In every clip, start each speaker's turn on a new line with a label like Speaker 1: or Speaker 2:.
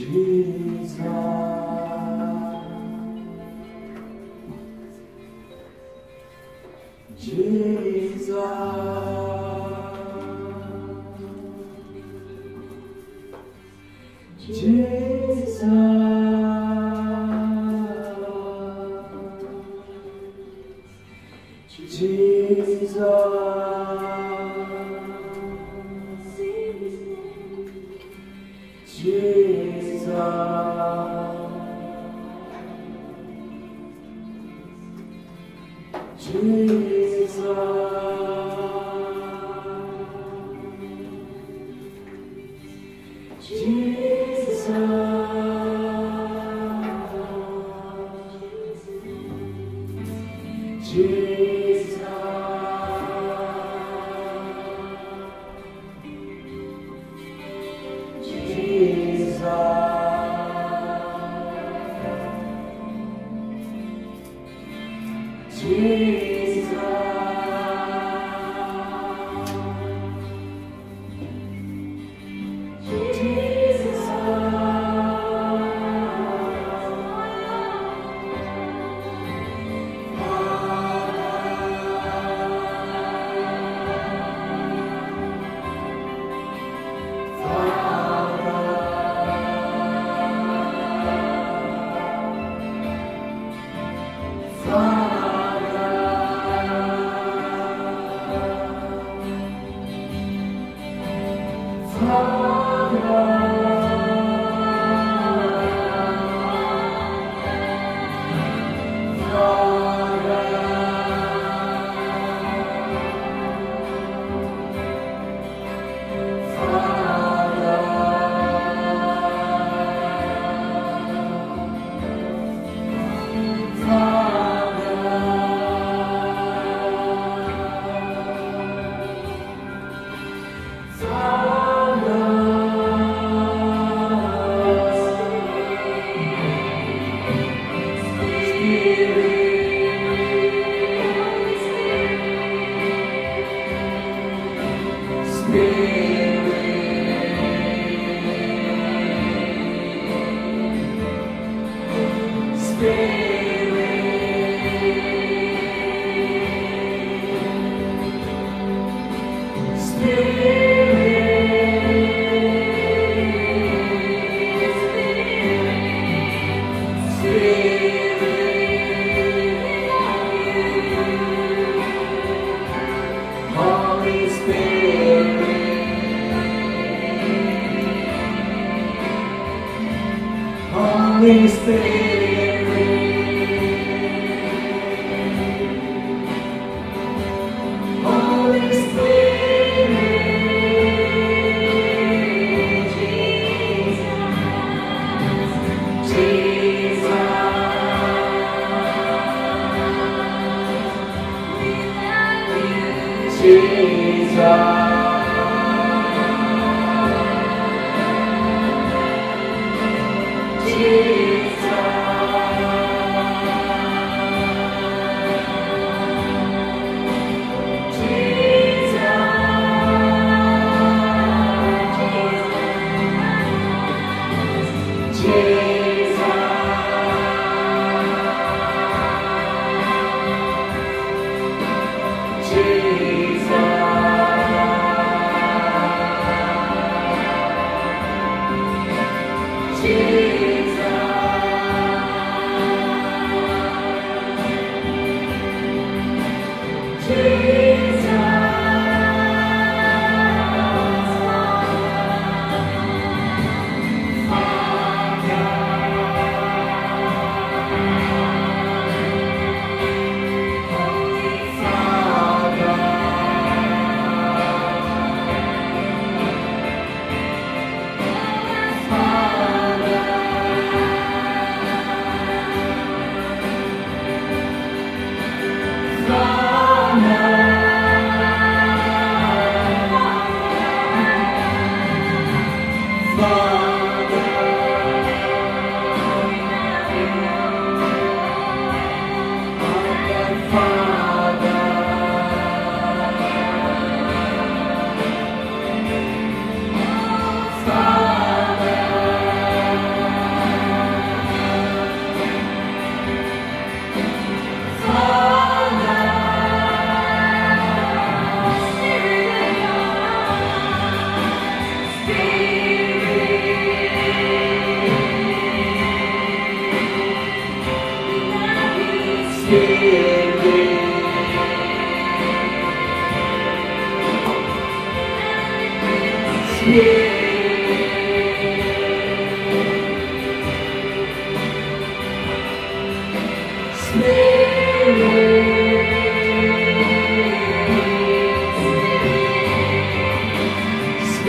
Speaker 1: Jesus.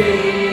Speaker 1: day.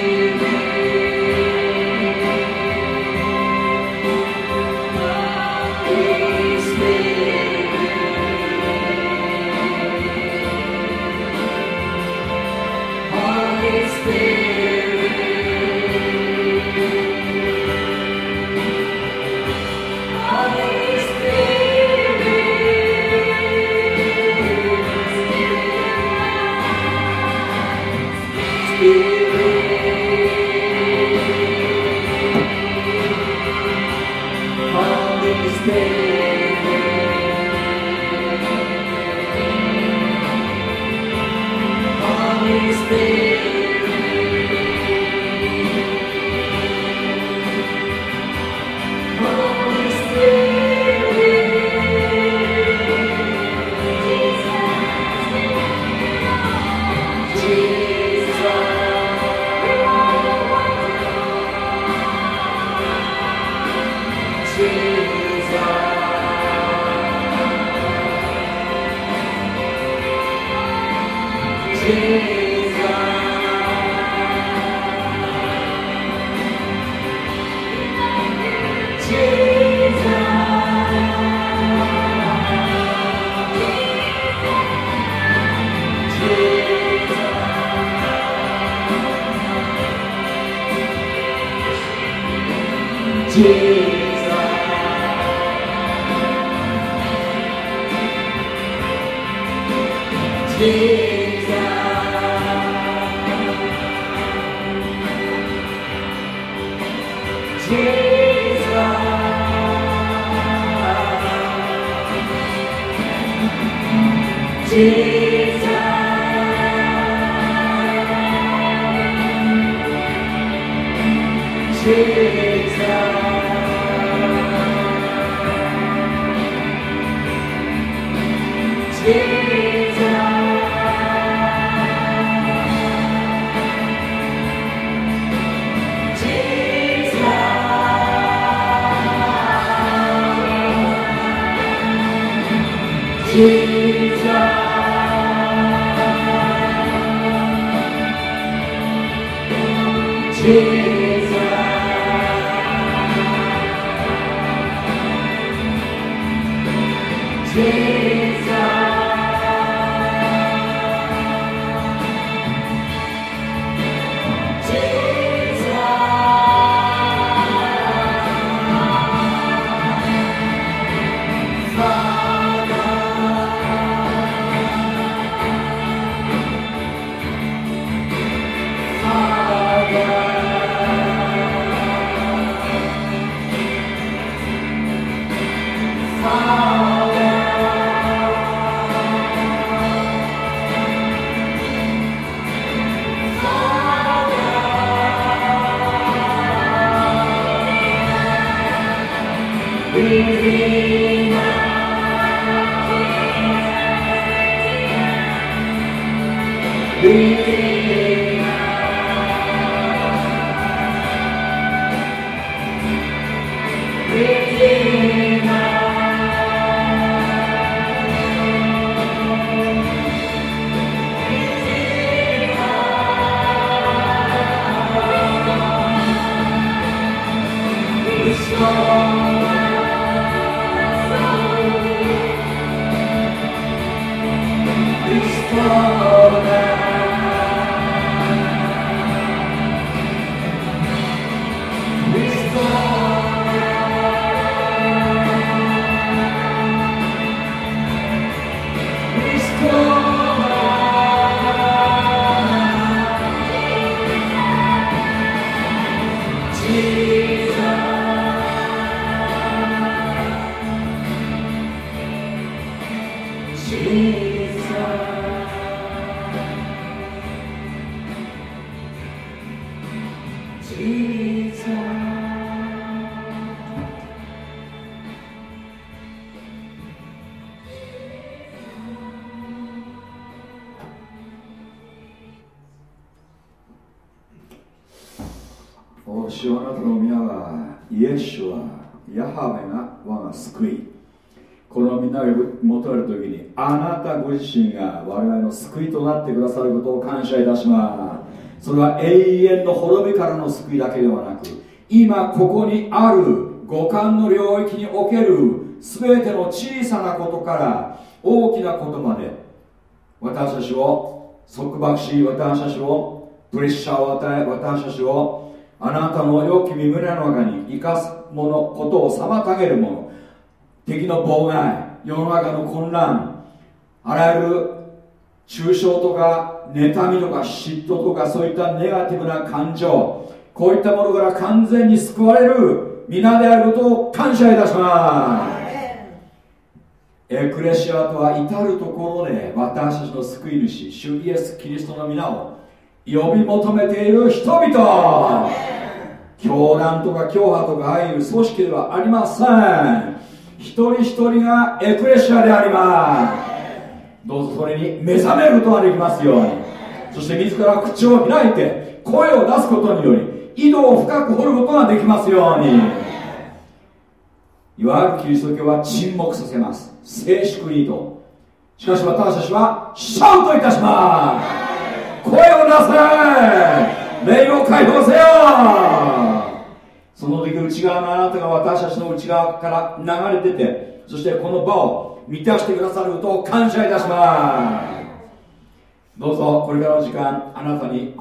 Speaker 1: それは永遠の滅びからの救いだけではなく今ここにある五感の領域における全ての小さなことから大きなことまで私たちを束縛し私たちをプレッシャーを与え私たちをあなたの良き身胸の中に生かすものことを妨げるもの敵の妨害世の中の混乱あらゆる抽象とか妬みとか嫉妬とかそういったネガティブな感情こういったものから完全に救われる皆であることを感謝いたします。エクレシアとは至るところで私たちの救い主主イエス・キリストの皆を呼び求めている人々。教団とか教派とかああいう組織ではありません。一人一人がエクレシアでありますどうぞそれに目覚めることができますように。そして自ら口を開いて声を出すことにより井戸を深く掘ることができますように。いわゆるキリスト教は沈黙させます。静粛にと。しかし私たちはシャウトいたします。声を出せ!霊を解放せよ!その時内側のあなたが私たちの内側から流れ出てそしてこの場を満たしてくださることを感謝いたします。どうぞこれからの時間あなたに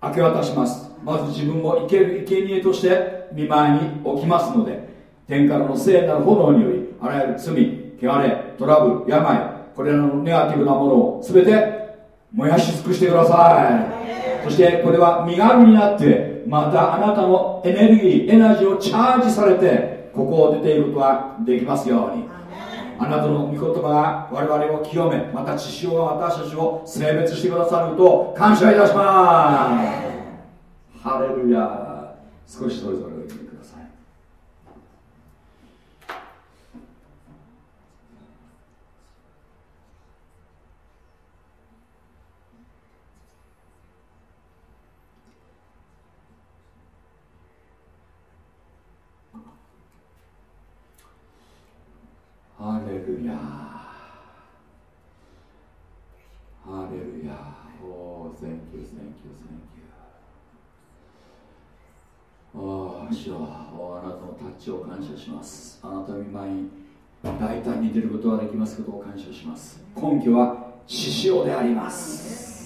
Speaker 1: 明け渡します。まず自分も生ける生贄として見舞いに置きますので天からの聖なる炎によりあらゆる罪汚れトラブル病これらのネガティブなものを全て燃やし尽くしてください。そしてこれは身軽になってまたあなたのエネルギーエナジーをチャージされてここを出ていることができますように。あなたの御言葉が我々を清めまた血潮が私たちを性別してくださると感謝いたします。ハレルヤ。少しそれぞれハレルヤハレルヤおー、Thank you, thank you, thank you おー、主はあなたのタッチを感謝します。あなたの御前に大胆に出ることができますことを感謝します。根拠は獅子王であります。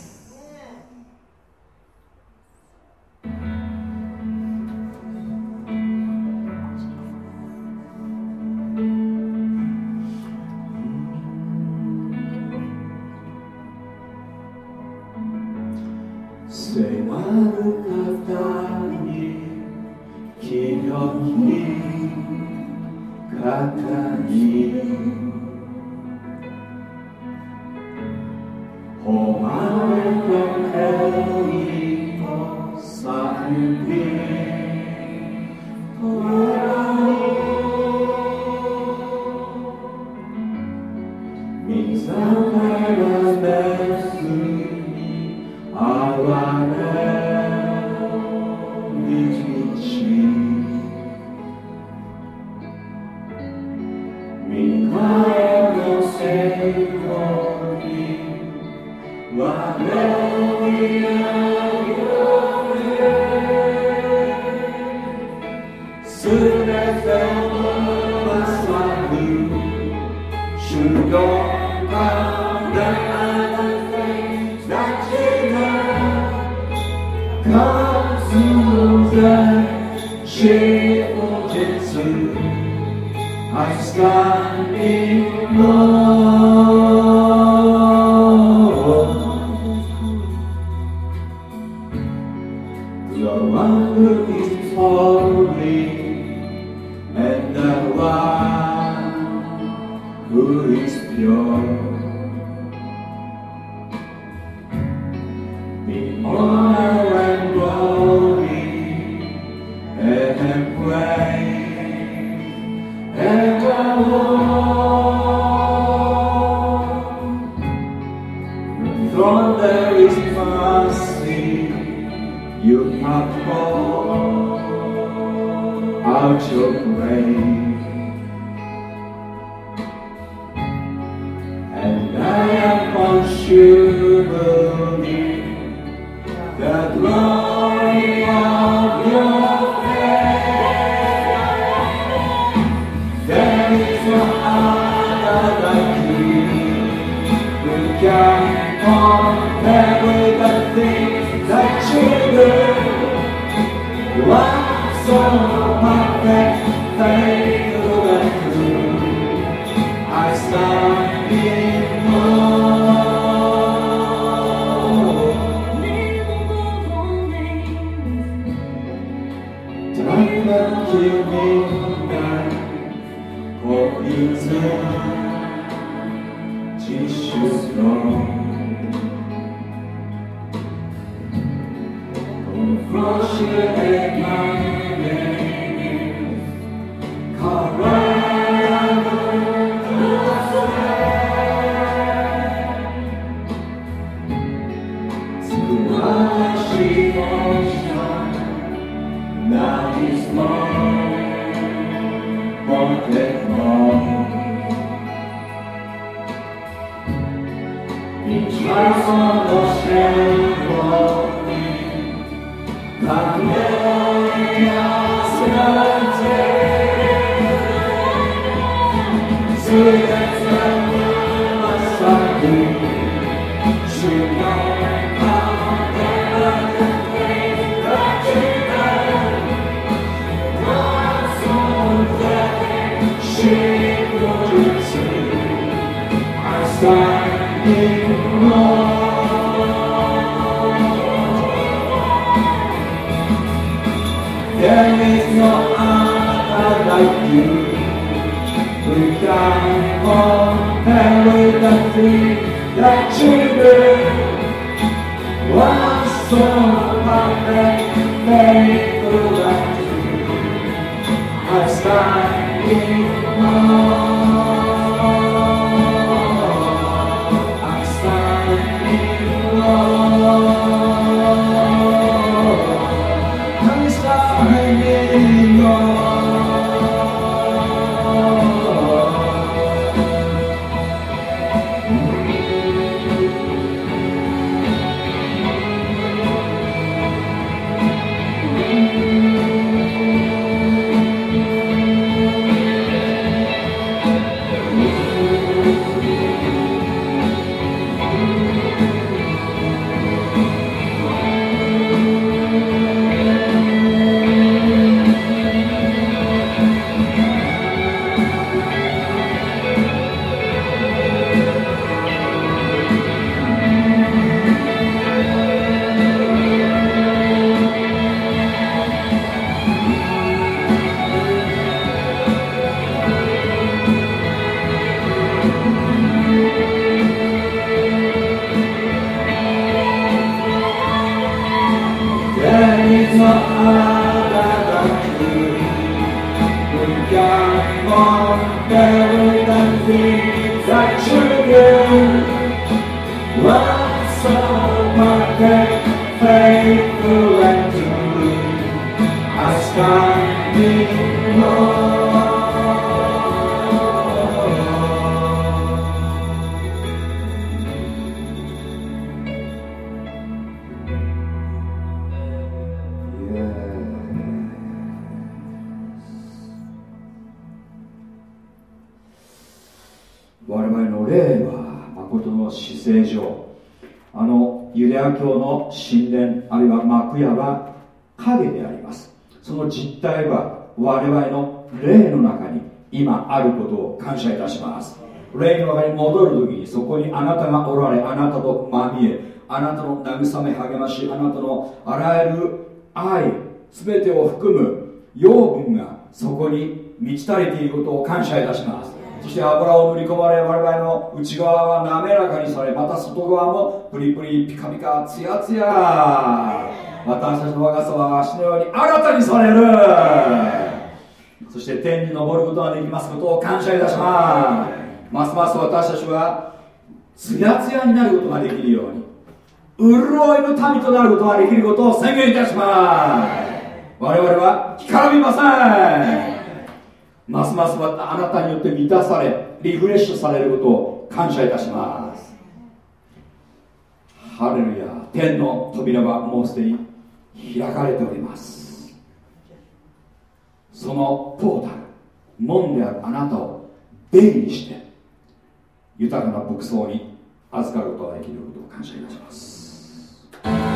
Speaker 1: There is no other like you. We can compare with the things that you do. One so perfect, れあなたとまみえあなたの慰め励ましあなたのあらゆる愛全てを含む養分がそこに満ち足りていることを感謝いたします。そして油を塗り込まれ我々の内側は滑らかにされまた外側もプリプリピカピカツヤツヤ。私たちの若さは足のように新たにされる。そして天に昇ることができますことを感謝いたします。ますます私たちはツヤツヤになることができるように。潤いの民となることができることを宣言いたします。我々は干からびません。ますますあなたによって満たされリフレッシュされることを感謝いたします。ハレルヤ天の扉はもうすでに開かれております。そのポータル門であるあなたを出入りして豊かな牧草に預かることができることを感謝いたします。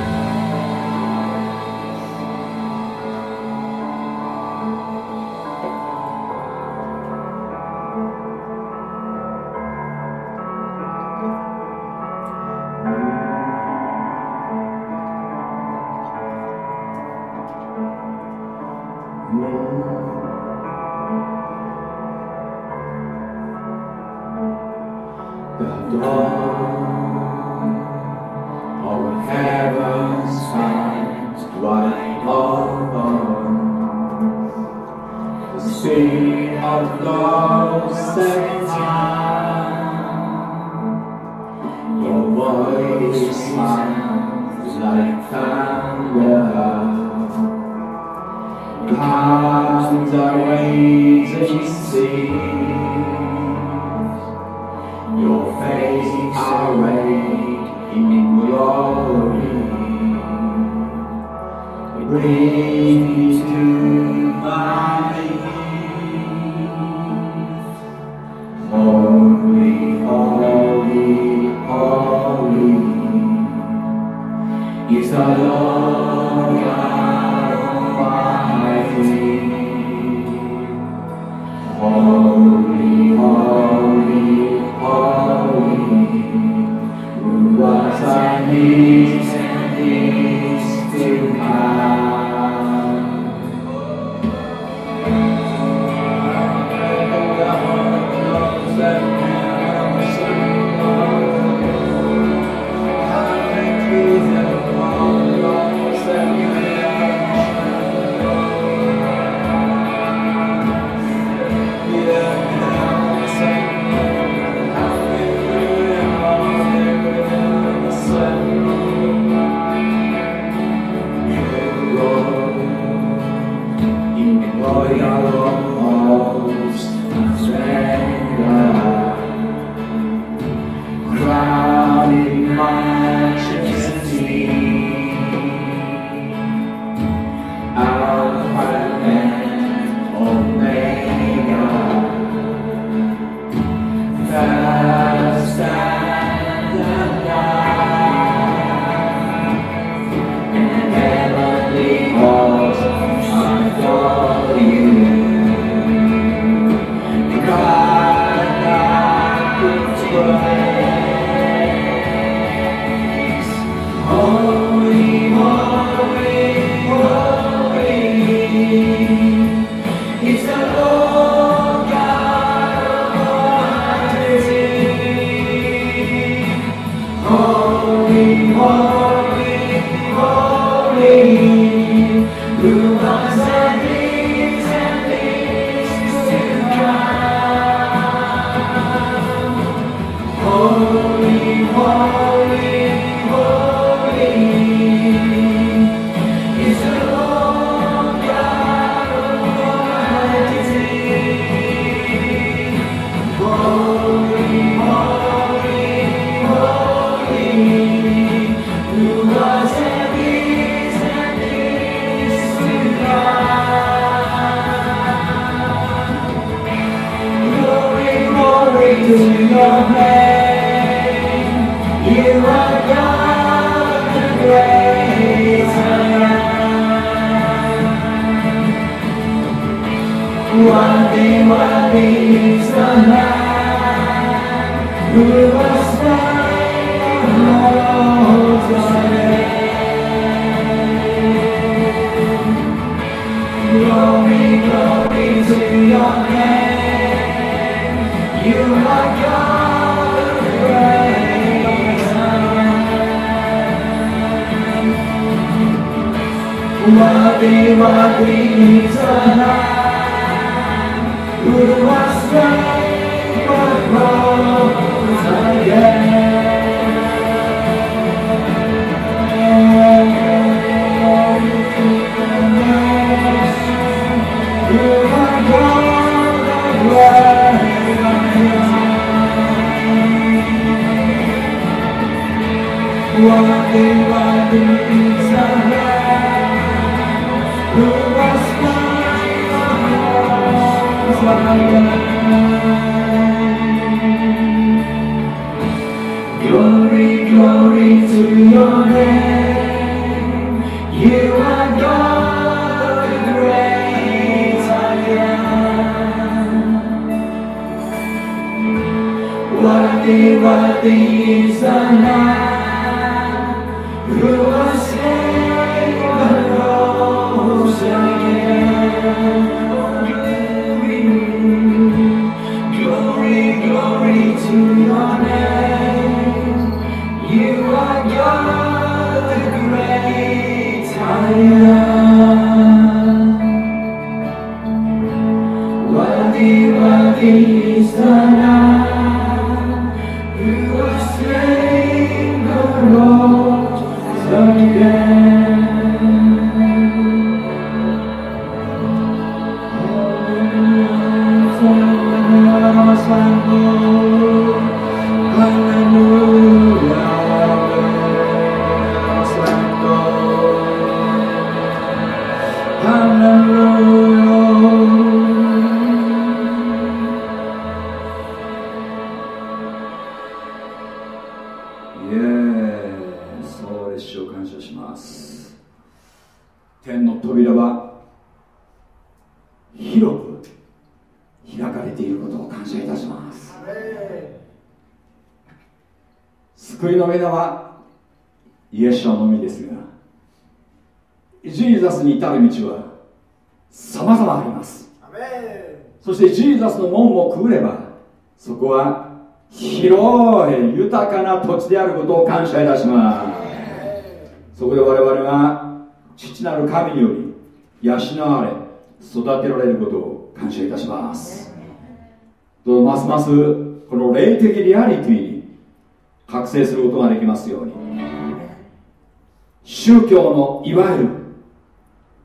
Speaker 1: 教のいわゆる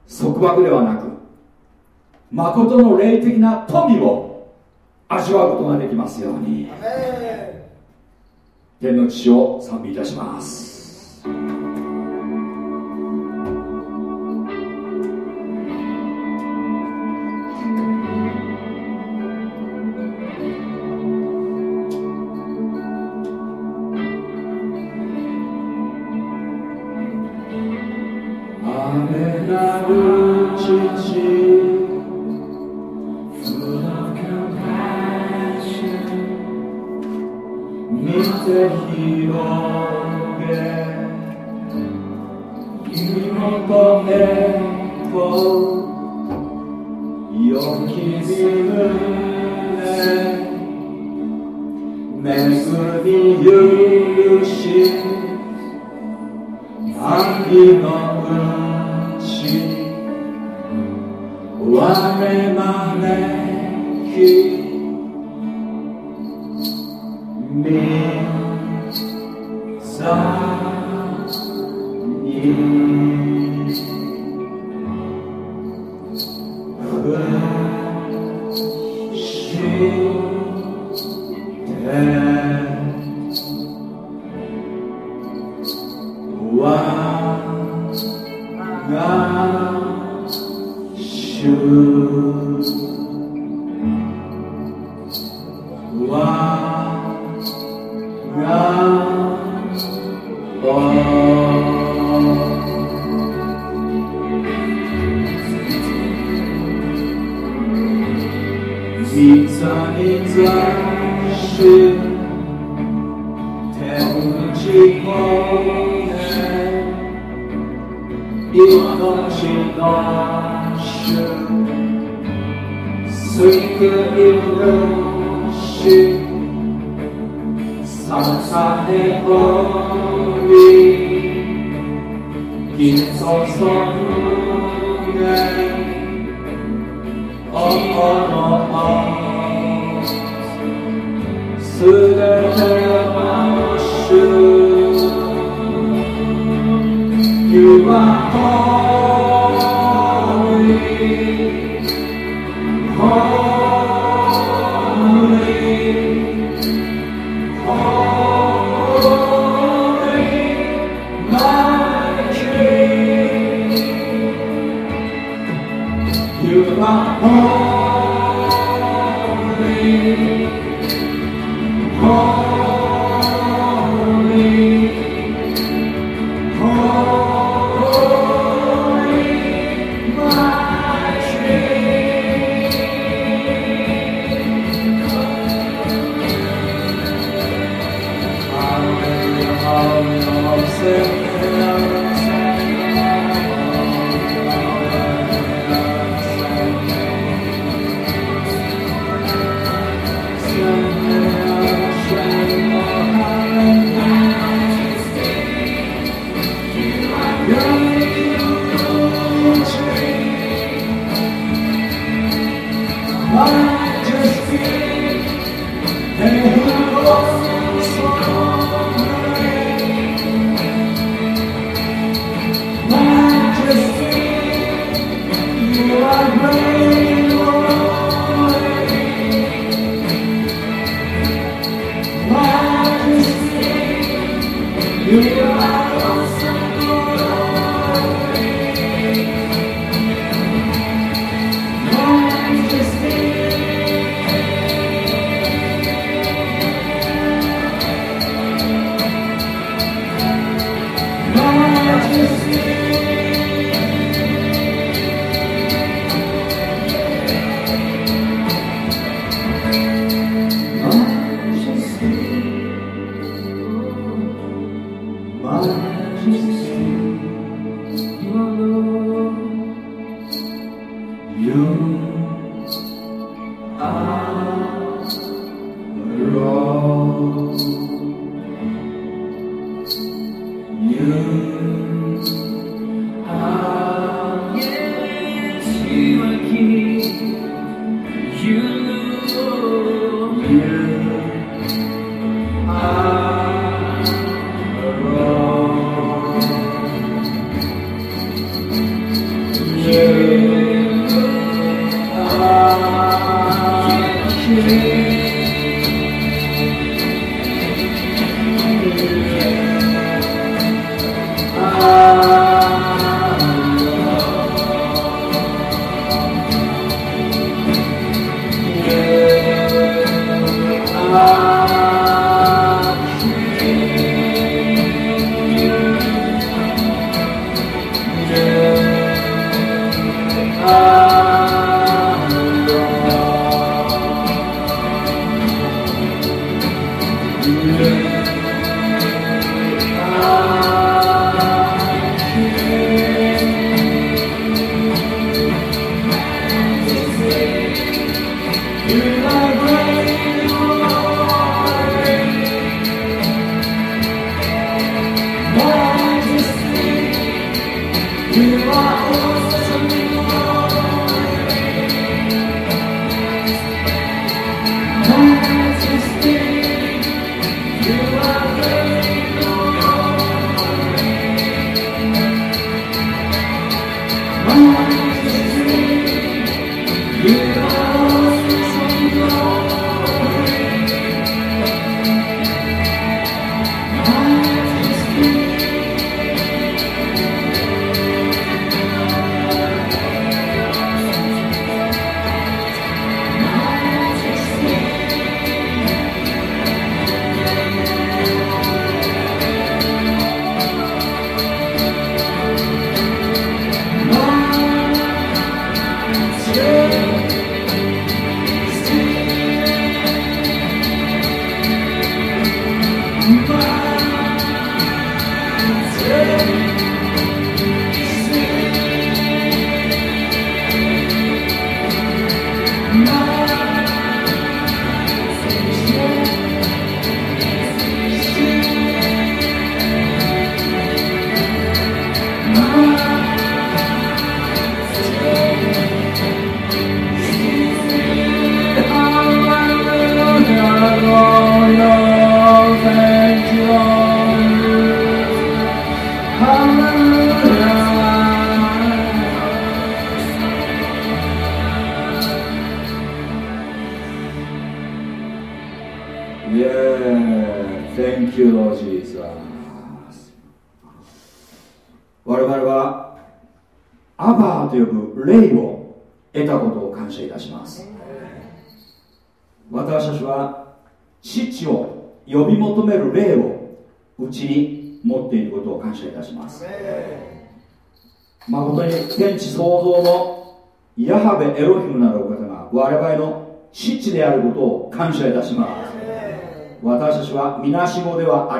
Speaker 1: 束縛ではなく誠の霊的な富を味わうことができますように。天の父を賛美いたします。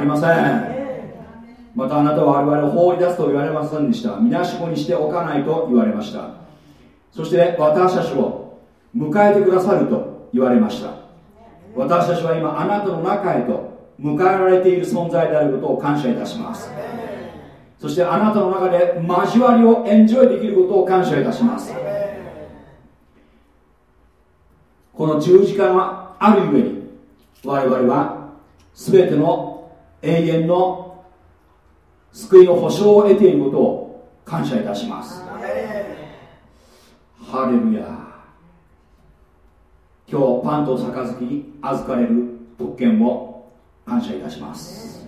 Speaker 1: りません。またあなたは我々を放り出すと言われませんでした。みなしごにしておかないと言われました。そして私たちを迎えてくださると言われました。私たちは今あなたの中へと迎えられている存在であることを感謝いたします。そしてあなたの中で交わりをエンジョイできることを感謝いたします。この十字架があるゆえに我々は全ての永遠の救いの保証を得ていることを感謝いたします。ハレルヤ。今日パンと杯に預かれる特権を感謝いたします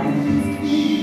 Speaker 1: Jesus.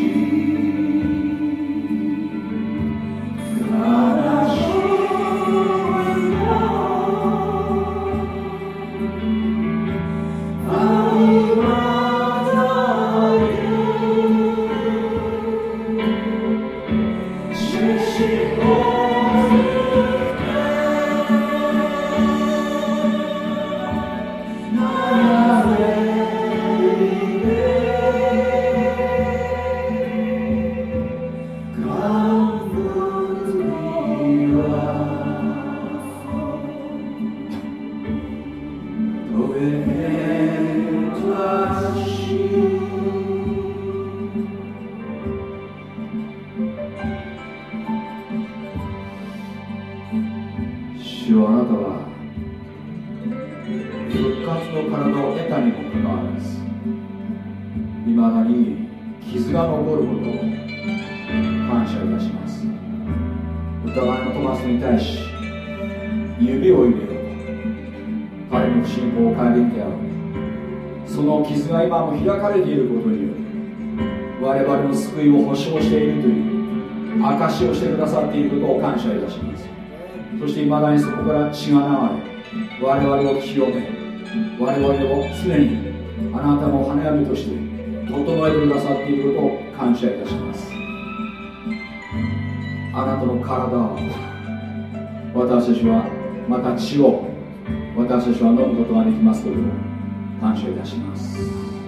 Speaker 1: ちはまた血を私たちは飲むことができますことを感謝いたします。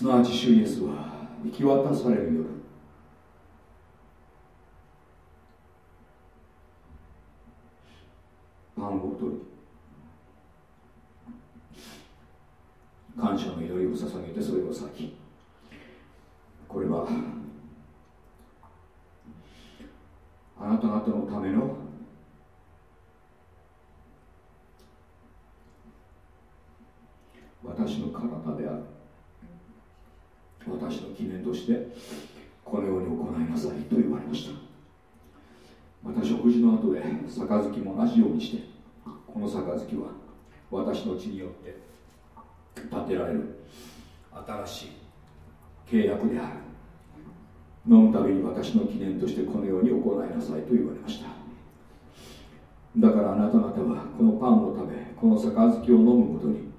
Speaker 1: すなわち主イエスは引き渡される夜。パンを取り感謝の祈りを捧げてそれを裂きこれはあなた方のための私の体である。私の記念としてこのように行いなさいと言われました。また食事の後で杯も同じようにしてこの杯は私の血によって立てられる新しい契約である。飲むたびに私の記念としてこのように行いなさいと言われました。だからあなた方はこのパンを食べこの杯を飲むごとに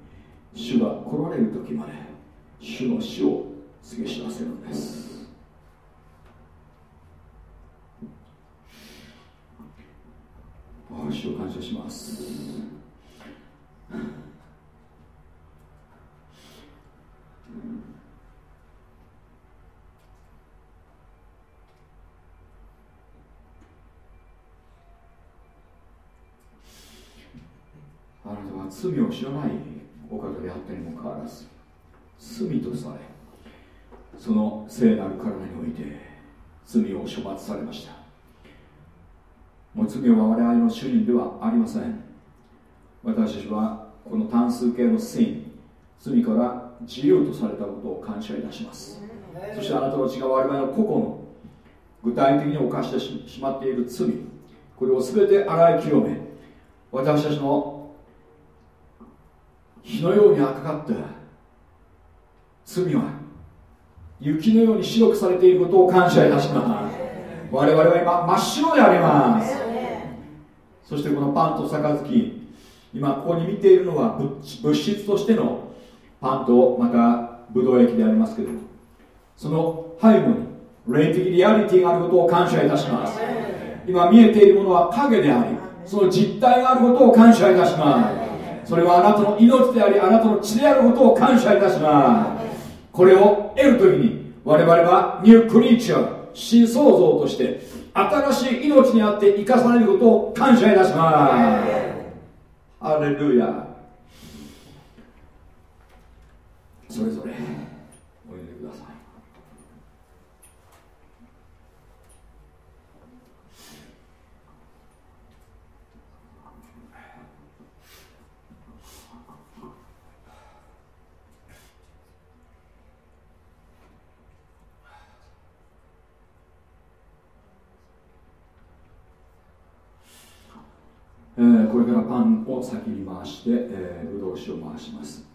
Speaker 1: 主が来られる時まで主の死を告げ知らせるんです。主を感謝します。あなたは罪を知らないお方であったにもかかわらず罪とされその聖なる体において罪を処罰されました。もう罪は我々の主人ではありません。私たちはこの単数形の sin 罪から自由とされたことを感謝いたします。そしてあなたの血が我々の個々の具体的に犯してしまっている罪これを全て洗い清め私たちの火のように赤かった罪は雪のように白くされていることを感謝いたします。我々は今真っ白であります。そしてこのパンと杯。今ここに見ているのは物質としてのパンとまたブドウ液でありますけどその背後に霊的リアリティがあることを感謝いたします。今見えているものは影でありその実体があることを感謝いたします。それはあなたの命でありあなたの血であることを感謝いたしますこれを得るときに我々はニュークリーチャー新創造として新しい命にあって生かされることを感謝いたします。ハレルヤ。それぞれお読んでくださいえー、これからパンを先に回して、えー、ぶどう酒を回します、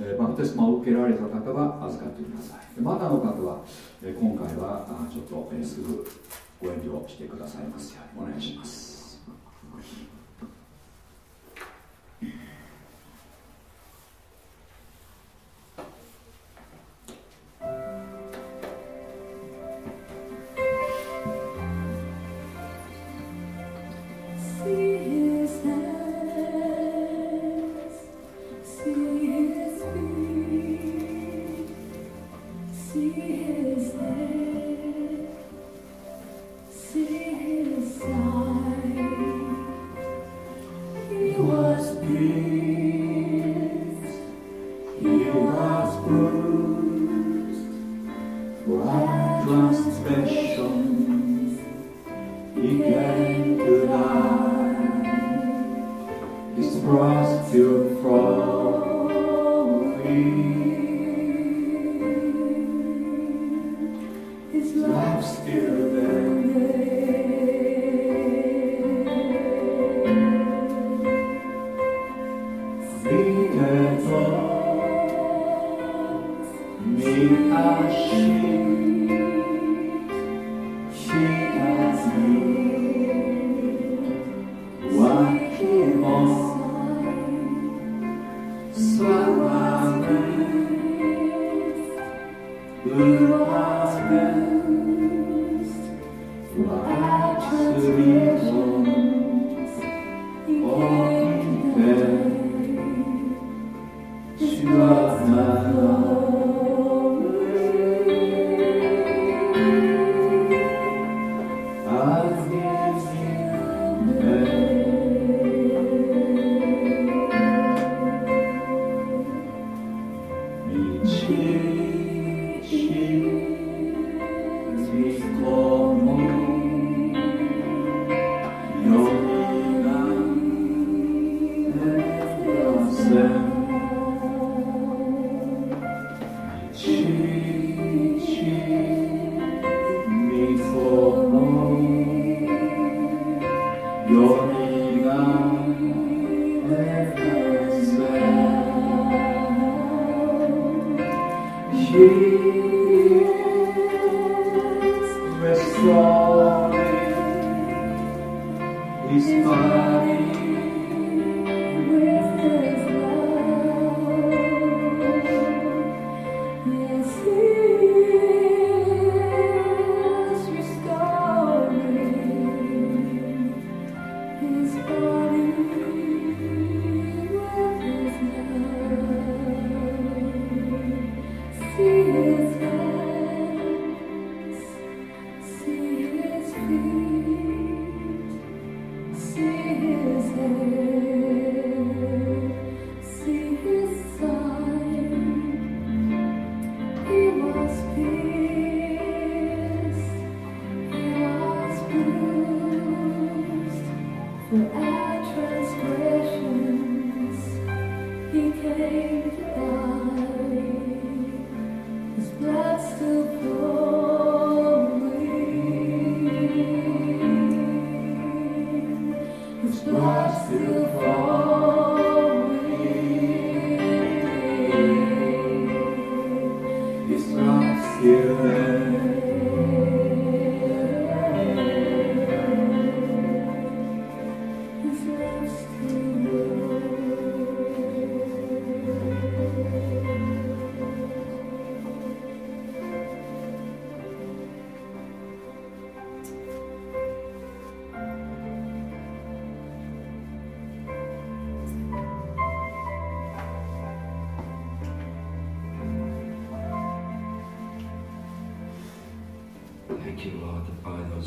Speaker 1: えー、バプテスマを受けられた方は預かってください。またの方は、えー、今回はあちょっと、えー、すぐご遠慮してくださいますようにお願いします。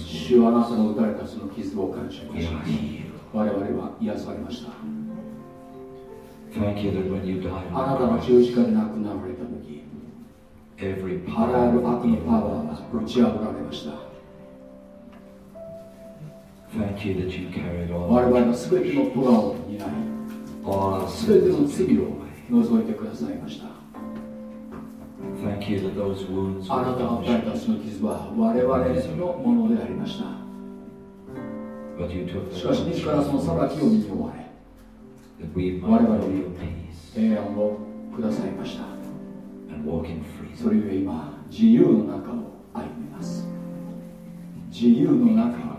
Speaker 1: 主はあなたの打たれたその傷を感謝します我々は癒されました。あなたの十字架で亡くなられた時あらゆる悪のパワーが打ち破られました。我々の全てのトラを担い全ての罪を除いてくださいましたあなたが与えたその傷は我々のものでありました。しかし自らその裁きを身に負われ我々に平安をくださいました。それゆえ今自由の中を歩みます。自由の中を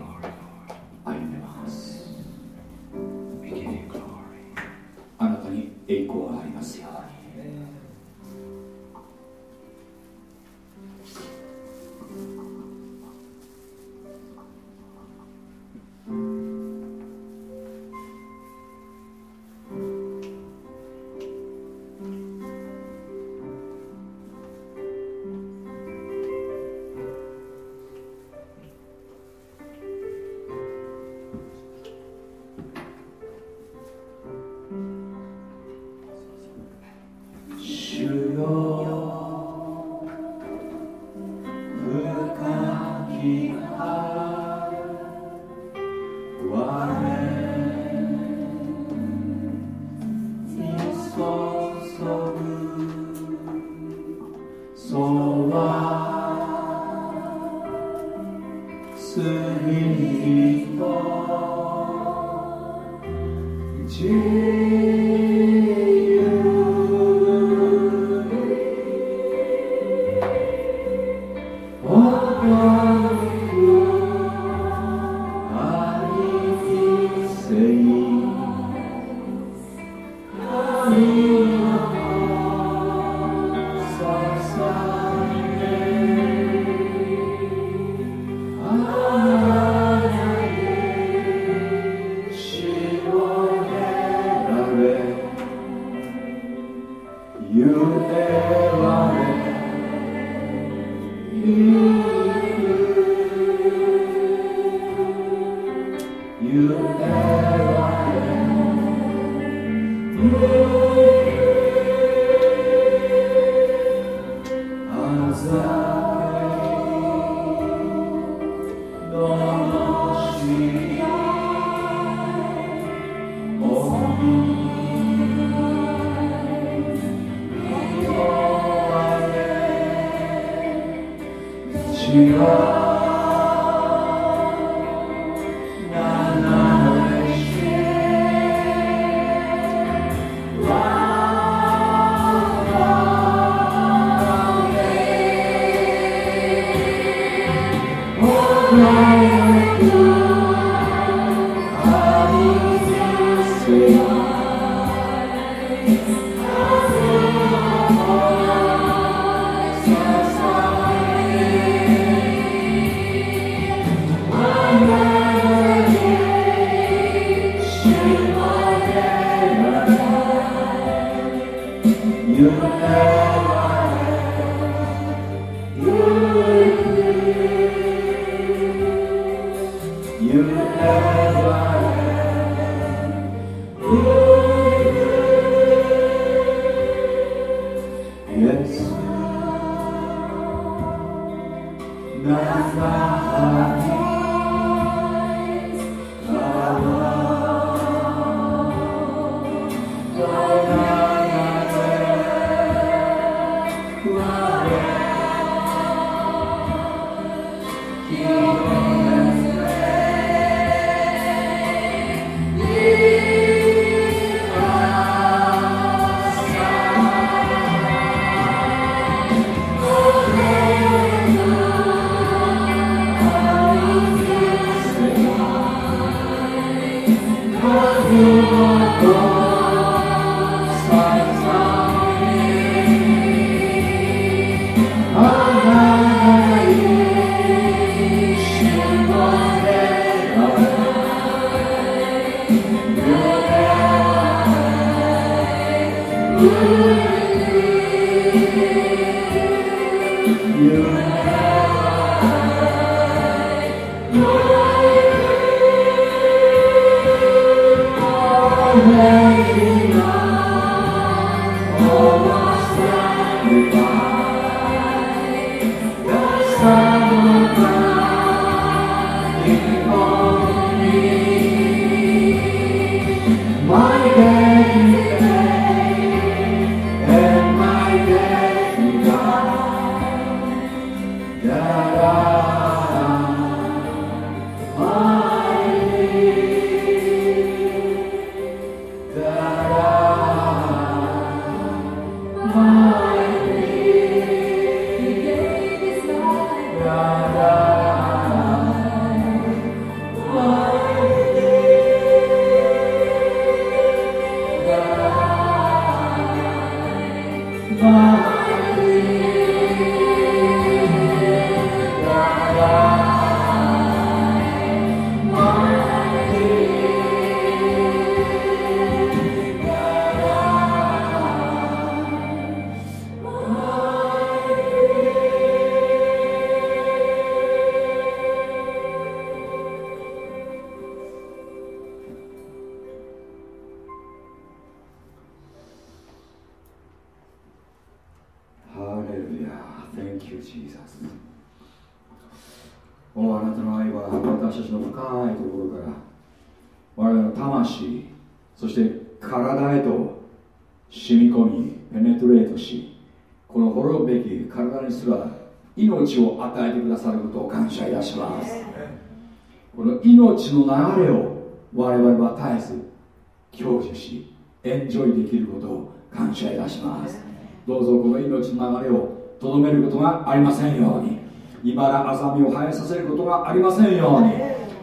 Speaker 1: を生えさせることがありませんように。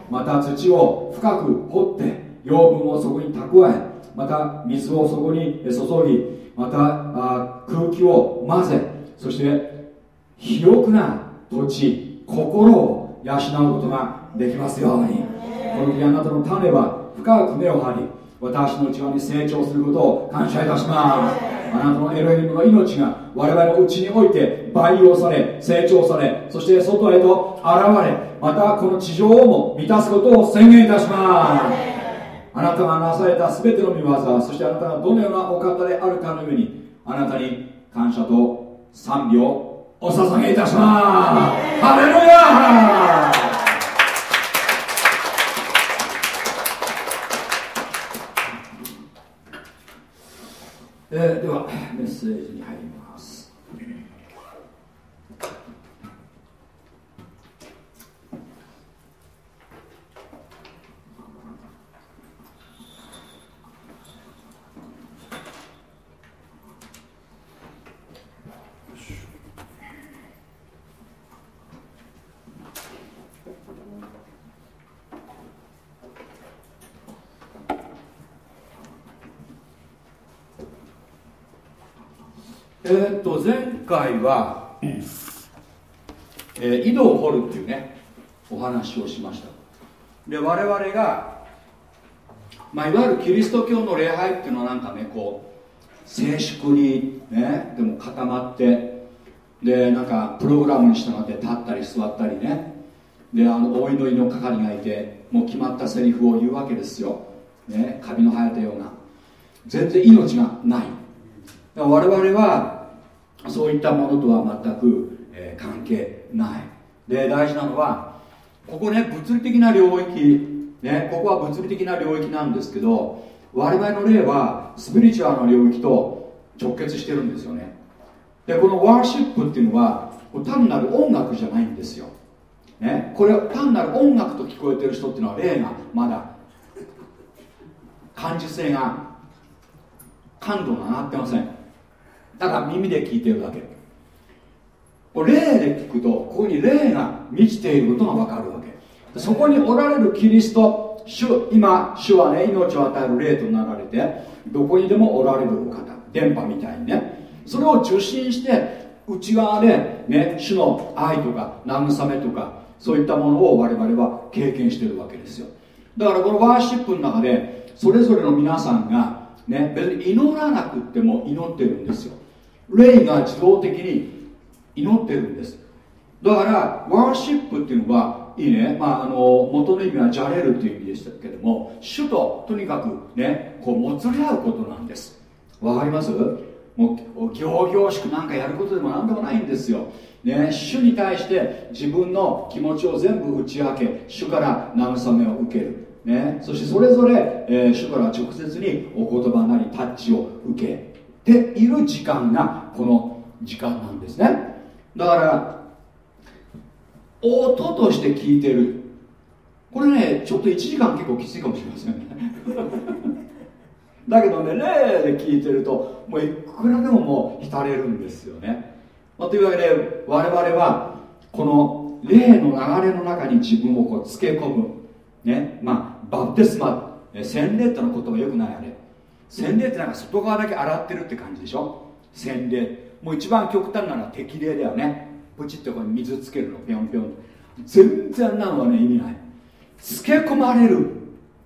Speaker 1: また土を深く掘って養分をそこに蓄えまた水をそこに注ぎまた空気を混ぜそして広くな土地心を養うことができますように。この時あなたの種は深く根を張り私の内側に成長することを感謝いたします。あなたのエロヒムの命が我々のうちにおいて培養され成長されそして外へと現れまたこの地上をも満たすことを宣言いたします。あなたがなされた全ての御業そしてあなたがどのようなお方であるかのようにあなたに感謝と賛美をお捧げいたします。ハレルヤえー、ではメッセージに入りますえー、っと前回は、えー、井戸を掘るっていうねお話をしました。で我々が、まあ、いわゆるキリスト教の礼拝っていうのはなんかねこう静粛にねでも固まってでなんかプログラムに従って立ったり座ったりね。であのお祈りの係がいてもう決まったセリフを言うわけですよ、ね、カビの生えたような。全然命がない。我々はそういったものとは全く、えー、関係ない。で大事なのはここね物理的な領域ねここは物理的な領域なんですけど我々の霊はスピリチュアルな領域と直結してるんですよね。でこのワーシップっていうのは単なる音楽じゃないんですよ、ね、これ単なる音楽と聞こえてる人っていうのは霊がまだ感受性が感度が上がってません。ただ耳で聞いてるだけ。霊で聞くとここに霊が満ちていることが分かるわけ。そこにおられるキリスト主今主はね命を与える霊となられてどこにでもおられるお方電波みたいにね。それを受信して内側で、ね、主の愛とか慰めとかそういったものを我々は経験してるわけですよ。だからこのワーシップの中でそれぞれの皆さんが、ね、別に祈らなくっても祈ってるんですよ。霊が自動的に祈ってるんです。だからワーシップっていうのはいいね、まあ、あの元の意味はじゃれるという意味でしたけども主ととにかくねこうもつれ合うことなんです。わかります？もう行々しくなんかやることでも何でもないんですよ、ね、主に対して自分の気持ちを全部打ち明け主から慰めを受ける、ね、そしてそれぞれ、えー、主から直接にお言葉なりタッチを受けている時間がこの時間なんですね。だから音として聞いてる。これねちょっと1時間結構きついかもしれませんね。だけどね霊で聞いてるともういくらでももう浸れるんですよね、まあ、というわけで我々はこの霊の流れの中に自分をこうつけ込む。ね。まあバプテスマ洗礼っての言葉よくないあれ。洗礼ってなんか外側だけ洗ってるって感じでしょ？洗礼。もう一番極端なのは適齢だよね。プチッとここに水つけるの。ぴょんぴょん。全然なのはね意味ない。つけ込まれる。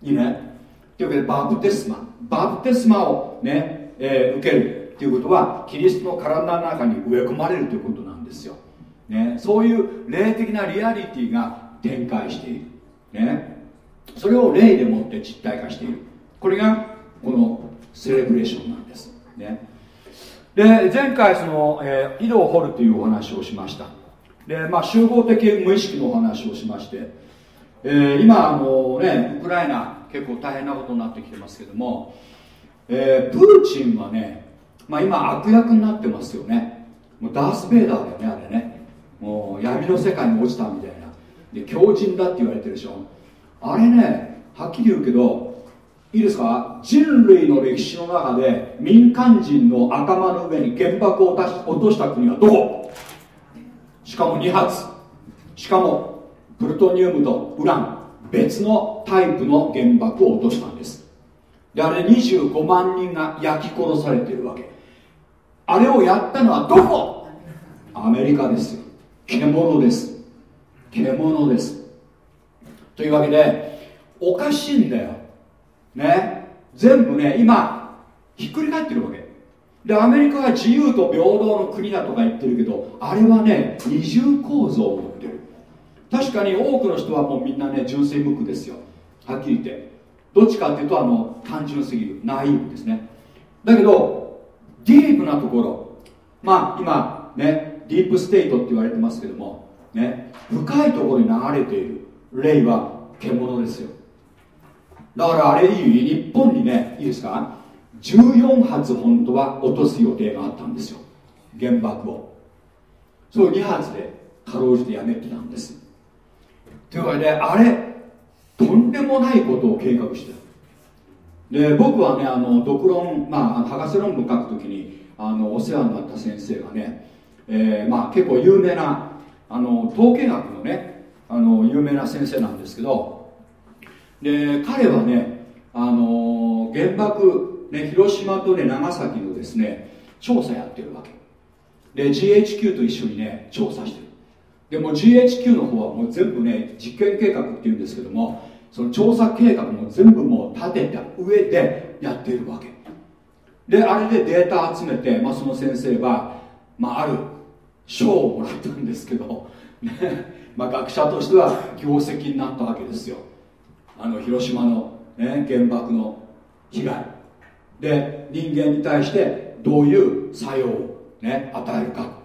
Speaker 1: いいね。というわけでバプテスマ。バプテスマをね、えー、受けるということはキリストの体の中に植え込まれるということなんですよ、ね、そういう霊的なリアリティが展開している、ね、それを霊でもって実体化している。これがこのセレブレーションなんです、ね、で前回その、えー、井戸を掘るというお話をしました。で、まあ、集合的無意識のお話をしまして、えー、今あの、ね、ウクライナ結構大変なことになってきてますけども、えー、プーチンはね、まあ、今悪役になってますよね。もうダース・ベイダーだよねあれね。もう闇の世界に落ちたみたいな。で強靭だって言われてるでしょ。あれねはっきり言うけどいいですか？人類の歴史の中で民間人の頭の上に原爆を落とした国はどこ？しかも2発。しかもプルトニウムとウラン。別のタイプの原爆を落としたんです。であれ25万人が焼き殺されてるわけ。あれをやったのはどこ？アメリカですよ。獣です。獣です。というわけでおかしいんだよ。ね。全部ね今ひっくり返ってるわけ。でアメリカは自由と平等の国だとか言ってるけどあれはね二重構造を持ってる。確かに多くの人はもうみんなね純粋無垢ですよ。はっきり言って。どっちかっていうとあの単純すぎる。ナイーブですね。だけどディープなところ。まあ今ねディープステートって言われてますけどもね深いところに流れている。霊は獣ですよ。だからあれいい日本にねいいですか？14発本当は落とす予定があったんですよ。原爆を。そう2発でかろうじてやめてたんです。というわけであれとんでもないことを計画してる。で僕はねあの独論まあ博士論文書くときにあのお世話になった先生がね、えー、まあ結構有名なあの統計学のねあの有名な先生なんですけどで彼はねあの原爆、ね、広島とね長崎のですね調査やってるわけ。で GHQ と一緒にね調査してる。でも GHQ の方はもう全部ね実験計画っていうんですけどもその調査計画も全部もう立てた上でやってるわけ。であれでデータ集めて、まあ、その先生は、まあ、ある賞をもらったんですけど、ねまあ、学者としては業績になったわけですよ。あの広島の、ね、原爆の被害。で人間に対してどういう作用を、ね、与えるか、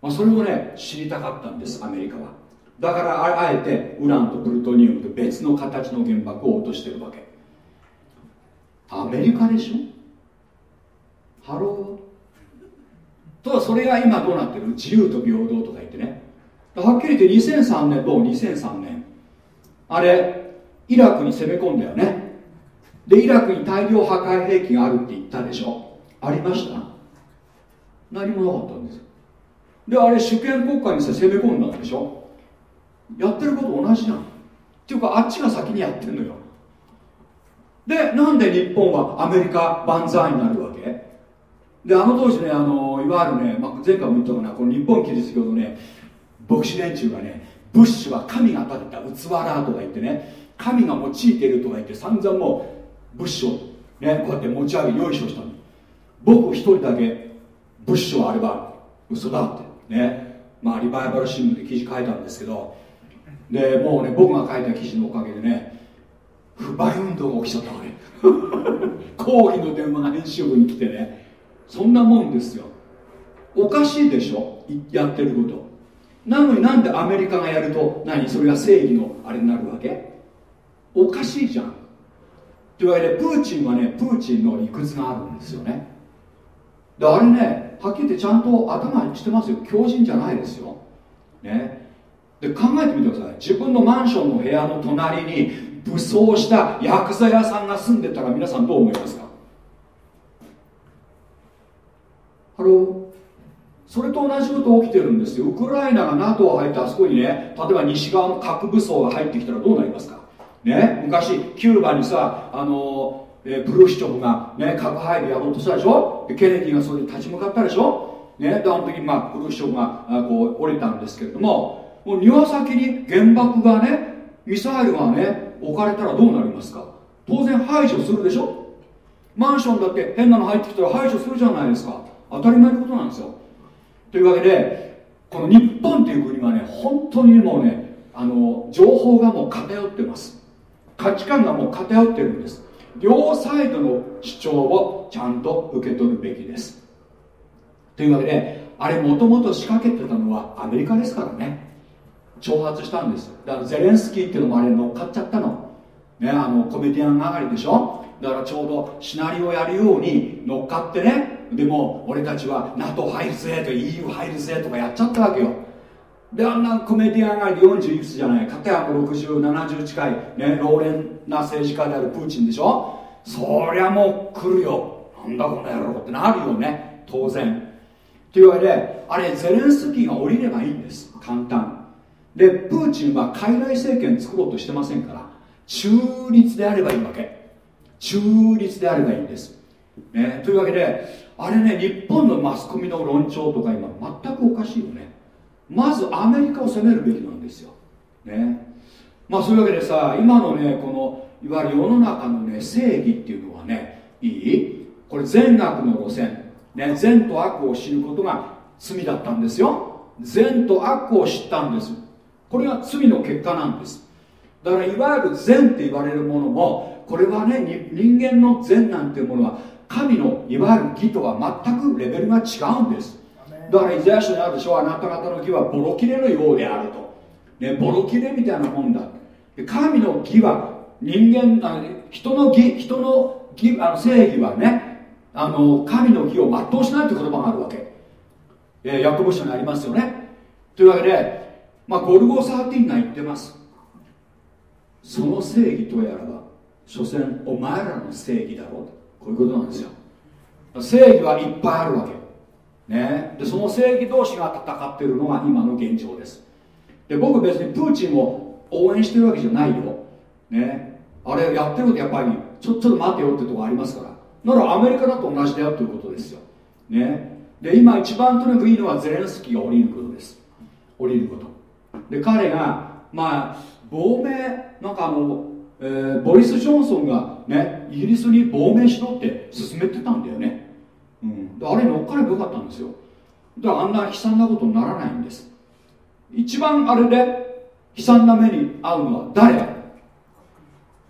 Speaker 1: まあ、それをね知りたかったんですアメリカは。だからあえてウランとプルトニウムと別の形の原爆を落としてるわけ。アメリカでしょ？ Hello？とそれが今どうなってる自由と平等とか言ってね。はっきり言って2003年と2003年。あれイラクに攻め込んだよね。でイラクに大量破壊兵器があるって言ったでしょ。ありました？何もなかったんです。であれ主権国家に攻め込んだんでしょ。やってること同じじゃん。っていうかあっちが先にやってんのよ。でなんで日本はアメリカ万歳になるわけ？であの当時ねあのいわゆるね、まあ、前回も言ったかなこの日本キリスト教のね牧師連中がねブッシュは神が立てた器だとか言ってね神が用いているとか言って散々もう物資をねこうやって持ち上げ用意しをしたの僕一人だけ物資をあれば嘘だってね。まあリバイバル新聞で記事書いたんですけど。でもうね僕が書いた記事のおかげでね不買運動が起きちゃったわけ 抗議の電話が編集部に来てね。そんなもんですよ。おかしいでしょ？やってること。なのになんでアメリカがやると何？それが正義のあれになるわけ？おかしいじゃん。というわけでプーチンはねプーチンの理屈があるんですよね。であれねはっきり言ってちゃんと頭にしてますよ。狂人じゃないですよ。ね。で考えてみてください。自分のマンションの部屋の隣に武装したヤクザ屋さんが住んでたら皆さんどう思いますか？ハローそれと同じこと起きてるんですよ。ウクライナが NATO 入ってあそこにね例えば西側の核武装が入ってきたらどうなりますか？ね昔キューバにさあの、え、フルシチョフが、ね、核配備やろうとしたでしょ？でケネディがそれに立ち向かったでしょ？ねであの時、まあ、フルシチョフがあこう降りたんですけれどももう庭先に原爆がねミサイルがね置かれたらどうなりますか？当然排除するでしょ？マンションだって変なの入ってきたら排除するじゃないですか。当たり前のことなんですよ。というわけでこの日本という国はね本当にもうねあの情報がもう偏ってます。価値観がもう偏ってるんです。両サイドの主張をちゃんと受け取るべきです。というわけであれもともと仕掛けてたのはアメリカですからね。挑発したんです。だからゼレンスキーっていうのもあれ乗っかっちゃったの。ねあのコメディアン上がりでしょ。だからちょうどシナリオやるように乗っかってね。でも俺たちは NATO 入るぜと EU 入るぜとかやっちゃったわけよ。であんなコメディアンが40いくつじゃない。かたや6070近い、ね、老練な政治家であるプーチンでしょ。そりゃもう来るよ。なんだこの野郎ってなるよね。当然。というわけであれゼレンスキーが降りればいいんです。簡単。でプーチンは傀儡政権作ろうとしてませんから。中立であればいいわけ。中立であればいいんです、ね、というわけであれね日本のマスコミの論調とか今全くおかしいよね。まずアメリカを攻めるべきなんですよ。ね。まあそういうわけでさ今のねこのいわゆる世の中のね正義っていうのはねいい？これ善悪の路線、ね、善と悪を知ることが罪だったんですよ。善と悪を知ったんです。これが罪の結果なんです。だからいわゆる善って言われるものもこれはね人間の善なんていうものは神のいわゆる義とは全くレベルが違うんです。だからイザヤ書にあるでしょあなた方の義はボロ切れのようであると、ね、ボロ切れみたいなもんだ神の義は人間あ人の義人の義あの正義はねあの神の義を全うしないという言葉があるわけ、えー、ヤコブ書にありますよね。というわけでまあ、ゴルゴ13が言ってます。その正義とやらば所詮お前らの正義だろう。とこういうことなんですよ。正義はいっぱいあるわけ、ね、でその正義同士が戦っているのが今の現状です。で僕別にプーチンを応援してるわけじゃないよ、ね、あれやってることやっぱりちょちょっと待てよってとこありますから。ならアメリカだと同じだよということですよ、ね、で今一番とにかくいいのはゼレンスキーが降りることです。降りること。で彼がまあ亡命なんかあの、えー、ボリス・ジョンソンがねイギリスに亡命しろって進めてたんだよね、あれ乗っかればよかったんですよ。だからあんな悲惨なことにならないんです。一番あれで悲惨な目に遭うのは誰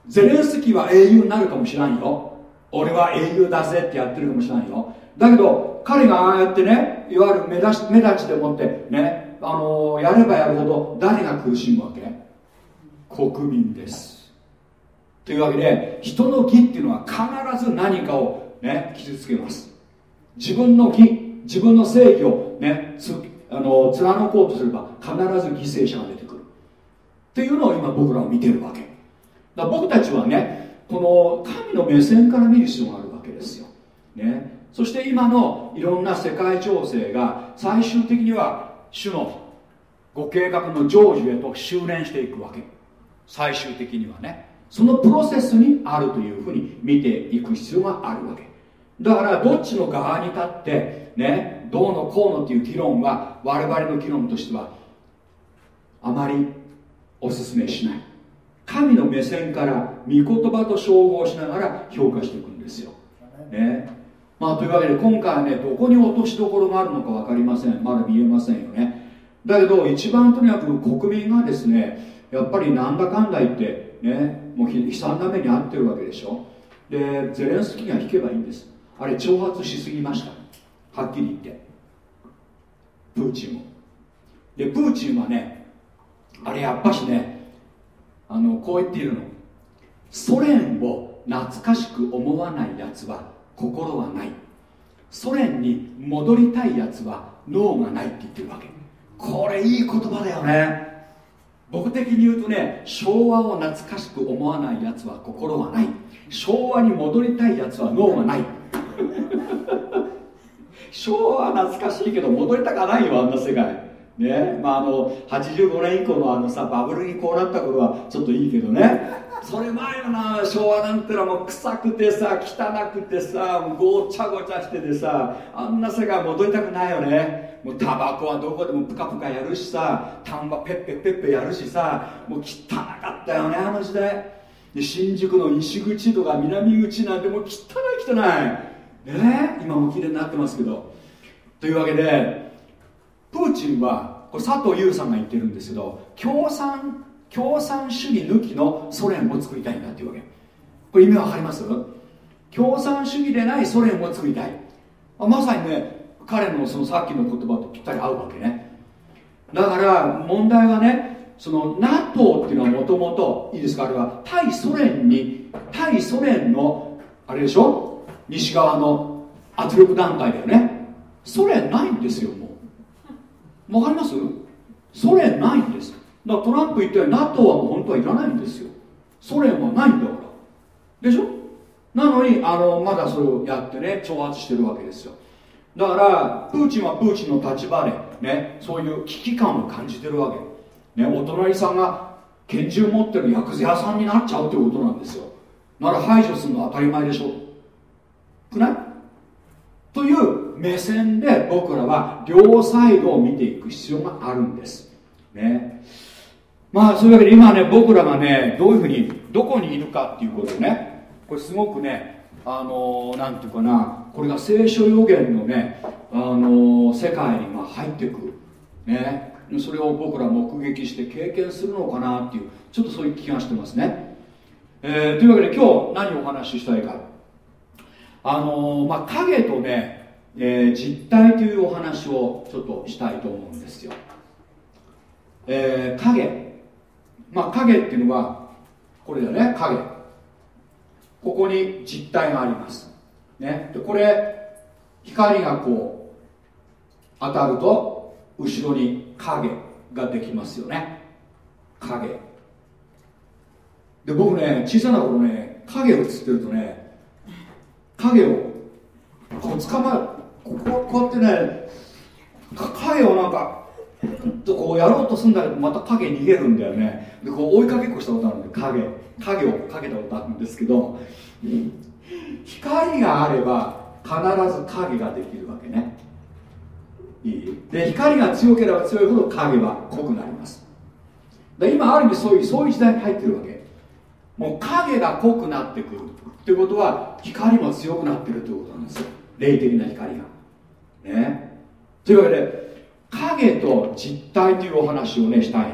Speaker 1: ゼレンスキーは英雄になるかもしれんよ。俺は英雄だぜってやってるかもしれないよ。だけど彼がああやってねいわゆる目立ち目立ちでもってねあのやればやるほど誰が苦しむわけ？国民です。というわけで人の義っていうのは必ず何かをね傷つけます。自分の義自分の正義をねつあの貫こうとすれば必ず犠牲者が出てくる。っていうのを今僕らは見てるわけ。だ僕たちはねこの神の目線から見る必要があるわけですよ、ね、そして今のいろんな世界情勢が最終的には主のご計画の成就へと修練していくわけ。最終的にはね。そのプロセスにあるというふうに見ていく必要があるわけ。だからどっちの側に立ってねどうのこうのっていう議論は我々の議論としてはあまりお勧めしない。神の目線から御言葉と照合しながら評価していくんですよ、ね、まあというわけで今回はねどこに落としどころがあるのか分かりません。まだ見えませんよね。だけど一番とにかく国民がですねやっぱりなんだかんだ言ってねもう悲惨な目に遭ってるわけでしょ。でゼレンスキーが引けばいいんですあれ挑発しすぎました。はっきり言って。プーチンをでプーチンはねあれやっぱしねあのこう言っているの。ソ連を懐かしく思わないやつは心はない。ソ連に戻りたいやつは脳がないって言ってるわけ。これいい言葉だよね。僕的に言うとね昭和を懐かしく思わないやつは心はない。昭和に戻りたいやつは脳がない。昭和は懐かしいけど戻りたかないよあんな世界。ね。まああの85年以降のあのさバブルにこうなった頃はちょっといいけどね。それ前のな昭和なんてのはもう臭くてさ汚くてさごちゃごちゃしててさあんな世界戻りたくないよね。もうタバコはどこでもプカプカやるしさ丹波ペッペペッペやるしさもう汚かったよねあの時代。で新宿の西口とか南口なんてもう汚い汚い。ね今も綺麗になってますけど。というわけでプーチンはこれ佐藤優さんが言ってるんですけど共産共産主義抜きのソ連を作りたいんだっていうわけ。これ意味わかります？共産主義でないソ連を作りたい。まさにね彼のそのさっきの言葉とぴったり合うわけね。だから問題はねその NATO っていうのはもともといいですか？あれは対ソ連に対ソ連のあれでしょ？西側の圧力団体だよね。ソ連ないんですよもう。わかります？ソ連ないんです。だからトランプ言ったように NATO はもう本当はいらないんですよ。ソ連はないんだから。でしょ？なのにあのまだそれをやってね挑発してるわけですよ。だからプーチンはプーチンの立場で、ね、そういう危機感を感じてるわけ、ね、お隣さんが拳銃持ってる薬剤屋さんになっちゃうってことなんですよ。なら排除するのは当たり前でしょ。くないという目線で僕らは両サイドを見ていく必要があるんです。ね。まあそういうわけで今ね僕らがねどういうふうにどこにいるかっていうことねこれすごくねあのなんていうかなこれが聖書予言のねあの世界にま入ってくる。ね。それを僕ら目撃して経験するのかなっていうちょっとそういう気がしてますね、えー、というわけで今日何をお話ししたいか。あのまあ影とね、えー、実体というお話をちょっとしたいと思うんですよ、えー、影。まあ影っていうのはこれだね影。ここに実体があります。ね、でこれ光がこう当たると後ろに影ができますよね。影。で僕ね小さな頃ね影映ってるとね影をこう捕まる。こここうやってね影をなんかとこうやろうとするんだけどまた影逃げるんだよね。でこう追いかけっこしたことあるんで影。影をかけたことあるんですけど、光があれば必ず影ができるわけね。いい？で光が強ければ強いほど影は濃くなります。で今ある意味そういうそういう時代に入ってるわけ。もう影が濃くなってくる。ってことは光も強くなってるということなんですよ。霊的な光が。ね。というわけで影と実体というお話をねしたい。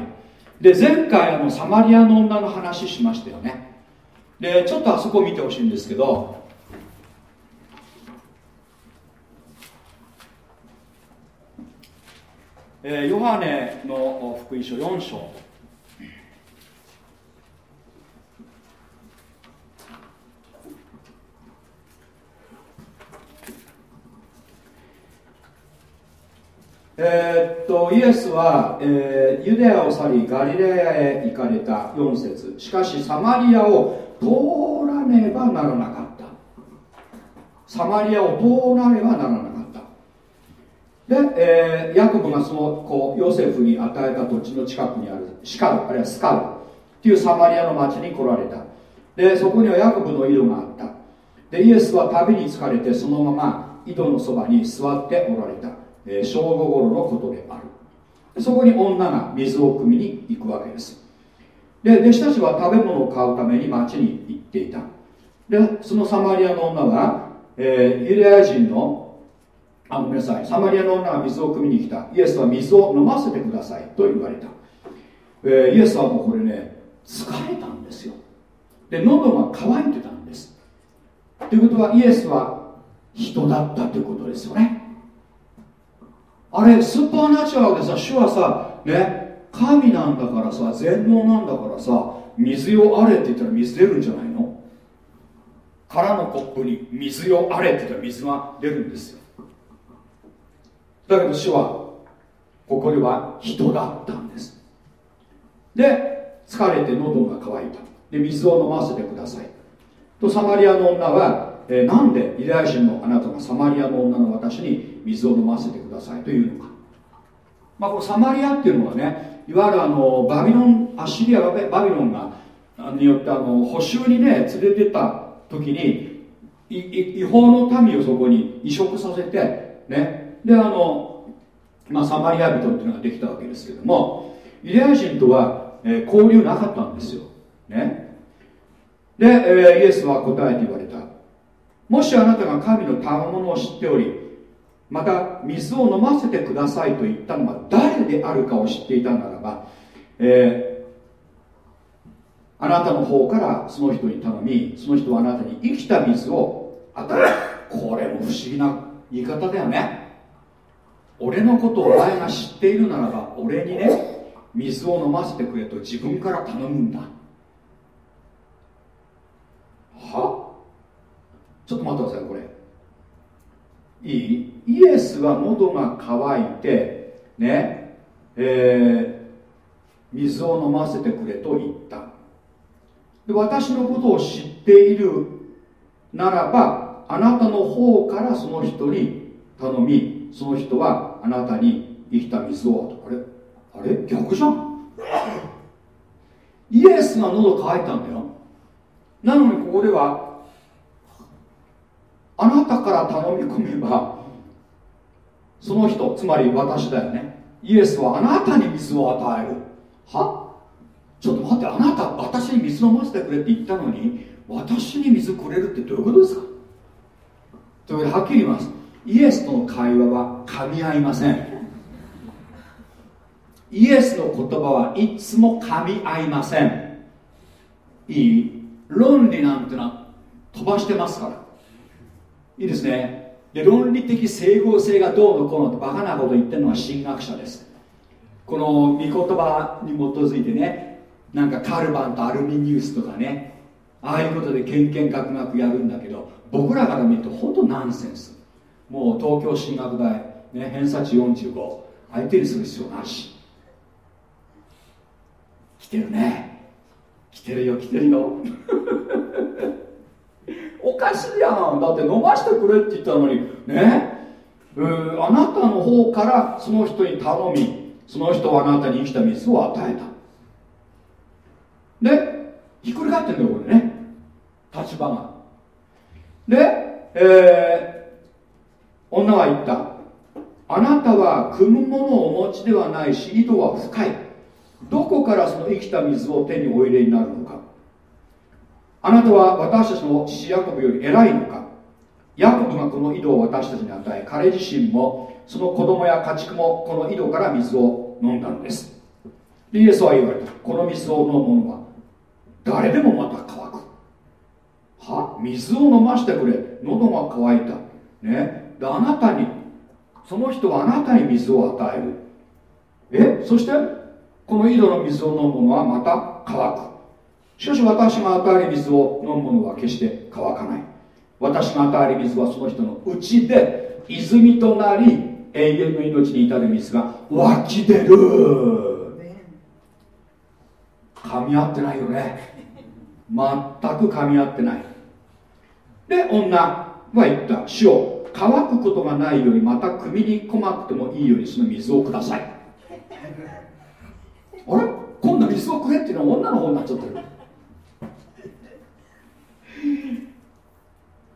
Speaker 1: で前回あのサマリアの女の話しましたよね。でちょっとあそこを見てほしいんですけどえー、ヨハネの福音書4章。えー、っとイエスは、えー、ユダヤを去りガリレアへ行かれた4節。しかしサマリアを通らねばならなかった。サマリアを通らねばならなかった。で、えー、ヤコブがそのこうヨセフに与えた土地の近くにあるシカルあるいはスカルっていうサマリアの町に来られた。でそこにはヤコブの井戸があった。でイエスは旅に疲れてそのまま井戸のそばに座っておられた、えー、正午頃のことである。そこに女が水を汲みに行くわけです。で弟子たちは食べ物を買うために町に行っていた。でそのサマリアの女は、えー、ユダヤ人のあごめんなさい。サマリアの女が水を汲みに来た。イエスは水を飲ませてください。と言われた、えー、イエスはもうこれね疲れたんですよ。で喉が渇いてたんです。ということはイエスは人だったということですよね。あれスーパーナチュラルでさ主はさね神なんだからさ全能なんだからさ水よあれって言ったら水出るんじゃないの？空のコップに水よあれって言ったら水が出るんですよ。だけど主はここでは人だったんです。で疲れて喉が渇いた。で水を飲ませてください。とサマリアの女は、えー、なんでユダヤ人のあなたがサマリアの女の私に水を飲ませてくださいというのか。まあこのサマリアっていうのはねいわゆるあのバビロンアッシリアバビロンがによってあの補修にね連れてった時に違法の民をそこに移植させてね。であの、まあ、サマリア人っていうのができたわけですけどもユダヤ人とは、えー、交流なかったんですよ。ね。で、えー、イエスは答えて言われた。もしあなたが神の賜物を知っておりまた水を飲ませてくださいと言ったのは誰であるかを知っていたならば、えー、あなたの方からその人に頼みその人はあなたに生きた水を与えこれも不思議な言い方だよね。俺のことをお前が知っているならば俺にね水を飲ませてくれと自分から頼むんだ。は？ちょっと待ってくださいこれ。いい？イエスは喉が渇いてねえー、水を飲ませてくれと言った。で私のことを知っているならばあなたの方からその人に頼みその人はあなたに生きた水をあれあれ逆じゃん。イエスが喉乾いたんだよ。なのにここではあなたから頼み込めばその人つまり私だよね。イエスはあなたに水を与える。は？ちょっと待ってあなた私に水飲ませてくれって言ったのに私に水くれるってどういうことですか？というわけではっきり言います。イエスとの会話は噛み合いません。イエスの言葉はいつも噛み合いません。いい？論理なんてのは飛ばしてますから。いいですね。で論理的整合性がどうのこうのってバカなこと言ってるのは神学者です。この御言葉に基づいてねなんかカルバンとアルミニウスとかねああいうことでけんけんがくがくやるんだけど僕らから見ると本当ナンセンス。もう東京進学大、ね、偏差値45相手にする必要なし。来てるね。来てるよ来てるよ。おかしいやん。だって飲ましてくれって言ったのに。ね？あなたの方からその人に頼みその人はあなたに生きた水を与えた。でひっくり返ってんだよこれね。立場が。で、えー、女は言った。あなたは汲むものをお持ちではないし井戸は深いどこからその生きた水を手にお入れになるのか。あなたは私たちの父ヤコブより偉いのか？ヤコブがこの井戸を私たちに与え彼自身もその子供や家畜もこの井戸から水を飲んだんです。イエスは言われた。この水を飲む者は誰でもまた乾く。は？水を飲ましてくれ。喉が渇いた。ね？であなたにその人はあなたに水を与える。え？そしてこの井戸の水を飲む者はまた乾く。しかし私が与える水を飲む者は決して乾かない。私が与える水はその人のうちで泉となり永遠の命に至る水が湧き出る。噛み合ってないよね。全く噛み合ってない。で女は言った主を乾くことがないよりまた汲みに来なくてもいいようにその水をくださいあれ？今度水をくれっていうのは女の方になっちゃってる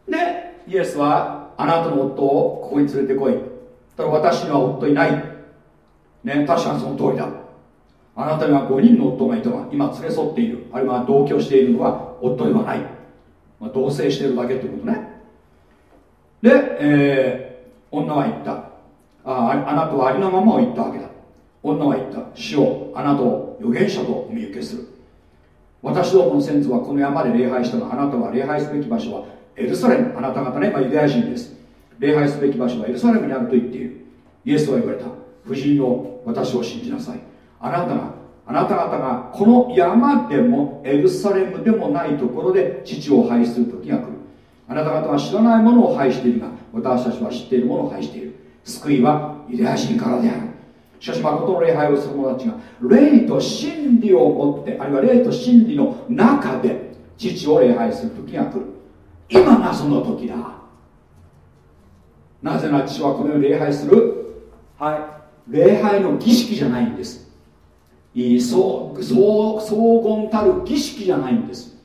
Speaker 1: でイエスはあなたの夫をここに連れてこい。ただ私には夫いない。ね確かにその通りだ。あなたには5人の夫がいたが今連れ添っている。あるいは同居しているのは夫ではない、まあ、同棲しているだけってことね。で、えー、女は言った。ああなたはありのままを言ったわけだ。女は言った。主をあなたを預言者とお見受けする。私どもの先祖はこの山で礼拝したがあなたは礼拝すべき場所はエルサレムあなた方ね、まあ、ユダヤ人です。礼拝すべき場所はエルサレムにあると言っている。イエスは言われた。夫人よ私を信じなさい。あなたがあなた方がこの山でもエルサレムでもないところで父を拝する時が来る。あなた方は知らないものを拝しているが私たちは知っているものを拝している。救いはユダヤ人からである。しかし誠の礼拝をする者たちが霊と真理を持ってあるいは霊と真理の中で父を礼拝する時が来る。今がその時だ。なぜなら父はこの世に礼拝するはい。礼拝の儀式じゃないんです。いいそうそう荘厳たる儀式じゃないんです。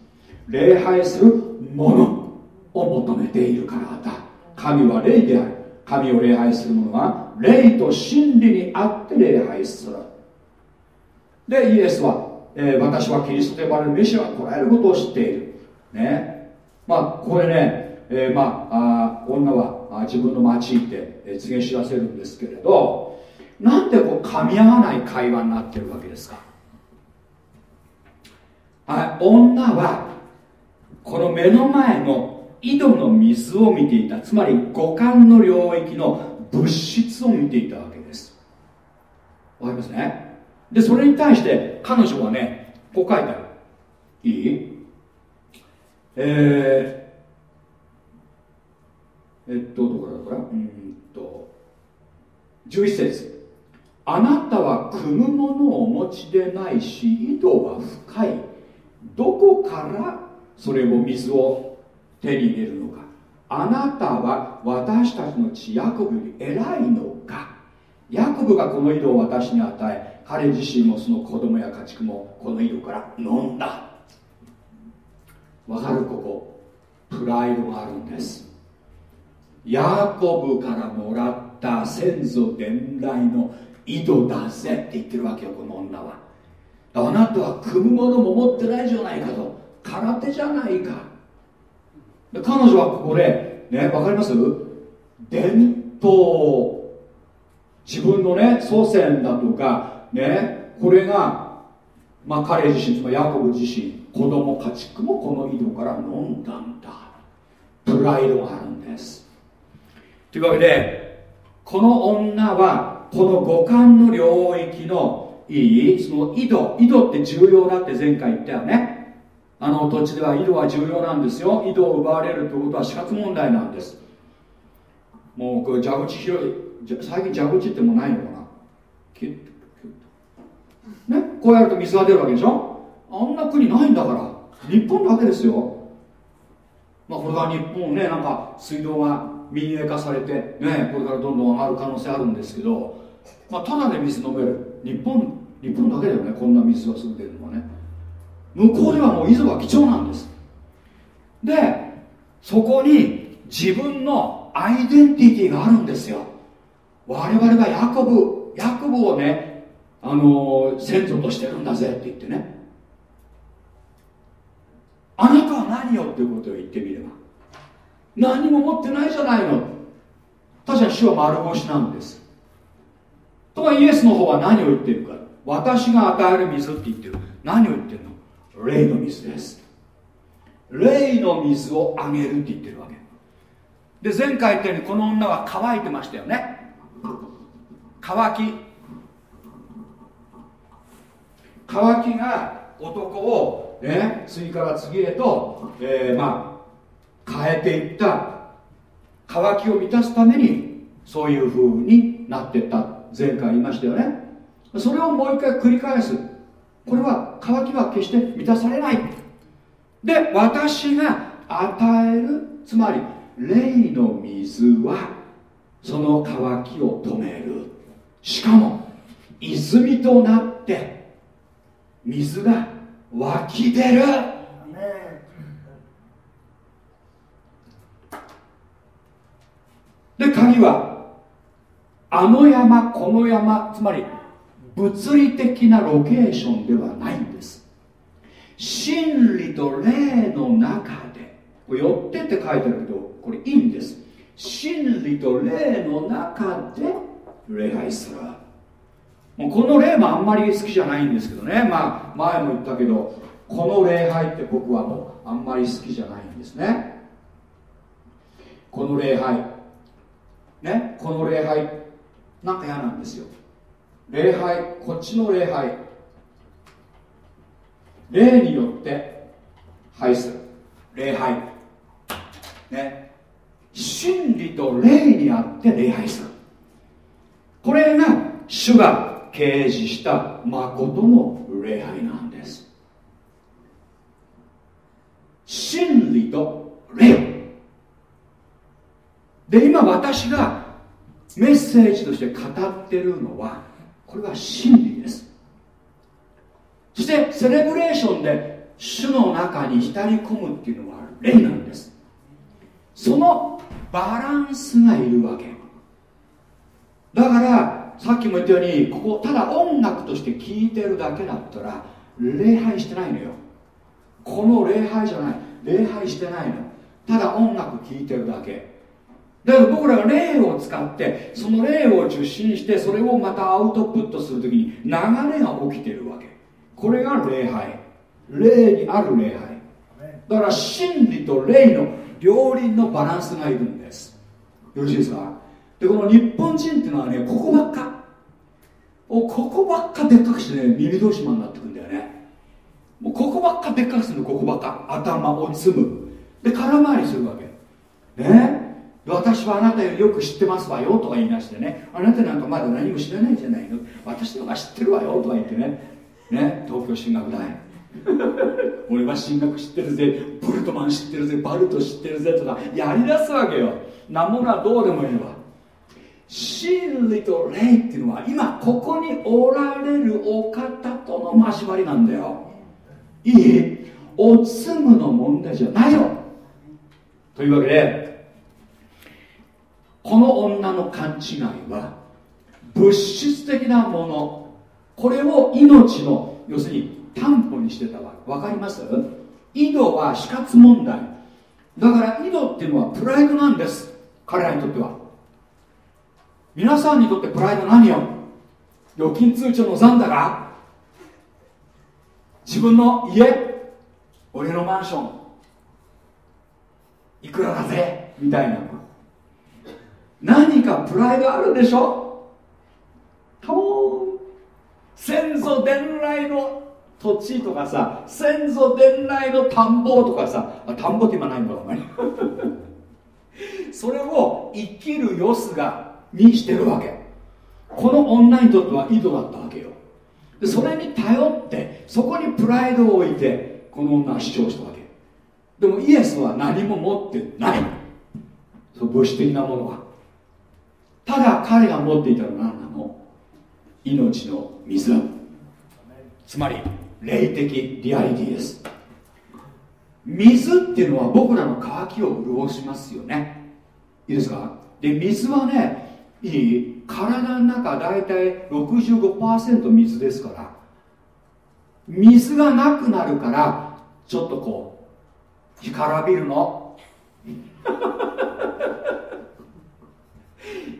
Speaker 1: 礼拝するものを求めているからだ。神は霊である。神を礼拝する者は霊と真理にあって礼拝する。でイエスは、えー、私はキリストと呼ばれるメシアが来られることを知っている。ねまあここでね、えー、まああ女は自分の町行って、え告げ知らせるんですけれどなんでこう噛み合わない会話になってるわけですか？はい女はこの目の前の井戸の水を見ていたつまり五感の領域の物質を見ていたわけです。わかりますね？でそれに対して彼女はねこう書いてある。いい？えー、えっとどこだこれうんと11節。あなたは汲むものをお持ちでないし井戸は深い。どこからそれを水を手に入れるのか。あなたは私たちの血ヤコブより偉いのか。ヤコブがこの井戸を私に与え彼自身もその子供や家畜もこの井戸から飲んだ。わかるここ。プライドがあるんです。ヤコブからもらった先祖伝来の井戸だぜって言ってるわけよこの女は。あなたは組むものも持ってないじゃないかと。空手じゃないか。で彼女はここでねわかります？伝統。自分のね祖先だとかねこれがまあ彼自身つまりヤコブ自身。子供家畜もこの井戸から飲んだんだ。プライドがあるんです。というわけでこの女はこの五感の領域のいいその井戸井戸って重要だって前回言ったよね。あの土地では井戸は重要なんですよ。井戸を奪われるということは死活問題なんです。もうこれ蛇口広い最近蛇口ってもうないのかな。キュッキュッね？こうやると水が出るわけでしょ？あんな国ないんだから。日本だけですよ。まあこれが日本ねなんか水道が民営化されて、ね、これからどんどん上がる可能性あるんですけど、まあ、ただで水飲める。日本日本だけだよねこんな水が住んでるのはね。向こうではもう磯が貴重なんです。でそこに自分のアイデンティティがあるんですよ。我々はヤコブヤコブをねあの、先祖としてるんだぜって言ってねあなたは何よっていうことを言ってみれば。何も持ってないじゃないの。確かに主は丸腰なんです。とかイエスの方は何を言ってるか。私が与える水って言ってる。何を言ってるの。霊の水です。霊の水をあげるって言ってるわけ。で前回言ったようにこの女は乾いてましたよね。乾き。乾きが男をね次から次へと、えー、まあ変えていった。渇きを満たすためにそういう風になっていった。前回言いましたよね。それをもう一回繰り返す。これは渇きは決して満たされない。で私が与えるつまり霊の水はその渇きを止める。しかも泉となって水が湧き出る。で鍵はあの山この山つまり物理的なロケーションではないんです。真理と霊の中でこれ寄ってって書いてあるけどこれいいんです。真理と霊の中で礼拝する。もうこの例もあんまり好きじゃないんですけどね。まあ前も言ったけどこの礼拝って僕はもうあんまり好きじゃないんですね。この礼拝。ね？この礼拝。なんか嫌なんですよ。礼拝。こっちの礼拝。霊によって拝する。礼拝。ね？真理と霊にあって礼拝する。これが主が掲示した誠の礼拝なんです。真理と霊で今私がメッセージとして語ってるのはこれは真理です。そしてセレブレーションで主の中に浸り込むっていうのは霊なんです。そのバランスがいるわけ。だからさっきも言ったようにここただ音楽として聴いてるだけだったら礼拝してないのよ。この礼拝じゃない。礼拝してないのただ音楽聴いてるだけ。だから僕らが霊を使ってその霊を受信してそれをまたアウトプットするときに流れが起きてるわけ。これが礼拝。霊にある礼拝。だから真理と霊の両輪のバランスがいるんです。よろしいですか？でこの日本人っていうのはねここばっか。ここばっかでっかくしてね耳同士になってくんだよね。もうここばっかでっかくするのここばっか。頭を積む。で空回りするわけ。ね？私はあなたよりよく知ってますわよとか言い出してね。あなたなんかまだ何も知らないじゃないの。私の方が知ってるわよとか言ってね。ね？東京進学大 俺は進学知ってるぜ。ブルトマン知ってるぜ。バルト知ってるぜとかやりだすわけよ。なものはどうでもいいわ。真理と霊っていうのは今ここにおられるお方との交わりなんだよ。いい？おつむの問題じゃないよ。というわけでこの女の勘違いは物質的なものこれを命の要するに担保にしてたわ。分かります？井戸は死活問題。だから井戸っていうのはプライドなんです。彼らにとっては。皆さんにとってプライド何よ？預金通帳の残高？自分の家？俺のマンション？いくらだぜ？みたいな。何かプライドあるでしょ？と先祖伝来の土地とかさ先祖伝来の田んぼとかさ田んぼって今ないんだお前。それを生きる様子がにしてるわけ。この女にとっては井戸だったわけよ。でそれに頼ってそこにプライドを置いてこの女は主張したわけ。でもイエスは何も持ってない。その物質的なものは。ただ彼が持っていたのは何なの？命の水。つまり霊的リアリティです。水っていうのは僕らの渇きを潤しますよね。いいですか？で水はねいい体の中大体65%水ですから水がなくなるからちょっとこう干からびるの。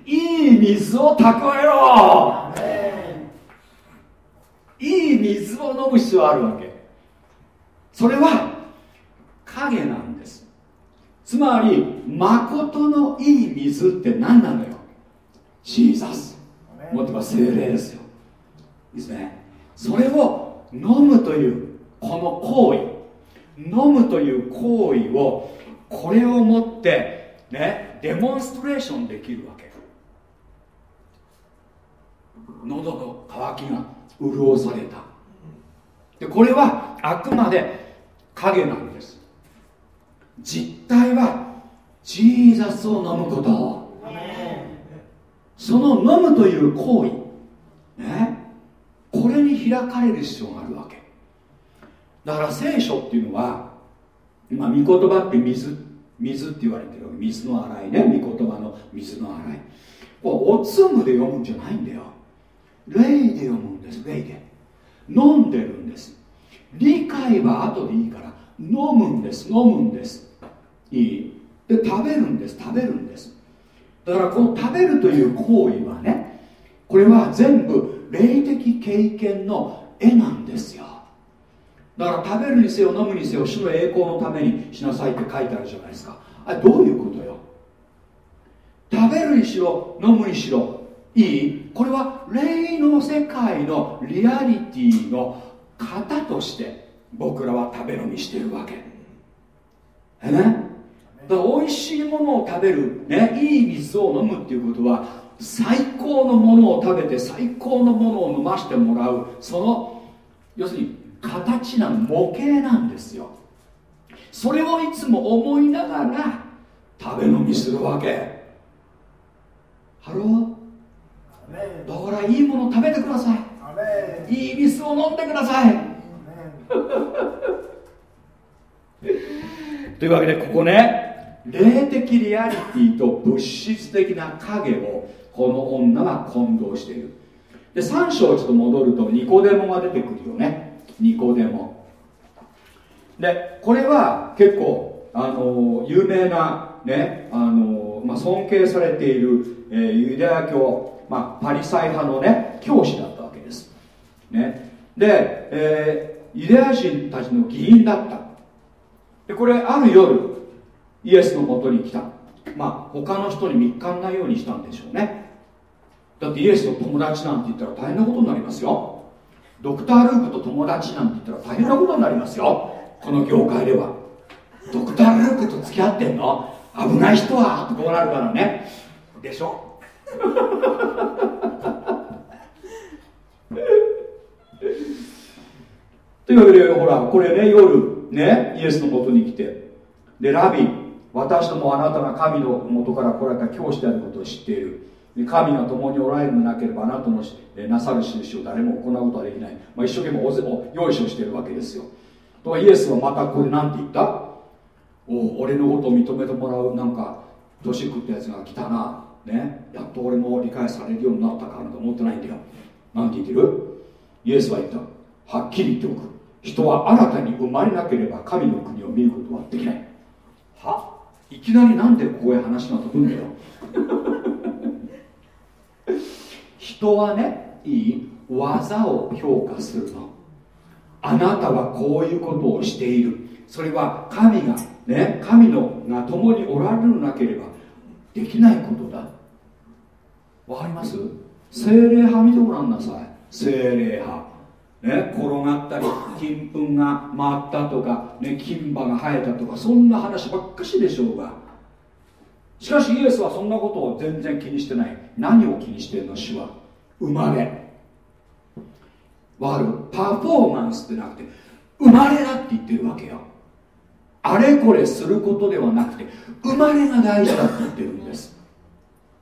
Speaker 1: いい水を蓄えろ。いい水を飲む必要あるわけ。それは影なんです。つまり誠のいい水って何なのよ？シーザスもっと言えば精霊ですよ。いいですね。それを飲むというこの行為。飲むという行為をこれをもってねデモンストレーションできるわけ。喉の渇きが潤された。でこれはあくまで影なんです。実態はジーザスを飲むこと。その飲むという行為。ね。これに開かれる必要があるわけ。だから聖書っていうのは今御言葉って水。水って言われてる水の洗いね。御言葉の水の洗い。これおつむで読むんじゃないんだよ。霊で読むんです。霊で。飲んでるんです。理解は後でいいから飲むんです。飲むんです。いい。で食べるんです。食べるんです。だからこの食べるという行為はねこれは全部霊的経験の絵なんですよ。だから食べるにせよ飲むにせよ主の栄光のためにしなさいって書いてあるじゃないですか。あれどういうことよ？食べるにしろ飲むにしろいい？これは霊の世界のリアリティの型として僕らは食べ飲みしてるわけ。えね？だから美味しいものを食べる、ね、いい水を飲むっていうことは最高のものを食べて最高のものを飲ましてもらうその要するに形な模型なんですよ。それをいつも思いながら食べ飲みするわけ。 Hello？だからいいもの食べてください。いい水を飲んでください。というわけでここね霊的リアリティと物質的な影をこの女は混同している。で3章ちょっと戻るとニコデモが出てくるよね。ニコデモ。でこれは結構あの有名なねあの、まあ、尊敬されている、えー、ユダヤ教、まあ、パリサイ派のね教師だったわけです、ね、で、えー、ユダヤ人たちの議員だった。でこれある夜イエスのもとに来た。まあ他の人に見っかんないようにしたんでしょうね。だってイエスの友達なんて言ったら大変なことになりますよ。ドクター・ルークと友達なんて言ったら大変なことになりますよ。この業界では。ドクター・ルークと付き合ってんの？危ない人は？ってこうなるからね。でしょ？というわけでほらこれね夜ねイエスのもとに来て。でラビ私どもあなたが神のもとから来られた教師であることを知っている。神が共におられるのなければあなたのなさる印を誰も行うことはできない、まあ、一生懸命お用意しをしているわけですよ。とイエスはまたここで何て言ったお俺のことを認めてもらうなんか年食ったやつが来たな。ねやっと俺も理解されるようになったかなと思ってないんだよ。なんて言ってる？イエスは言った。はっきり言っておく。人は新たに生まれなければ神の国を見ることはできない。は？いきなりなんでここへ話が飛ぶんだよ。人はねいい技を評価するの。あなたはこういうことをしている。それは神がね神のが共におられなければできないことだ。わかります？精霊派見てごらんなさい。精霊派。ね、転がったり金粉が回ったとか、ね、金歯が生えたとかそんな話ばっかしでしょうが。しかしイエスはそんなことを全然気にしてない。何を気にしてるの？主は。生まれ。わかる？パフォーマンスってなくて生まれだって言ってるわけよ。あれこれすることではなくて生まれが大事だって言ってるんです。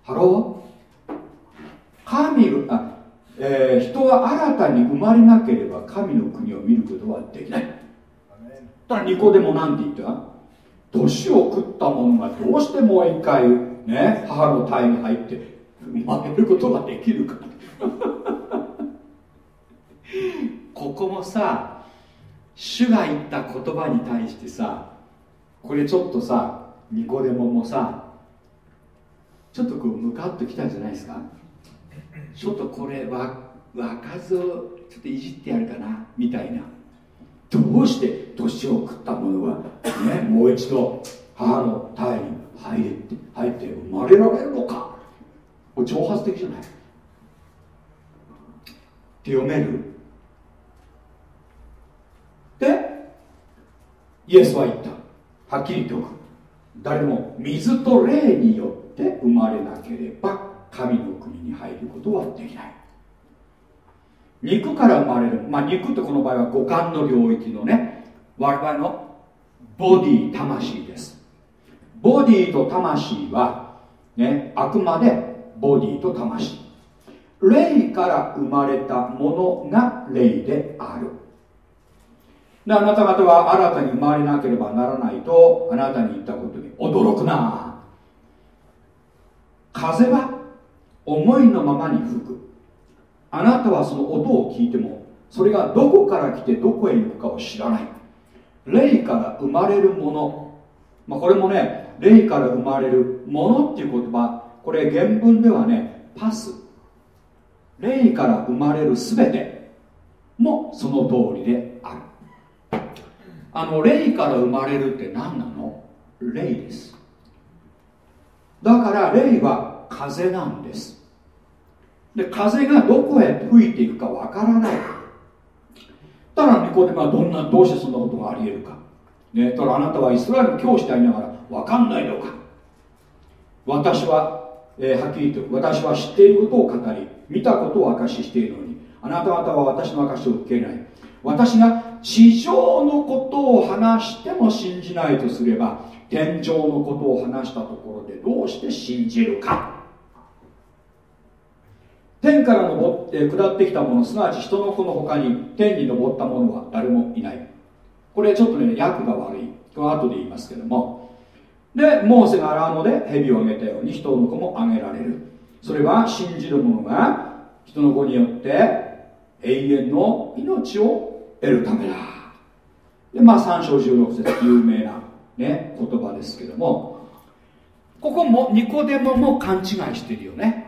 Speaker 1: Hello？神あ、えー、人は新たに生まれなければ神の国を見ることはできない。だからニコでも何て言った？年を食った者がどうしてもう一回ね母の体に入って生まれることができるか。ここもさ主が言った言葉に対してさこれちょっとさニコデモもさちょっとこうムカッときたんじゃないですか？ちょっとこれは若ずをちょっといじってやるかなみたいな。どうして年を食った者は、ね、もう一度母の体に入れて入って生まれられるのか。これ挑発的じゃない。って読める。でイエスは言った。はっきり言っておく。誰も水と霊によって生まれなければ神の国に入ることはできない。肉から生まれる、まあ、肉ってこの場合は五感の領域のね我々のボディ魂です。ボディと魂は、ね、あくまでボディと魂。霊から生まれたものが霊である。であなた方は新たに生まれなければならないとあなたに言ったことに驚くな。風は思いのままに吹く。あなたはその音を聞いてもそれがどこから来てどこへ行くかを知らない。霊から生まれるもの、まあ、これもね霊から生まれるものっていう言葉。これ原文ではねパス。霊から生まれる全てもその通りである。あの霊から生まれるって何なの？霊です。だから霊は風なんです。で風がどこへ吹いていくかわからない。ただからニコデマはどんなどうしてそんなことがあり得るか。ねただあなたはイスラエル教師でありながらわかんないのか。私は、えー、はっきりと私は知っていることを語り見たことを証ししているのにあなた方は私の証しを受けない。私が地上のことを話しても信じないとすれば天上のことを話したところでどうして信じるか。天から登って下ってきたものすなわち人の子の他に天に登った者は誰もいないこれちょっとね訳が悪いこの後で言いますけどもでモーセが洗うので蛇をあげたように人の子もあげられるそれは信じる者が人の子によって永遠の命を得るためだでまあ3章16節有名な、ね、言葉ですけどもここもニコデモも勘違いしてるよね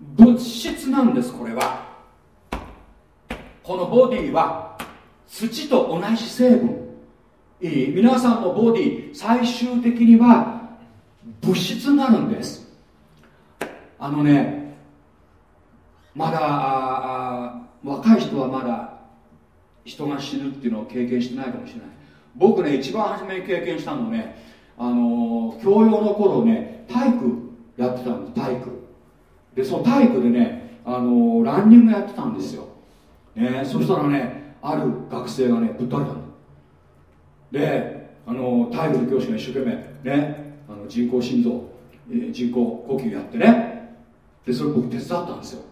Speaker 1: 物質なんですこれは。このボディは土と同じ成分。いい皆さんのボディ最終的には物質になるんです。あのねまだ若い人はまだ人が死ぬっていうのを経験してないかもしれない。僕ね一番初めに経験したのねあの教養の頃ね体育やってたんです体育。でその体育でねあのランニングやってたんですよ、ね、そしたらねある学生がねぶっ倒れたの。であの体育の教師が一生懸命ねあの人工心臓、えー、人工呼吸やってね。でそれ僕手伝ったんですよ。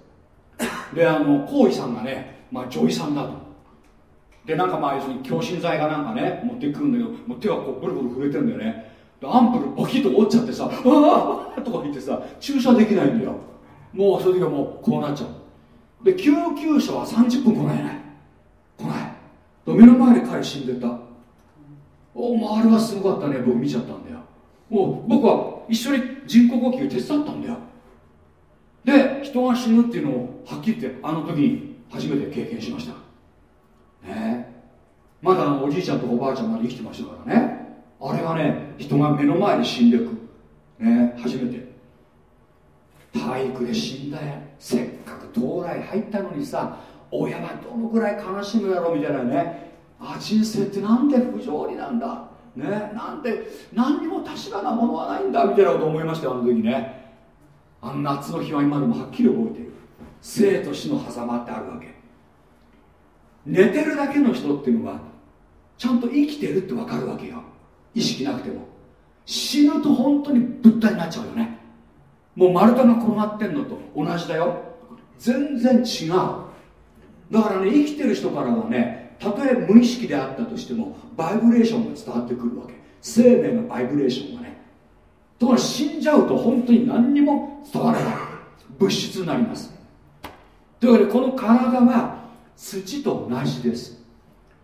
Speaker 1: であの浩医さんがね、まあ、女医さんだと。でなんかまあ要するに強心剤がなんかね持ってくるんだけどもう手がこうブルブル震えてるんだよね。でアンプルボキッと折っちゃってさ「ああ!」とか言ってさ注射できないんだよ。もうその時はもうこうなっちゃう。で救急車は30分来ないね。来ない。目の前で彼死んでた。おまああれはすごかったね。僕見ちゃったんだよ。もう僕は一緒に人工呼吸手伝ったんだよ。で人が死ぬっていうのをはっきり言ってあの時に初めて経験しました。ね。まだおじいちゃんとおばあちゃんまで生きてましたからね。あれはね人が目の前で死んでいく。ね。初めて。体育で死んだよせっかく東大入ったのにさ親はどのくらい悲しむやろみたいなね。あ人生ってなんで不条理なんだ。ねなんで何にも確かなものはないんだみたいなこと思いましたよあの時ね。あの夏の日は今でもはっきり覚えている。生と死の狭間ってあるわけ。寝てるだけの人っていうのはちゃんと生きてるって分かるわけよ。意識なくても。死ぬと本当に物体になっちゃうよね。もう丸太が転がってんのと同じだよ。全然違う。だからね生きてる人からはねたとえ無意識であったとしてもバイブレーションが伝わってくるわけ。生命のバイブレーションがね。ところが死んじゃうと本当に何にも伝わらない。物質になります。というわけでこの体は土と同じです。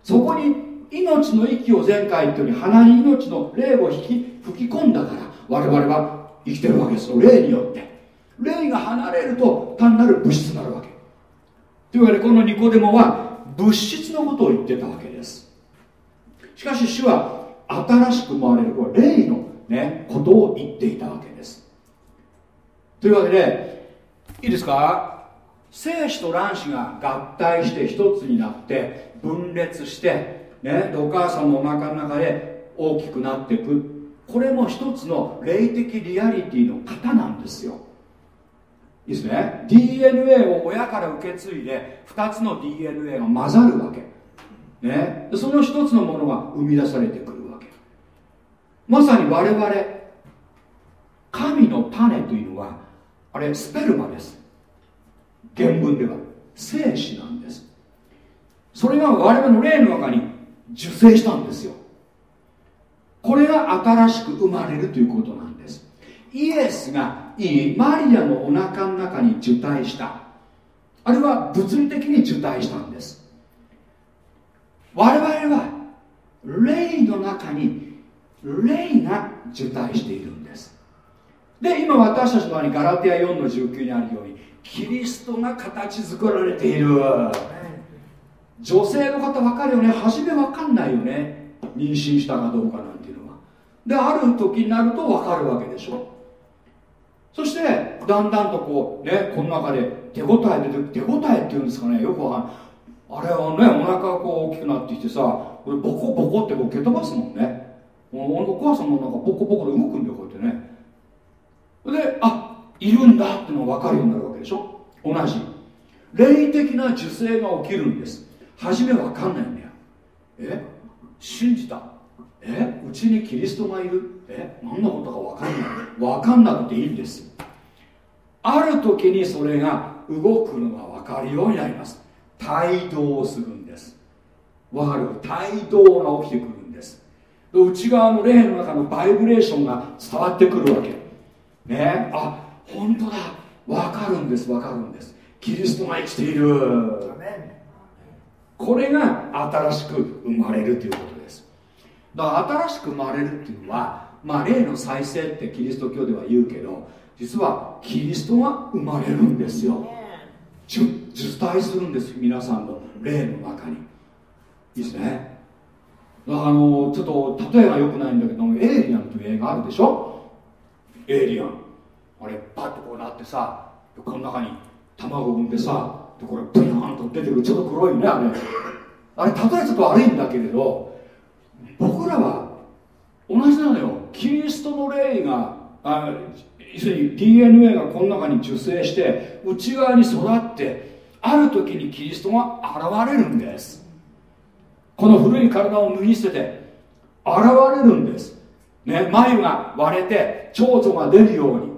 Speaker 1: そこに命の息を前回言ったように鼻に命の霊を引き吹き込んだから我々は生きてるわけですよ。霊によって。霊が離れると単なる物質になるわけ。というわけでこのニコデモは物質のことを言ってたわけです。しかし主は新しく生まれるこれ霊のねことを言っていたわけです。というわけでいいですか？精子と卵子が合体して一つになって分裂してねお母さんのお腹の中で大きくなっていく。これも一つの霊的リアリティの型なんですよ。いいですね？DNA を親から受け継いで2つの DNA が混ざるわけ。ね？その一つのものが生み出されてくるわけ。まさに我々神の種というのはあれスペルマです。原文では。精子なんです。それが我々の霊の中に受精したんですよ。これが新しく生まれるということなんです。イエスがいいマリアのお腹の中に受胎した。あれは物理的に受胎したんです。我々は霊の中に霊が受胎しているんです。で今私たちの場にガラティア4の19にあるようにキリストが形作られている。女性の方分かるよね？初め分かんないよね。妊娠したかどうかなんていうのは。である時になると分かるわけでしょ。そしてだんだんとこうねこの中で手応え出て手応えっていうんですかね。よくわかんない。あれはねお腹がこう大きくなってきてさこれボコボコってこう蹴飛ばすもんね。お母さんもなんかボコボコで動くんだよこうやってね。であいるんだってのが分かるようになるわけでしょ。同じ。霊的な受精が起きるんです。初め分かんないんだよ。え？信じた。え？うちにキリストがいる？え？何のことか分かんない。分かんなくていいんです。ある時にそれが動くのが分かるようになります。帯同するんです。分かる？帯同が起きてくるんです。内側の霊の中のバイブレーションが伝わってくるわけ。ね？あ本当だ。分かるんです分かるんです。キリストが生きている。これが新しく生まれるということです。だから新しく生まれるっていうのはまあ霊の再生ってキリスト教では言うけど実はキリストが生まれるんですよ。受胎するんです皆さんの霊の中に。いいですね。あのちょっと例えがよくないんだけどエイリアンという映画あるでしょ？エイリアン。あれパッとこうなってさこの中に卵を産んでさでこれブヤーンと出てくるちょっと黒いねあれ。あれ例えちょっと悪いんだけれど僕らは同じなのよ。キリストの霊があ要するに DNA がこの中に受精して内側に育ってある時にキリストが現れるんです。この古い体を脱ぎ捨てて現れるんです。ね眉が割れて蝶々が出るように。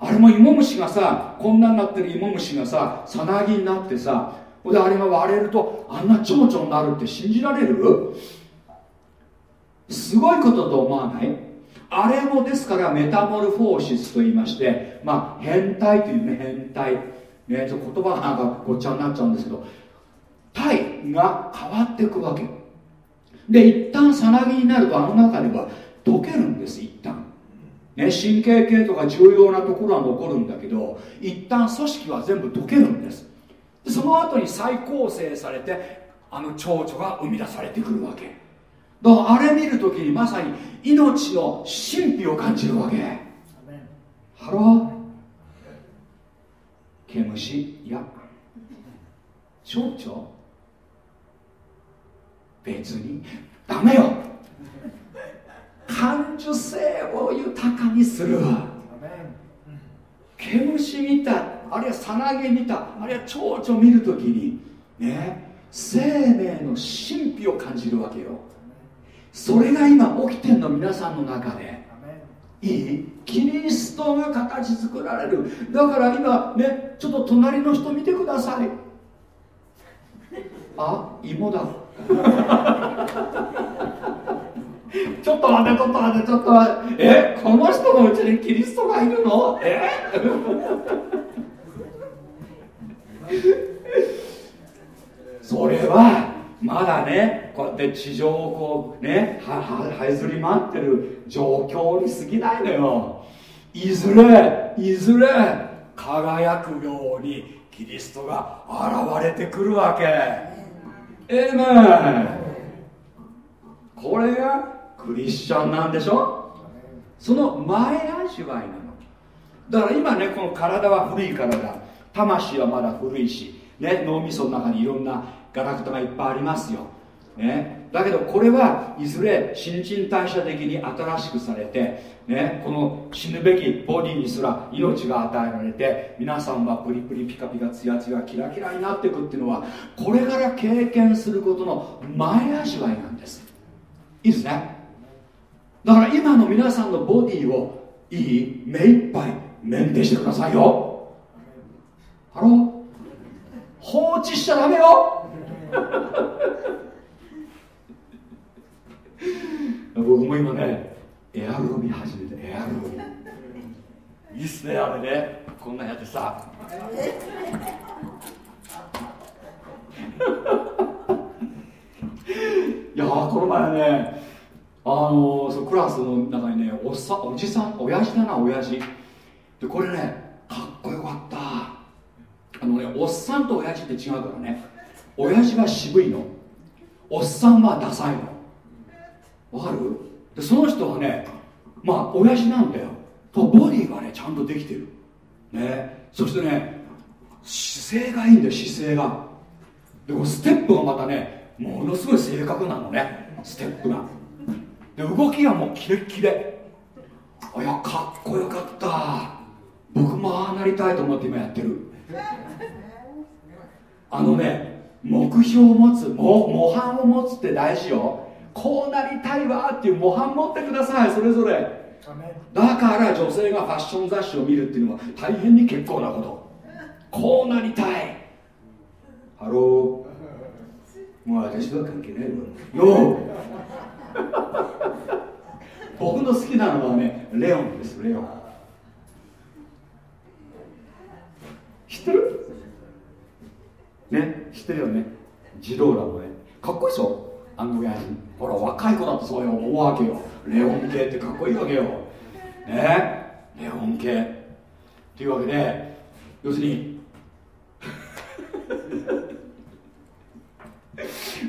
Speaker 1: あれも芋虫がさこんなになってる芋虫がささなぎになってさであれが割れるとあんな蝶々になるって信じられる？すごいことと思わない？あれもですからメタモルフォーシスと言いましてまあ変態というね変態。ね言葉がなんかごっちゃになっちゃうんですけど体が変わっていくわけ。で一旦さなぎになるとあの中では溶けるんです一旦。ね、神経系とか重要なところは残るんだけど一旦組織は全部溶けるんです。でその後に再構成されてあの蝶々が生み出されてくるわけ。だからあれ見るときにまさに命の神秘を感じるわけ。 Hello。毛虫？や。蝶々？別に。ダメよ感受性を豊かにする毛虫見たあるいはさなぎ見たあるいは蝶々見るときにね生命の神秘を感じるわけよ。それが今起きてんの皆さんの中で。いい？キリストが形作られる。だから今ねちょっと隣の人見てください。あ芋だちょっと待ってちょっと待ってちょっと待って。えこの人のうちにキリストがいるの？え？それはまだねこうやって地上をこうねはははいずり回ってる状況に過ぎないのよ。いずれいずれ輝くようにキリストが現れてくるわけ。ええねこれがクリスチャンなんでしょ？その前味わいなの。だから今ねこの体は古い体。魂はまだ古いし、ね、脳みその中にいろんなガラクタがいっぱいありますよ、ね、だけどこれはいずれ新陳代謝的に新しくされて、ね、この死ぬべきボディにすら命が与えられて皆さんはプリプリピカピカツヤツヤキラキラになっていくっていうのはこれから経験することの前味わいなんです。いいですね。だから今の皆さんのボディをいい目いっぱいメンテしてくださいよ。ハロ放置しちゃダメよ。僕も今ねエアロビ始めてエアロビ。いいっすねあれね。こんなんやってさ。いやこの前ねあのそクラスの中にねおっさおじさん親父だな親父。でこれねかっこよかった。あのねおっさんと親父って違うからね。親父は渋いの。おっさんはダサいの。わかる？でその人はねまあ親父なんだよ。とボディがねちゃんとできてる。ね。そしてね姿勢がいいんだよ姿勢が。でこステップがまたねものすごい正確なのね。ステップが。で動きがもうキレッキレ。いやかっこよかった。僕もああなりたいと思って今やってる。あのね目標を持つ模模範を持つって大事よ。こうなりたいわっていう模範持ってくださいそれぞれ。だから女性がファッション雑誌を見るっていうのは大変に結構なこと。こうなりたい。 Hello。もう私は関係ないわ。よ 僕の好きなのはねレオンですレオン。知ってる？ね知ってるよね。ジローラモね。かっこいいでしょあの親父ほら若い子だとそういう思うわけよ。レオン系ってかっこいいわけよ。ねレオン系。っていうわけで要するに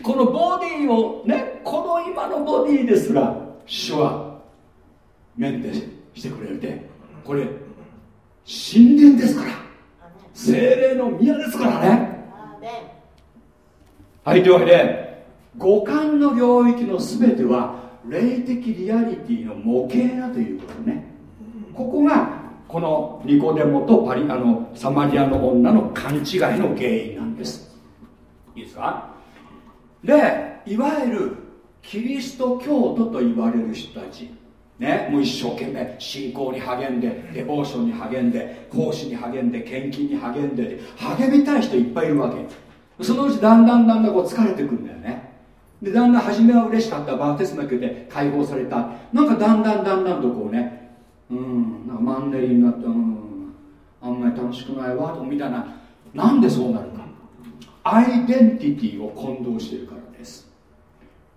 Speaker 1: このボディをねこの今のボディですら主はメンテしてくれてこれ神殿ですから。精霊の宮ですからね。はいというわけで五感の領域の全ては霊的リアリティの模型だということね。ここがこのニコデモとパリあのサマリアの女の勘違いの原因なんです。いいですか？でいわゆるキリスト教徒と言われる人たち。ね、もう一生懸命信仰に励んでデボーションに励んで奉仕に励んで献金に励んで励みたい人いっぱいいるわけ。そのうちだんだんだんだんこう疲れてくんだよね。でだんだん初めは嬉しかった。バプテスマ受けて解放された。なんかだんだんだんだんとこうねうんなんかマンネリになってうんあんまり楽しくないわとみたいな。なんでそうなるアイデンティティを混同しているからです。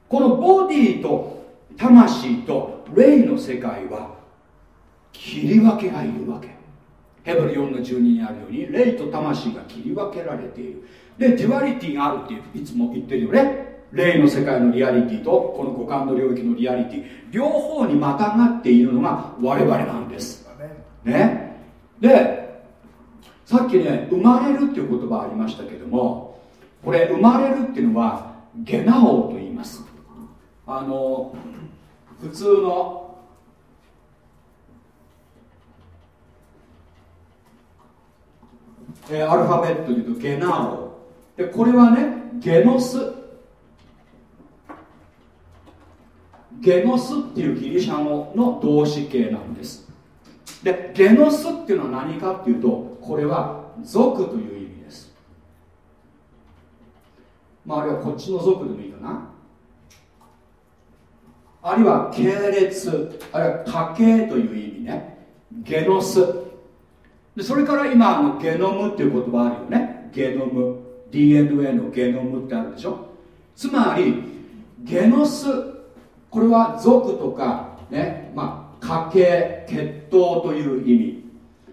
Speaker 1: このボディと魂と霊の世界は切り分けがいるわけ。ヘブル4の12にあるように霊と魂が切り分けられている。で duality があるっていつも言ってるよね。霊の世界のリアリティとこの五感の領域のリアリティ。両方にまたがっているのが我々なんです。ね。でさっきね生まれるっていう言葉ありましたけどもこれ生まれるっていうのはゲナオと言います。あの普通のえ、アルファベットで言うとゲナオでこれはねゲノスゲノスっていうギリシャ語の動詞形なんです。でゲノスっていうのは何かっていうとこれは族という意味ですまああるいはこっちの族でもいいかな。あるいは系列あるいは家系という意味ね。ゲノス。でそれから今あのゲノムっていう言葉あるよね。ゲノム。DNA のゲノムってあるでしょ。つまりゲノスこれは族とかねまあ家系血統という意味。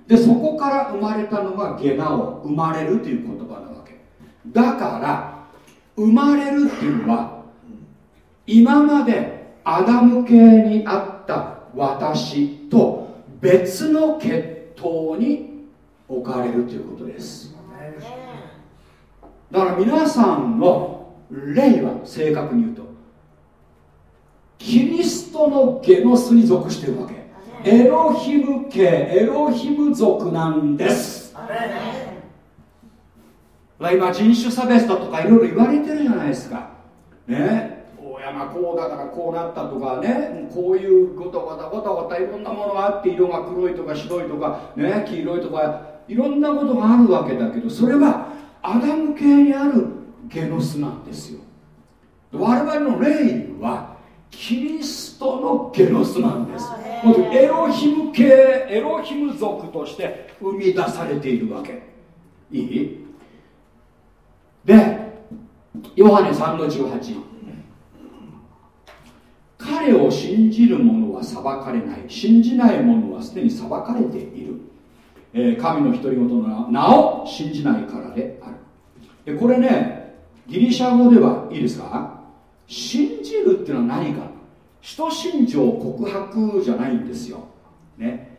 Speaker 1: でそこから生まれたのがゲナオ。生まれるという言葉なわけ。だから生まれるっていうのは今までアダム系にあった私と別の血統に置かれるということです。だから皆さんの霊は正確に言うとキリストのゲノスに属してるわけ。エロヒム系エロヒム族なんです今人種差別だとかいろいろ言われてるじゃないですか。ね。親がこうだからこうなったとかね。こういうことわたわたわたいろんなものがあって色が黒いとか白いとか。ね。黄色いとか。いろんなことがあるわけだけどそれはアダム系にあるゲノスなんですよ。我々の霊はキリストのゲノスなんです。エロヒム系エロヒム族として生み出されているわけ。いい？でヨハネ3の18彼を信じる者は裁かれない。信じない者はすでに裁かれている、えー、神の独り言の名を信じないからである。でこれねギリシャ語ではいいですか？信じるっていうのは何か？人信条告白じゃないんですよ。ね。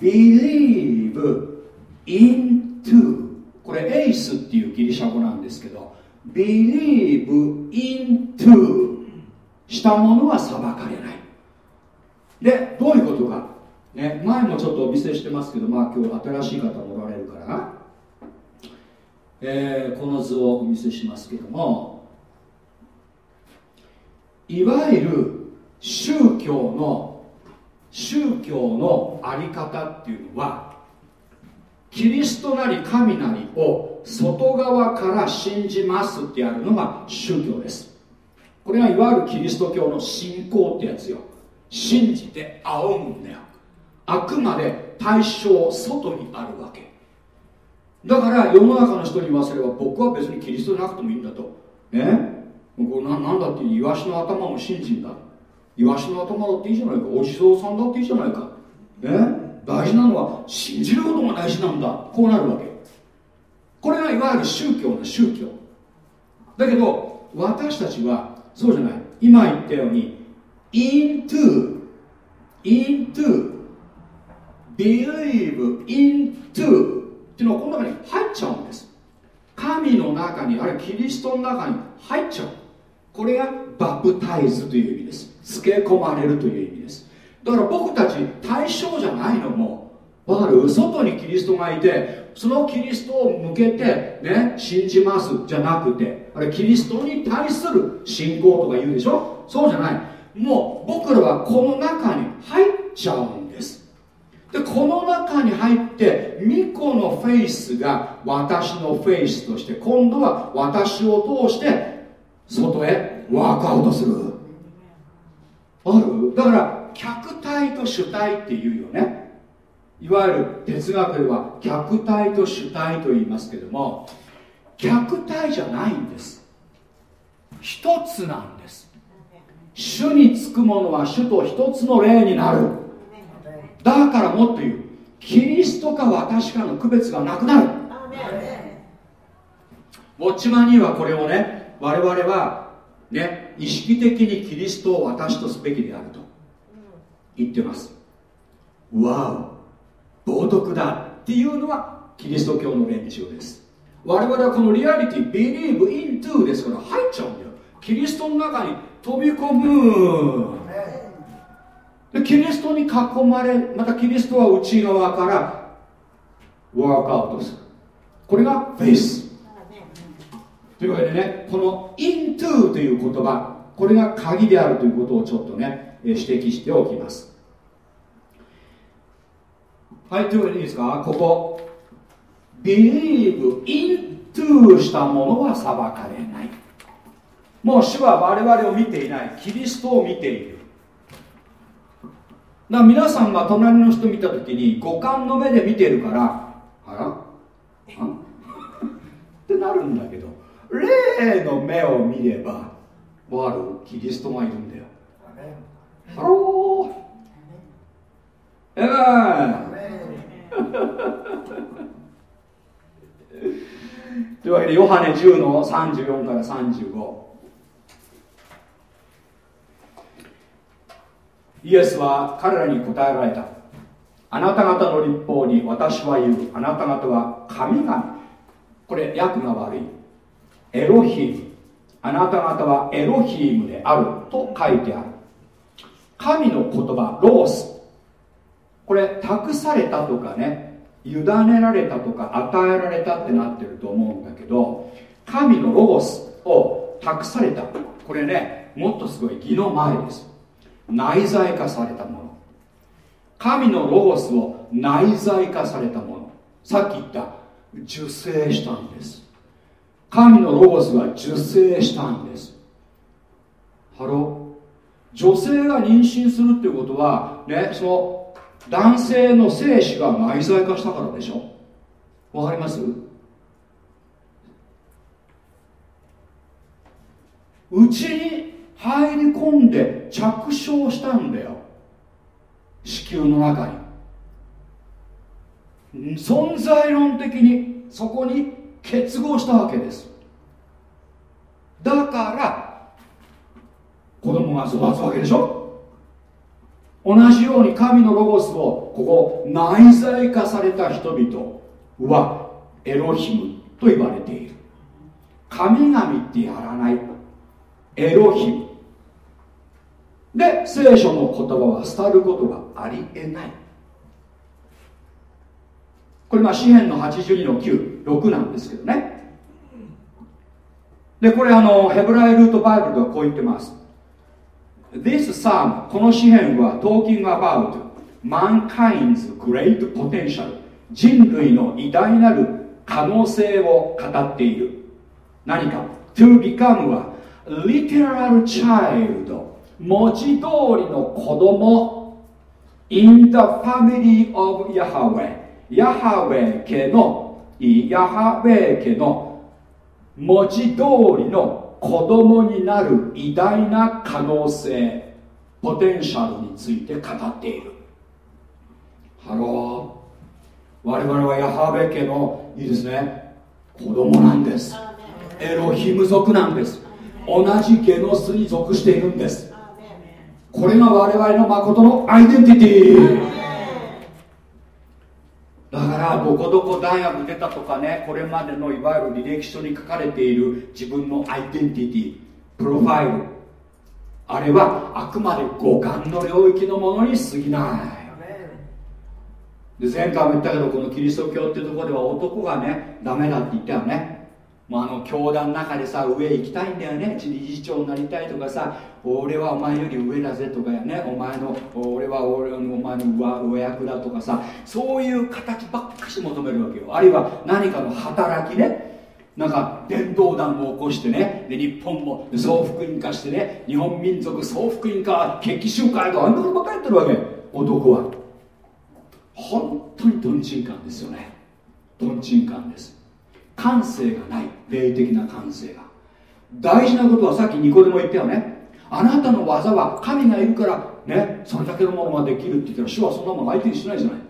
Speaker 1: Believe into これエイスっていうギリシャ語なんですけど believe into したものは裁かれない。でどういうことか、ね、前もちょっとお見せしてますけどまあ今日新しい方もおられるから、えー、この図をお見せしますけども。いわゆる宗教の宗教の在り方っていうのはキリストなり神なりを外側から信じますってやるのが宗教です。これがいわゆるキリスト教の信仰ってやつよ。信じて仰ぐんだよ。あくまで対象外にあるわけ。だから世の中の人に言わせれば僕は別にキリストじゃなくてもいいんだと。ねこななんだってイワシの頭も信じんだ。イワシの頭だっていいじゃないか。お地蔵さんだっていいじゃないか。ね大事なのは信じることが大事なんだ。こうなるわけ。これがいわゆる宗教の宗教。だけど私たちはそうじゃない。今言ったように into into believe into っていうのはこの中に入っちゃうんです。神の中にあるいはキリストの中に入っちゃう。これがバプタイズという意味です。付け込まれるという意味です。だから僕たち対象じゃないのも。わかる？外にキリストがいてそのキリストを向けてね信じますじゃなくてあれキリストに対する信仰とか言うでしょ？そうじゃない。もう僕らはこの中に入っちゃうんです。でこの中に入って巫女のフェイスが私のフェイスとして今度は私を通して外へワークアウトする。ある？だから体と主体っていうよね。いわゆる哲学では客体と主体と言いますけども客体じゃないんです。一つなんです。主につくものは主と一つの霊になる。だからもっと言う。キリストか私かの区別がなくなる。ウォッチマンにはこれをね我々はね意識的にキリストを私とすべきであると。言ってます。わお冒涜だっていうのはキリスト教の連中です。我々はこのリアリティ believe into ですから入っちゃうんだよ。キリストの中に飛び込む。でキリストに囲まれまたキリストは内側からワークアウトする。これがフェイス。というわけでねこの into という言葉これが鍵であるということをちょっとね指摘しておきます。はいというわけでいいですか？ここ。Believe into したものは裁かれない。もう主は我々を見ていないキリストを見ている。だ皆さんが隣の人見た時に五感の目で見てるからあら？ってなるんだけど霊の目を見ればわるキリストがいるんだよ。 Hello。え というわけでヨハネ10の34から35イエスは彼らに答えられた。あなた方の立法に私は言う。あなた方は神々。これ訳が悪い。エロヒーム。あなた方はエロヒームである。と書いてある。神の言葉ロース。これ託されたとかね委ねられたとか与えられたってなってると思うんだけど神のロゴスを託された。これねもっとすごい義の前です。内在化されたもの。神のロゴスを内在化されたもの。さっき言った受精したんです。神のロゴスが受精したんです。 Hello。女性が妊娠するっていうことはねその男性の精子が内在化したからでしょ？わかります？うちに入り込んで着床したんだよ。子宮の中に。存在論的にそこに結合したわけです。だから子供が育つわけでしょ？同じように神のロゴスをここ内在化された人々はエロヒムと言われている。神々ってやらない。エロヒム。で聖書の言葉は廃ることがありえない。これまあ詩篇の82の96なんですけどね。でこれあのヘブライルートバイブルではこう言ってます。This psalm この詩篇は talking about mankind's great potential 人類の偉大なる可能性を語っている何か to become a literal child 文字通りの子供 in the family of Yahweh ヤハウェ家のヤハウェ家の文字通りの子供になる偉大な可能性ポテンシャルについて語っている。 Hello。我々はヤハウェ家のいいですね。子供なんです。エロヒム族なんです。同じゲノスに属しているんです。これが我々の誠のアイデンティティだからどこどこ大学出たとかね。これまでのいわゆる履歴書に書かれている自分のアイデンティティプロファイル。あれはあくまで五感の領域のものに過ぎない。で前回も言ったけどこのキリスト教っていうところでは男がねダメだって言ったよね。もうあの教団の中でさ上行きたいんだよね。理事長になりたいとかさ俺はお前より上だぜとかやね。お前の俺は俺のお前の上上役だとかさ。そういう形ばっかし求めるわけよ。あるいは何かの働きね。なんか伝道団を起こしてね。で日本も総福音化してね。日本民族総福音化決起集会とかあんなことばっかりやってるわけ。男は。本当にとんちんかんですよね。とんちんかんです。感性がない。霊的な感性が。大事なことはさっきニコでも言ったよね。あなたの技は神がいるからねそれだけのものができるって言ったら主はそんなもの相手にしないじゃない。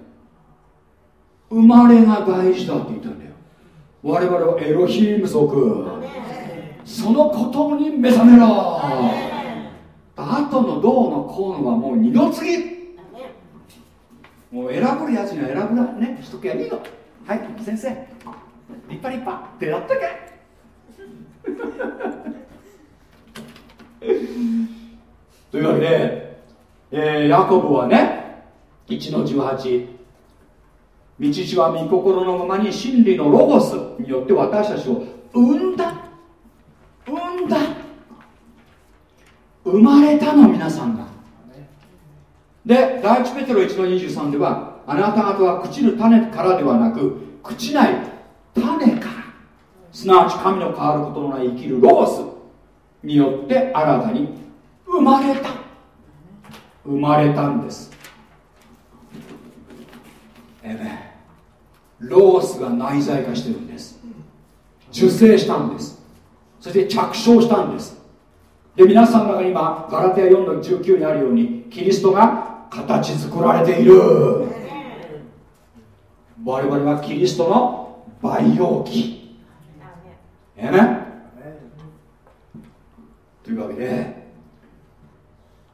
Speaker 1: 生まれが大事だって言ったんだよ。我々はエロヒーム族。そのことに目覚めろ。あとのどうのこうのはもう二の次。もう選ぶやつには選ぶなねしとけ。ばいいよはい先生。立派立派ってやったけ？というわけで、えー、ヤコブはね1の18道地は御心のままに真理のロゴスによって私たちを生んだ。生んだ。生まれたの皆さんがで第一ペテロ1の23ではあなた方は朽ちる種からではなく朽ちないすなわち神の変わることのない生きるロースによって新たに生まれた。生まれたんです。えめロースが内在化してるんです。受精したんです。そして着床したんです。で皆さんの中に今ガラテア4の19にあるようにキリストが形作られている。我々はキリストの培養期えねというわけで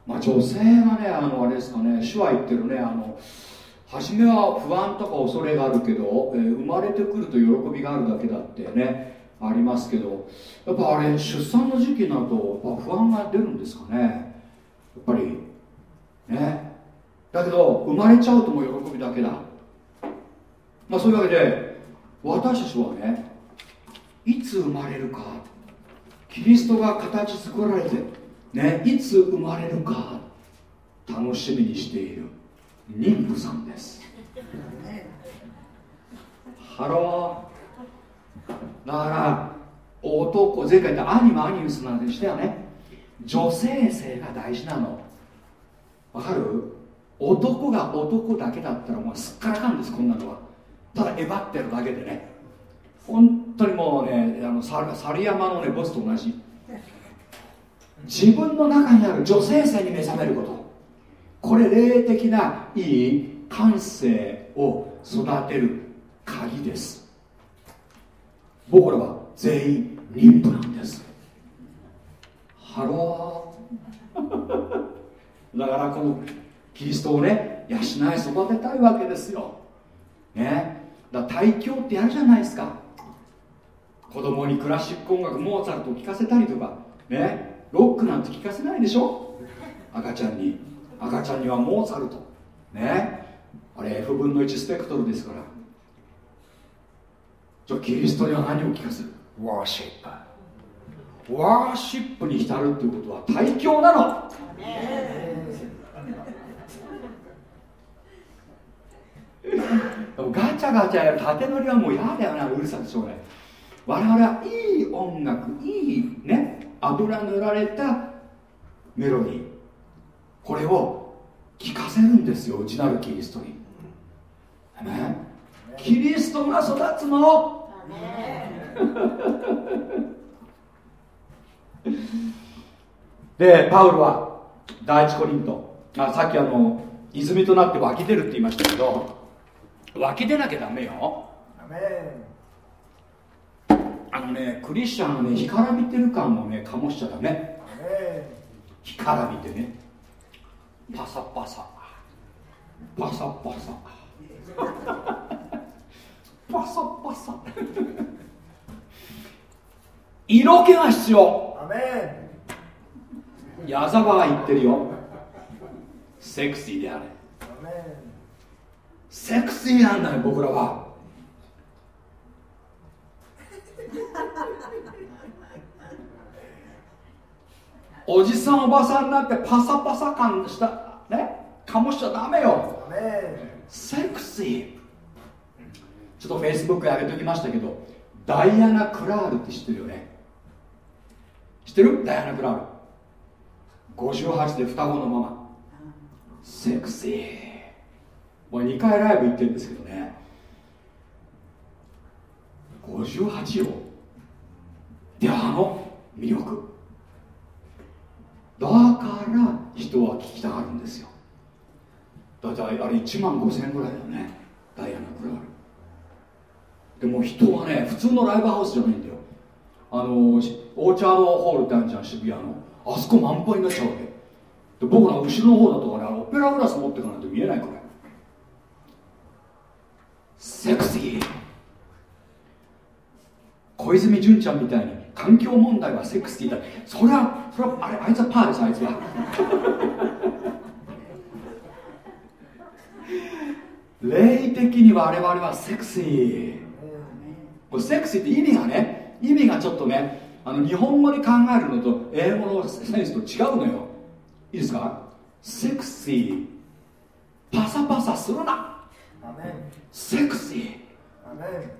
Speaker 1: まあ女性がねあのあれですかね主は言ってるねあの初めは不安とか恐れがあるけど、えー、生まれてくると喜びがあるだけだってねありますけどやっぱあれ出産の時期になるとやっぱ不安が出るんですかね。やっぱりね。だけど生まれちゃうとも喜びだけだ。まあそういうわけで私たちはねいつ生まれるか。キリストが形作られてねいつ生まれるか。楽しみにしている。妊婦さんです。 Hello。だから男前回言ったアニマアニムスなんでしたよね。女性性が大事なの。わかる？男が男だけだったらもうすっからかんですこんなのは。ただえばってるだけでね。本当にもうねあの猿山のねボスと同じ。自分の中にある女性性に目覚めること。これ霊的ないい感性を育てる鍵です。僕らは全員妊婦なんです。Hello。だからこのキリストをね養い育てたいわけですよ。ね。だから胎教ってやるじゃないですか。子供にクラシック音楽モーツァルトを聴かせたりとかねロックなんて聴かせないでしょ？赤ちゃんに。赤ちゃんにはモーツァルト。ね。あれ F 分の1スペクトルですから。じゃあキリストには何を聞かせる？ワーシップ。ワーシップに浸るっていうことは大教なの。ガチャガチャやる縦乗りはもう嫌だよなうるさくしょうがない我々はいい音楽いいね油塗られたメロディー。これを聞かせるんですよ内なるキリストに、ね、キリストが育つの。でパウルは第一コリント。あさっきあの泉となって湧き出るって言いましたけど湧き出なきゃダメよあのねクリスチャンのね干からびてる感をね醸しちゃダメ。干からびてね。パサパサ。パサパサ。パサパサ。色気が必要。矢沢は言ってるよ。セクシーであれ。セクシーなんだよ僕らは おじさんおばさんになってパサパサ感したね？かもしちゃダメよ。セクシー。ちょっとフェイスブックに上げておきましたけどダイアナ・クラールって知ってるよね？知ってる？ダイアナ・クラール。58で双子のママ。セクシー。もう2回ライブ行ってるんですけどね。58よであの魅力。だから人は聞きたがるんですよ。だいたいあれ1万5000円ぐらいだよね。ダイアナ・クラール。でも人はね普通のライブハウスじゃないんだよ。あのオーチャードホールってあるじゃん渋谷の。あそこ満杯になっちゃうわけ。で僕ら後ろの方だとかねあのオペラグラス持ってかないと見えないから。セクシー。小泉純ちゃんみたいに環境問題はセクシーだそれはそれはあれあいつはパーですあいつは。霊的に我々はセクシー。これセクシーって意味がね意味がちょっとねあの日本語で考えるのと英語のセンスと違うのよ。いいですか？セクシー。パサパサするな。セクシ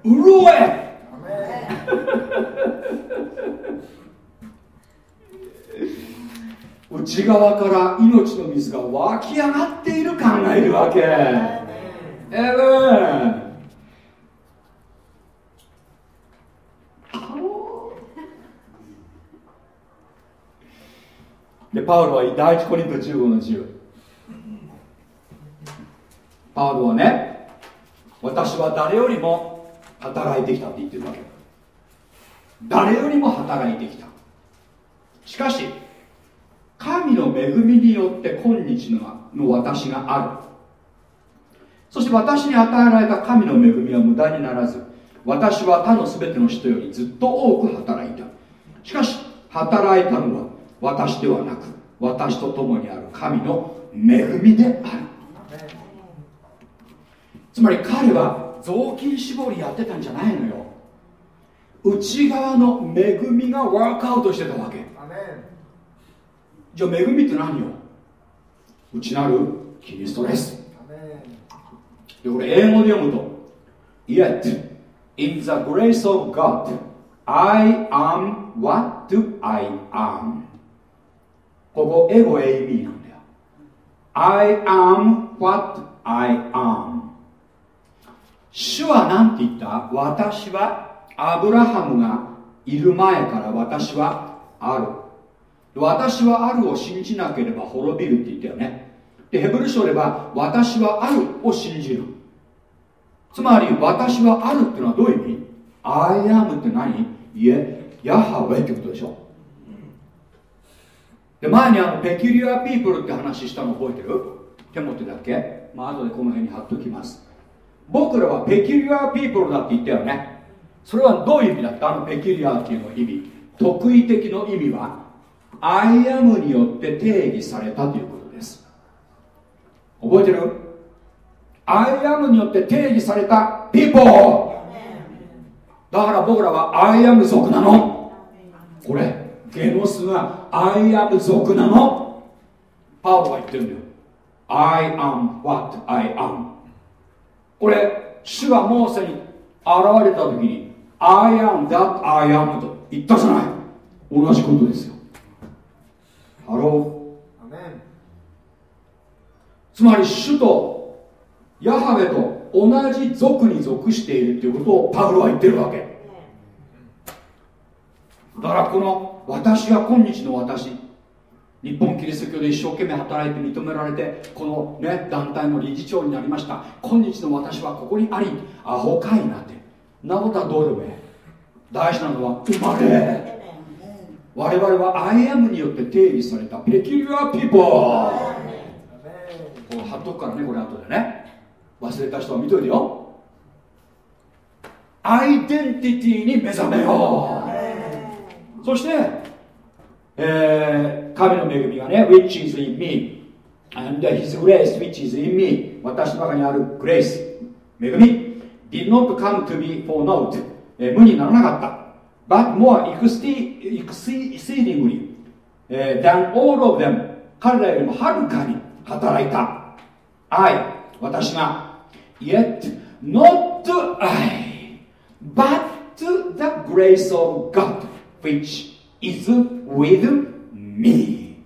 Speaker 1: ー。潤え 内側から命の水が湧き上がっている感がいるわけ。エブンでパウロは第一コリント15の10パウロはね私は誰よりも働いてきたって言ってるわけ。誰よりも働いてきた。しかし神の恵みによって今日のの私がある。そして私に与えられた神の恵みは無駄にならず私は他の全ての人よりずっと多く働いた。しかし働いたのは私ではなく私と共にある神の恵みである。つまり彼は雑巾絞りやってたんじゃないのよ。内側の恵みがワークアウトしてたわけ。じゃあ恵みって何よ？内なるキリストです。でこれ英語で読むと Yet in the grace of God I am what I am. ここエゴエイミーなんだよ。I am what I am 主は何て言った？私はアブラハムがいる前から私はある。私はあるを信じなければ滅びるって言ったよね。でヘブル書では私はあるを信じる。つまり私はあるっていうのはどういう意味？I am って何？いえヤハウェってことでしょ。で前にあのペキュリアピープルって話したの覚えてる？手元だっけ？まあ後でこの辺に貼っときます。僕らはペキュリアピープルだって言ったよね。それはどういう意味だった？あのペキュリアっていうの意味。特異的の意味は I am によって定義されたということです。覚えてる？I am によって定義された people だから僕らは I am 族なの。これゲノスが I am 族なの。パウロが言ってるんだよ。I am what I am これ主がモーセに現れた時に I am that I am と言ったじゃない。同じことですよ。 Hello。つまり主とヤハウェと同じ族に属しているということをパウロは言ってるわけ。だからこの私が今日の私日本キリスト教で一生懸命働いて認められてこの、ね、団体の理事長になりました。今日の私はここにありアホかいなって。なことはどうでもいい大事なのは生まれ。我々は I am によって定義された。ペキュリアピーポー。貼っとくからねこれ後でね。忘れた人は見といてよ。アイデンティティに目覚めよう。そして、えー、神の恵みがね which is in me and his grace which is in me 私の中にあるグレイス恵み did not come to be for naught、え、無にならなかった but more exceedingly、uh, than all of them 彼らよりもはるかに働いた I 私が yet not I but the grace of God which is with me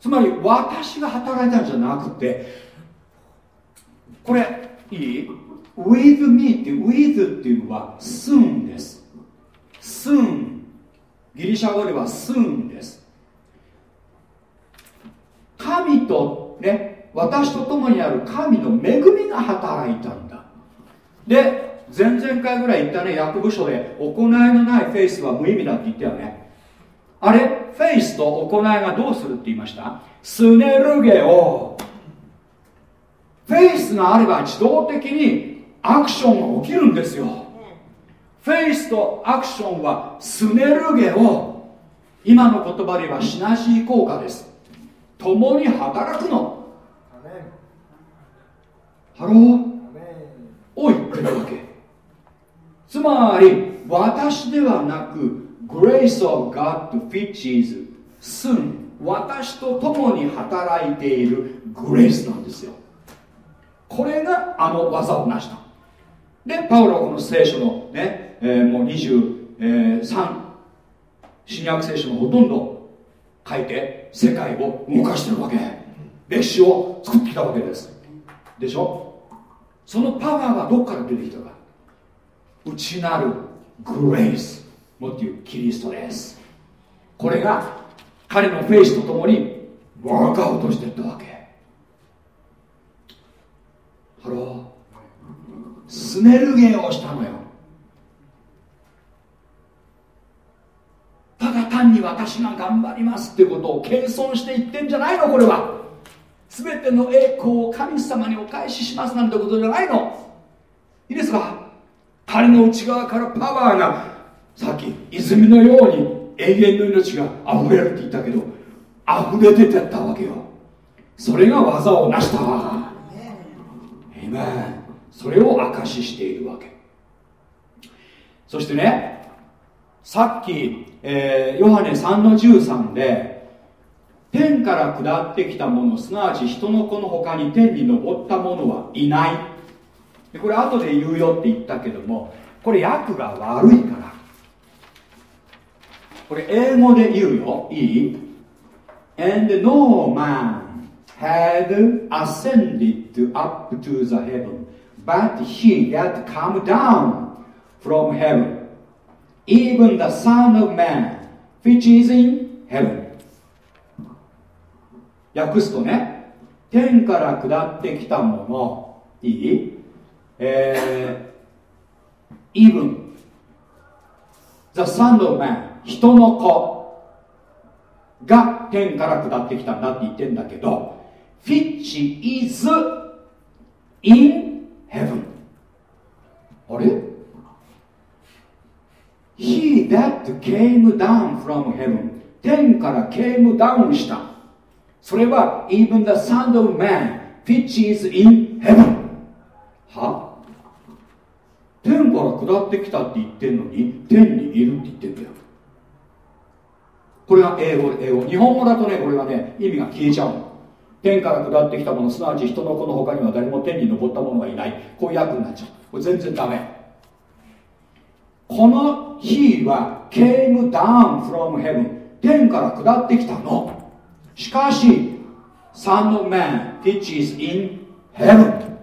Speaker 1: つまり私が働いたんじゃなくてこれいい？With me っていう with っていうのは soon です。スーンギリシャ語ではスーンです。神とね私と共にある神の恵みが働いたんだ。で前々回ぐらい言ったね役部書で行いのないフェイスは無意味だって言ったよね。あれ？フェイスと行いがどうするって言いました？συνεργέω。フェイスがあれば自動的にアクションが起きるんですよ。フェイスとアクションはσυνεργέω。今の言葉ではシナジー効果です。共に働くの。 Hello？を言ってるわけ。つまり私ではなく Grace of God which is soon 私と共に働いている。グレイスなんですよ。これがあの技を成した。でパウロはこの聖書のねえー、もう23新約聖書のほとんど書いて世界を動かしてるわけ。歴史を作ってきたわけです。でしょ？そのパワーがどっから出てきたか。内なる grace もっていうキリストです。これが彼のフェイスとともに work out していったわけ。 Hello。συνεργέω をしたのよ。ただ単に私が頑張りますってことを謙遜して言ってんじゃないのこれは。全ての栄光を神様にお返ししますなんてことじゃないの。いいですか？彼の内側からパワーがさっき泉のように永遠の命が溢れるって言ったけど溢れ出てったわけよ。それが技を成した。えめそれを証ししているわけ。そしてねさっき、えー、ヨハネ3の13で天から下ってきたものすなわち人の子の他に天に昇った者はいない。でこれ後で言うよって言ったけどもこれ訳が悪いから。これ英語で言うよいい And no man had ascended up to the heaven but he that come down from heaven even the Son of Man, which is in heaven 訳すとね天から下ってきたものいいえー、even the son of man 人の子が天から下ってきたんだって言ってんだけど which is in heaven あれ He that came down from heaven 天から came down したそれは even the son of man which is in heaven は天から下ってきたって言ってんのに天にいるって言ってんだよこれが英語英語。日本語だとねこれがね意味が消えちゃう天から下ってきたものすなわち人の子の他には誰も天に昇った者がいない。こういう訳になっちゃう。これ全然ダメ。この He は came down from heaven 天から下ってきたの。しかし Son of Man which is in heaven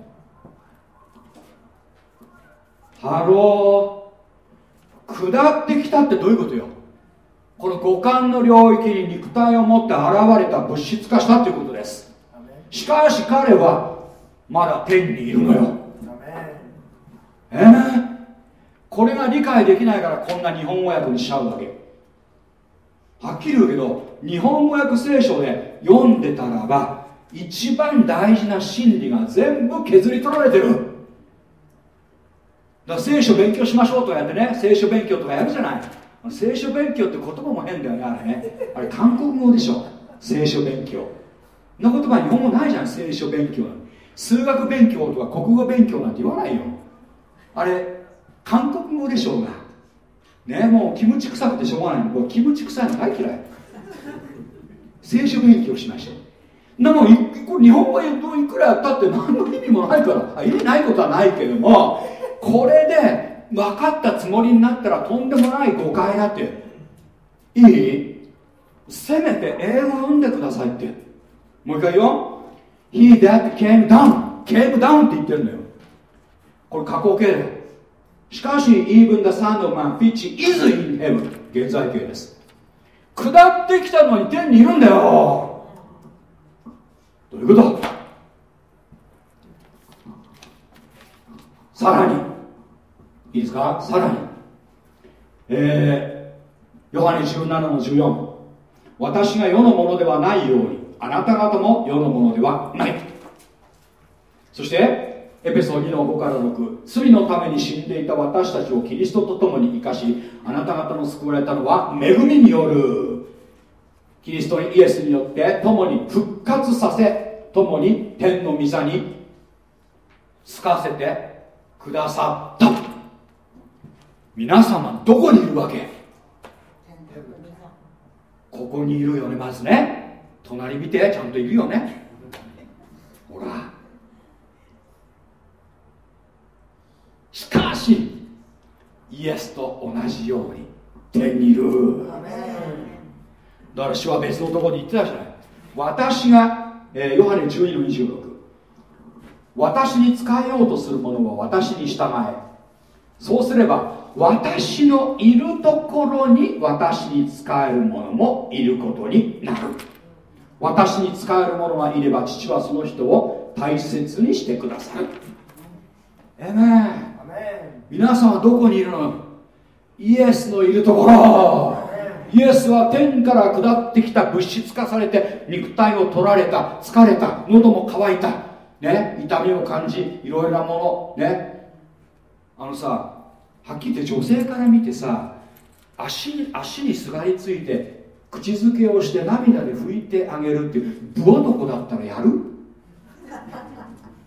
Speaker 1: Hello。下ってきたってどういうことよ？この五感の領域に肉体を持って現れた物質化したということです。しかし彼はまだ天にいるのよ。えー、これが理解できないからこんな日本語訳にしちゃうわけ。はっきり言うけど日本語訳聖書で読んでたらば一番大事な真理が全部削り取られてる。だから聖書勉強しましょうとかやってね聖書勉強とかやるじゃない聖書勉強って言葉も変だよねあれね。あれ韓国語でしょ聖書勉強。な言葉日本語ないじゃん聖書勉強数学勉強とか国語勉強なんて言わないよ。あれ韓国語でしょうが。ねもうキムチ臭くてしょうがないの。キムチ臭いの大嫌い。聖書勉強しましょう。でもこれ日本語いくらやったって何の意味もないから。意味ないことはないけどもこれで分かったつもりになったらとんでもない誤解だって。いい？せめて英語読んでくださいって。もう一回言おう。He that came down. Came down って言ってるのよ。これ過去形だよ。しかし even the son of man which is in heaven. 現在形です。下ってきたのに天にいるんだよ。どういうこと？さらに。いいですか？さらに。えー、ヨハネ17の14私が世のものではないようにあなた方も世のものではない。そしてエペソ2の5から6罪のために死んでいた私たちをキリストと共に生かしあなた方の救われたのは恵みによる。キリストにイエスによって共に復活させ共に天の御座につかせてくださった。皆様どこにいるわけ？ここにいるよねまずね。隣見てちゃんといるよね。ほら。しかしイエスと同じように天にいる。だから主は別のところに言ってたじゃない。私が、えー、ヨハネ12の26私に仕えようとする者は私に従え。そうすれば私のいるところに私に仕える者もいることになる。私に仕える者がいれば父はその人を大切にしてくださる。えめ皆さんはどこにいるの？イエスのいるところ。イエスは天から下ってきた物質化されて肉体を取られた疲れた喉も渇いた。ね？痛みを感じいろいろなもの。ね？あのさはっきり言って女性から見てさ足に足にすがりついて口づけをして涙で拭いてあげるっていう醜男だったらやる？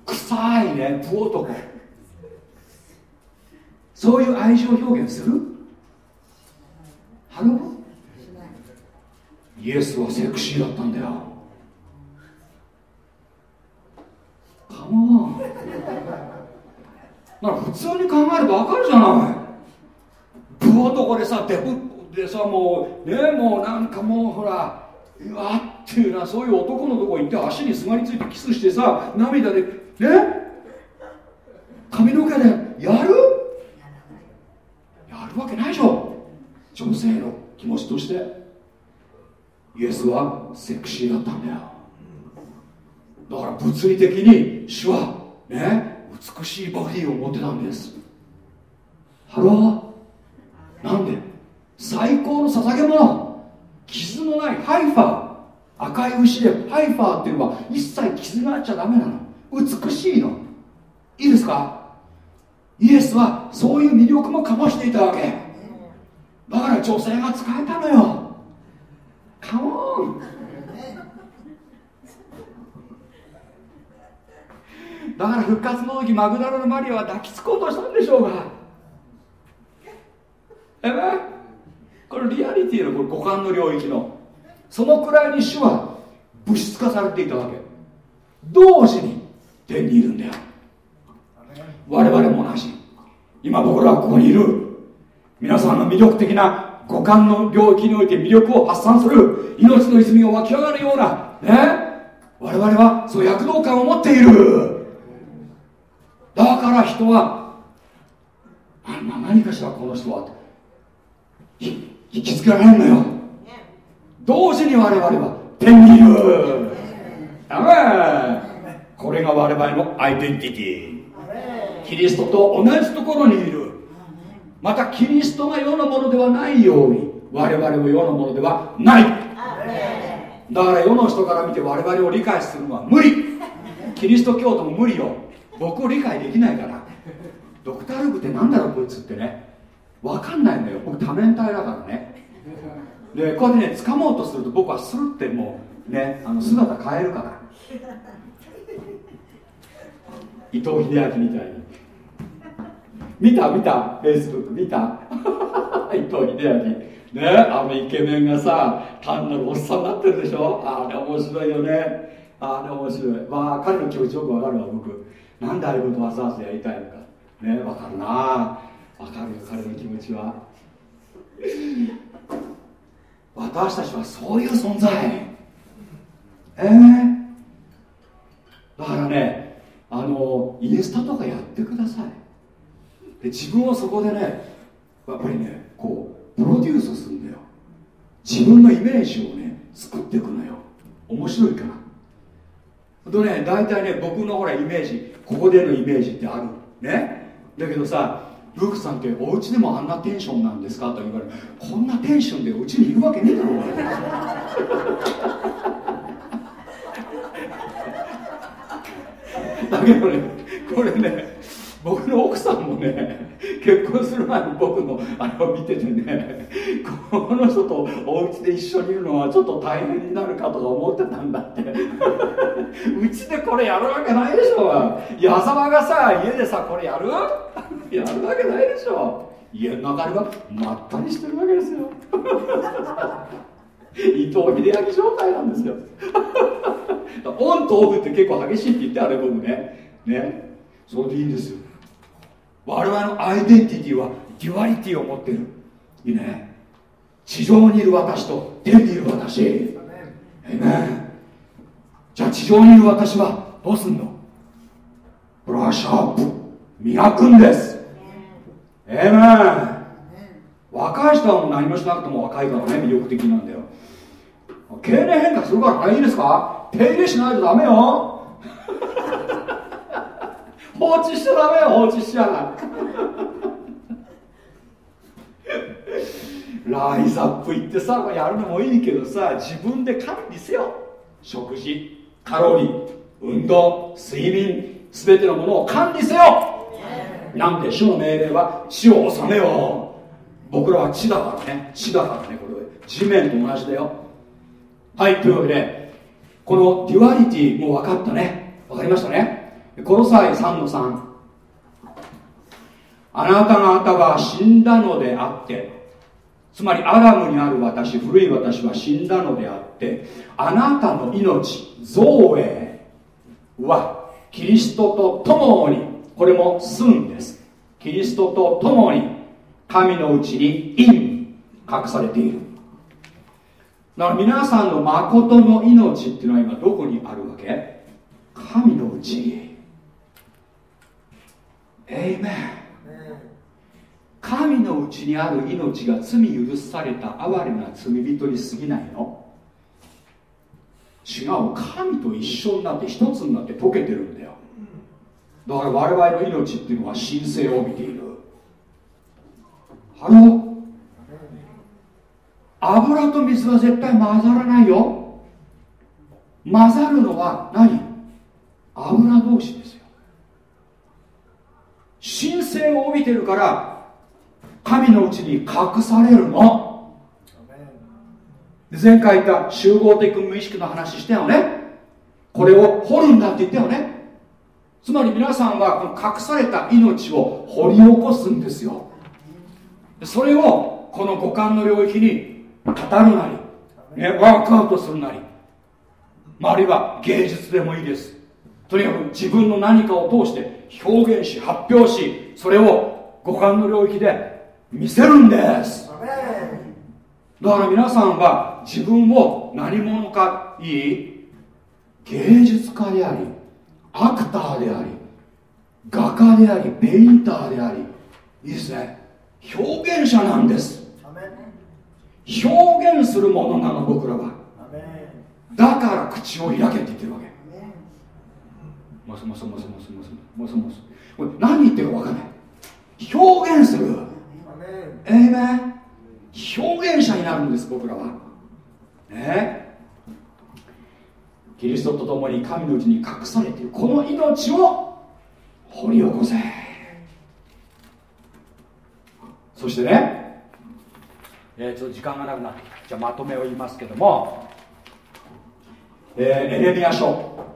Speaker 1: 臭いね醜男。そういう愛情表現する？ハローイエスはセクシーだったんだよ。カモンなんか普通に考えれば分かるじゃない。ブ男でさデブでさもうねもうなんかもうほらうわっていうなそういう男のとこ行って足にすがりついてキスしてさ涙でね？髪の毛でやる？やるわけないでしょ女性の気持ちとして。イエスはセクシーだったんだよ。だから物理的に主はね？美しいボディを持ってたんです。 Hello？なんで？最高の捧げ物。傷のないハイファー。赤い牛でハイファーっていうのは一切傷があっちゃダメなの。美しいの。いいですか？イエスはそういう魅力も醸していたわけ。だから女性が使えたのよ。カモンだから復活の時マグダラのマリアは抱きつこうとしたんでしょうが。えめこれリアリティのこれ五感の領域の。そのくらいに主は物質化されていたわけ。同時に天にいるんだよ。我々も同じ。今僕らはここにいる。皆さんの魅力的な五感の領域において魅力を発散する。命の泉が湧き上がるような。ね？我々はそう躍動感を持っている。だから人は何かしらこの人は引きつけられるのよ。同時に我々は天にいるこれが我々のアイデンティティ。キリストと同じところにいる。またキリストが世のものではないように我々も世のものではない。だから世の人から見て我々を理解するのは無理。キリスト教徒も無理よ僕を理解できないから。ドクター・ルークって何だろうこいつってね。分かんないんだよ。僕多面体だからね。でこうやってね掴もうとすると僕はスルってもうねあの姿変えるから。伊藤英明みたいに。見た？見た？フェイスブック見た？伊藤英明。ねあのイケメンがさ単なるおっさんになってるでしょ？あれ面白いよね。あれ面白い。まあ彼の気持ちよくわかるわ僕。なんでああいうことわざわざやりたいのか。ねわかるな。わかるよ彼の気持ちは。私たちはそういう存在。ええー、だからねあのイエスタとかやってください。で自分をそこでねやっぱりねこうプロデュースするんだよ。自分のイメージをね作っていくのよ。面白いから。とね大体ね僕のほらイメージここでのイメージってある。ね。だけどさルークさんってお家でもあんなテンションなんですかと言われる。こんなテンションでうちにいるわけねえだろ。だけどねこれね僕の奥さんもね結婚する前に僕のあれを見ててねこの人とお家で一緒にいるのはちょっと大変になるかとか思ってたんだって。うちでこれやるわけないでしょ。矢沢がさ家でさこれやるやるわけないでしょ。家の中ではまったりしてるわけですよ。伊藤英明状態なんですよ。オンとオフって結構激しいって言ってあれ僕ね。ね。それでいいんですよ。我々のアイデンティティは duality を持ってる。いいね。地上にいる私と天にいる私。えめじゃあ地上にいる私はどうすんの？ブラッシュアップ。磨くんです。えめ若い人はもう何もしなくても若いからね魅力的なんだよ。経年変化するからいいですか？手入れしないとダメよ放置しちゃダメよ放置しちゃライズアップ行ってさやるのもいいけどさ自分で管理せよ。食事カロリー運動睡眠全てのものを管理せよ。なんで主の命令は地を治めよ僕らは地だからね。地だからねこれ地面と同じだよ。はいというわけでこの duality もう分かったね。分かりましたね。コロサイ3の3あなた方は死んだのであってつまりアダムにある私古い私は死んだのであってあなたの命造営はキリストと共にこれも σύν です。キリストと共に神のうちに隠されている。だから皆さんの誠の命っていうのは今どこにあるわけ？神のうちに。エイメン神のうちにある命が罪許された哀れな罪人に過ぎないの？違う。神と一緒になって一つになって溶けてるんだよ。だから我々の命っていうのは神聖を帯びている。ハロ油と水は絶対混ざらないよ。混ざるのは何？油同士ですよ。神聖を帯びてるから神のうちに隠されるの。前回言った集合的無意識の話したよね。これを掘るんだって言ったよね。つまり皆さんはこの隠された命を掘り起こすんですよ。それをこの五感の領域に語るなり、ね、ワークアウトするなり、まあ、あるいは芸術でもいいですとにかく自分の何かを通して表現し発表しそれを五感の領域で見せるんです。だから皆さんは自分を何者かいい芸術家でありアクターであり画家でありペインターでありいいですね。表現者なんです。表現するものなの僕らは。だから口を開けって言ってるわけもそもそもそもそもそもそもそこれ何言ってるか分かんない表現するええね表現者になるんです僕らはねキリストと共に神のうちに隠されているこの命を掘り起こせそしてね、えー、ちょっと時間がなくなってじゃあまとめを言いますけども、えー、エレミア書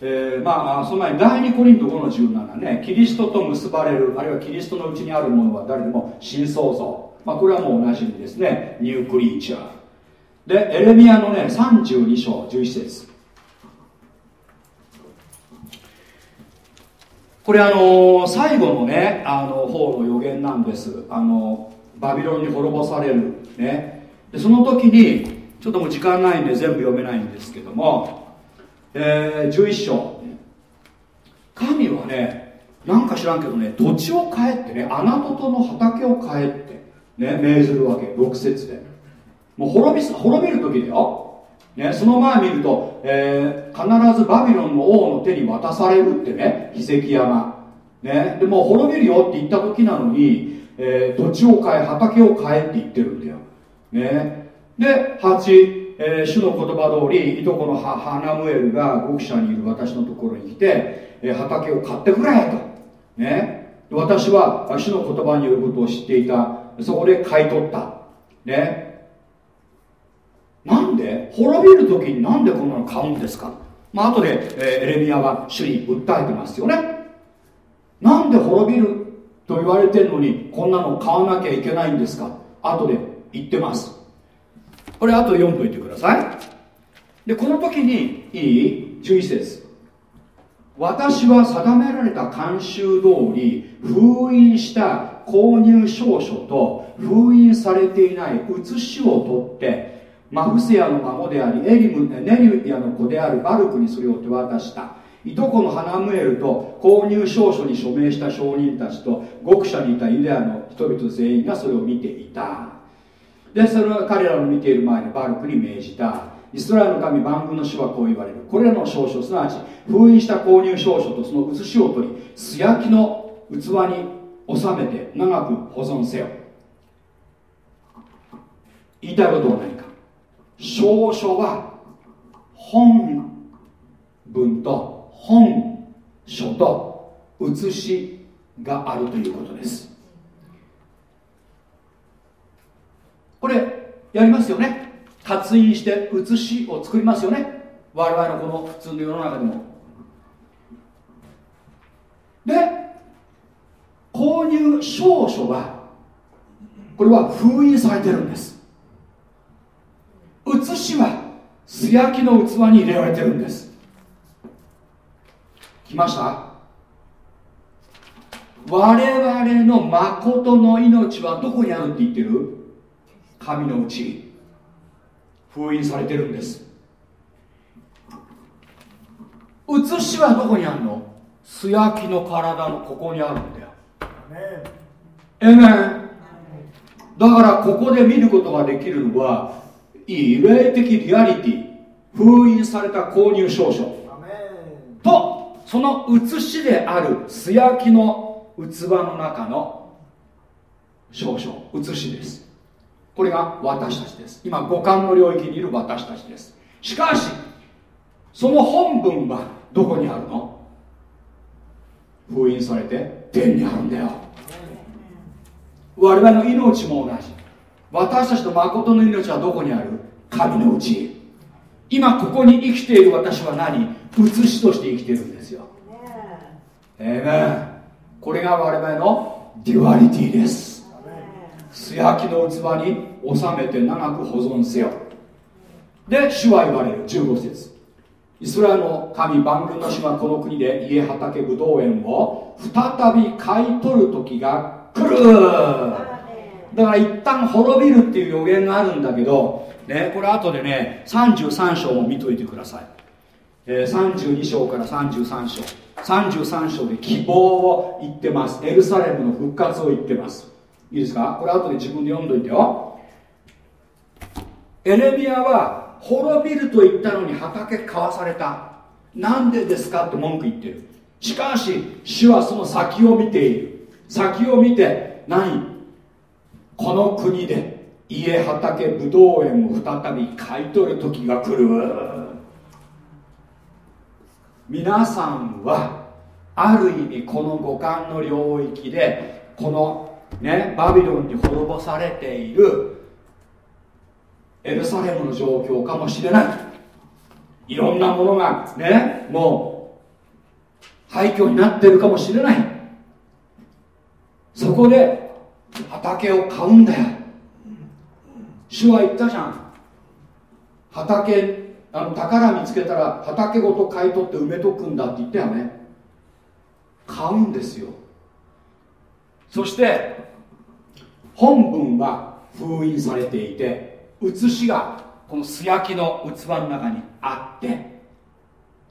Speaker 1: えー、まあその前に第2コリント5の17ねキリストと結ばれるあるいはキリストのうちにあるものは誰でも新創造、まあ、これはもうおなじみですねニュークリーチャー。でエレミアのね32章11節。これあのー、最後のねあの方の予言なんです。あのバビロンに滅ぼされるね。でその時にちょっともう時間ないんで全部読めないんですけどもえー、11章。神はねなんか知らんけどね土地を変えってね穴との畑を変えってね命ずるわけ6節で。もう滅び滅びる時だよ、ね、その前見ると、えー、必ずバビロンの王の手に渡されるってね秘跡山ねでもう滅びるよって言った時なのに、えー、土地を変え畑を変えって言ってるんだよ。ねで8えー、主の言葉通りいとこのハナムエルが牧者にいる私のところに来て、えー、畑を買ってくれと、ね、私は主の言葉によることを知っていた。そこで買い取った。ね。なんで？滅びる時になんでこんなの買うんですか？まあ後で、えー、エレミアは主に訴えてますよね。なんで滅びると言われてるのにこんなの買わなきゃいけないんですか？後で言ってます。これあと読んどいてください。でこの時にいい？11節。私は定められた慣習通り封印した購入証書と封印されていない写しを取ってマフセアの孫でありエリムネリアの子であるバルクにそれを手渡した。いとこのハナムエルと購入証書に署名した証人たちと獄舎にいたユダヤの人々全員がそれを見ていた。でそれは彼らの見ている前にバルクに命じた。イスラエルの神万軍の主はこう言われる。これらの証書すなわち封印した購入証書とその写しを取り素焼きの器に収めて長く保存せよ。言いたいことは何か。証書は本文と本書と写しがあるということです。これやりますよね。活印して写しを作りますよね。我々のこの普通の世の中でも。で購入証書はこれは封印されてるんです。写しは素焼きの器に入れられてるんです。来ました？我々の誠の命はどこにあるって言ってる？神のうち封印されてるんです。写しはどこにあるの？素焼きの体のここにあるんだよ。えめんだからここで見ることができるのはいい霊的リアリティ封印された購入証書。とその写しである素焼きの器の中の証書写しですこれが私たちです。今五感の領域にいる私たちです。しかしその本文はどこにあるの？封印されて天にあるんだよ。我々の命も同じ。私たちの誠の命はどこにある？神のうち今ここに生きている私は何？写しとして生きているんですよ。ええこれが我々の duality です素焼きの器に収めて長く保存せよ。で主は言われる。15節。イスラエルの神万軍の主はこの国で家畑ぶどう園を再び買い取る時が来る。だから一旦滅びるっていう予言があるんだけど、ね、これ後でね33章も見といてください、えー、32章から33章。33章で希望を言ってます。エルサレムの復活を言ってますいいですか？これ後で自分で読んどいてよ。エレミアは滅びると言ったのに畑買わされた。なんでですかって文句言ってる。しかし主はその先を見ている。先を見て何？この国で家畑ぶどう園を再び買い取る時が来る。皆さんはある意味この五感の領域でこのねバビロンに滅ぼされているエルサレムの状況かもしれない。いろんなものがねもう廃墟になってるかもしれない。そこで畑を買うんだよ。主は言ったじゃん。畑あの宝見つけたら畑ごと買い取って埋めとくんだって言ったよね買うんですよ。そして本文は封印されていて写しがこの素焼きの器の中にあって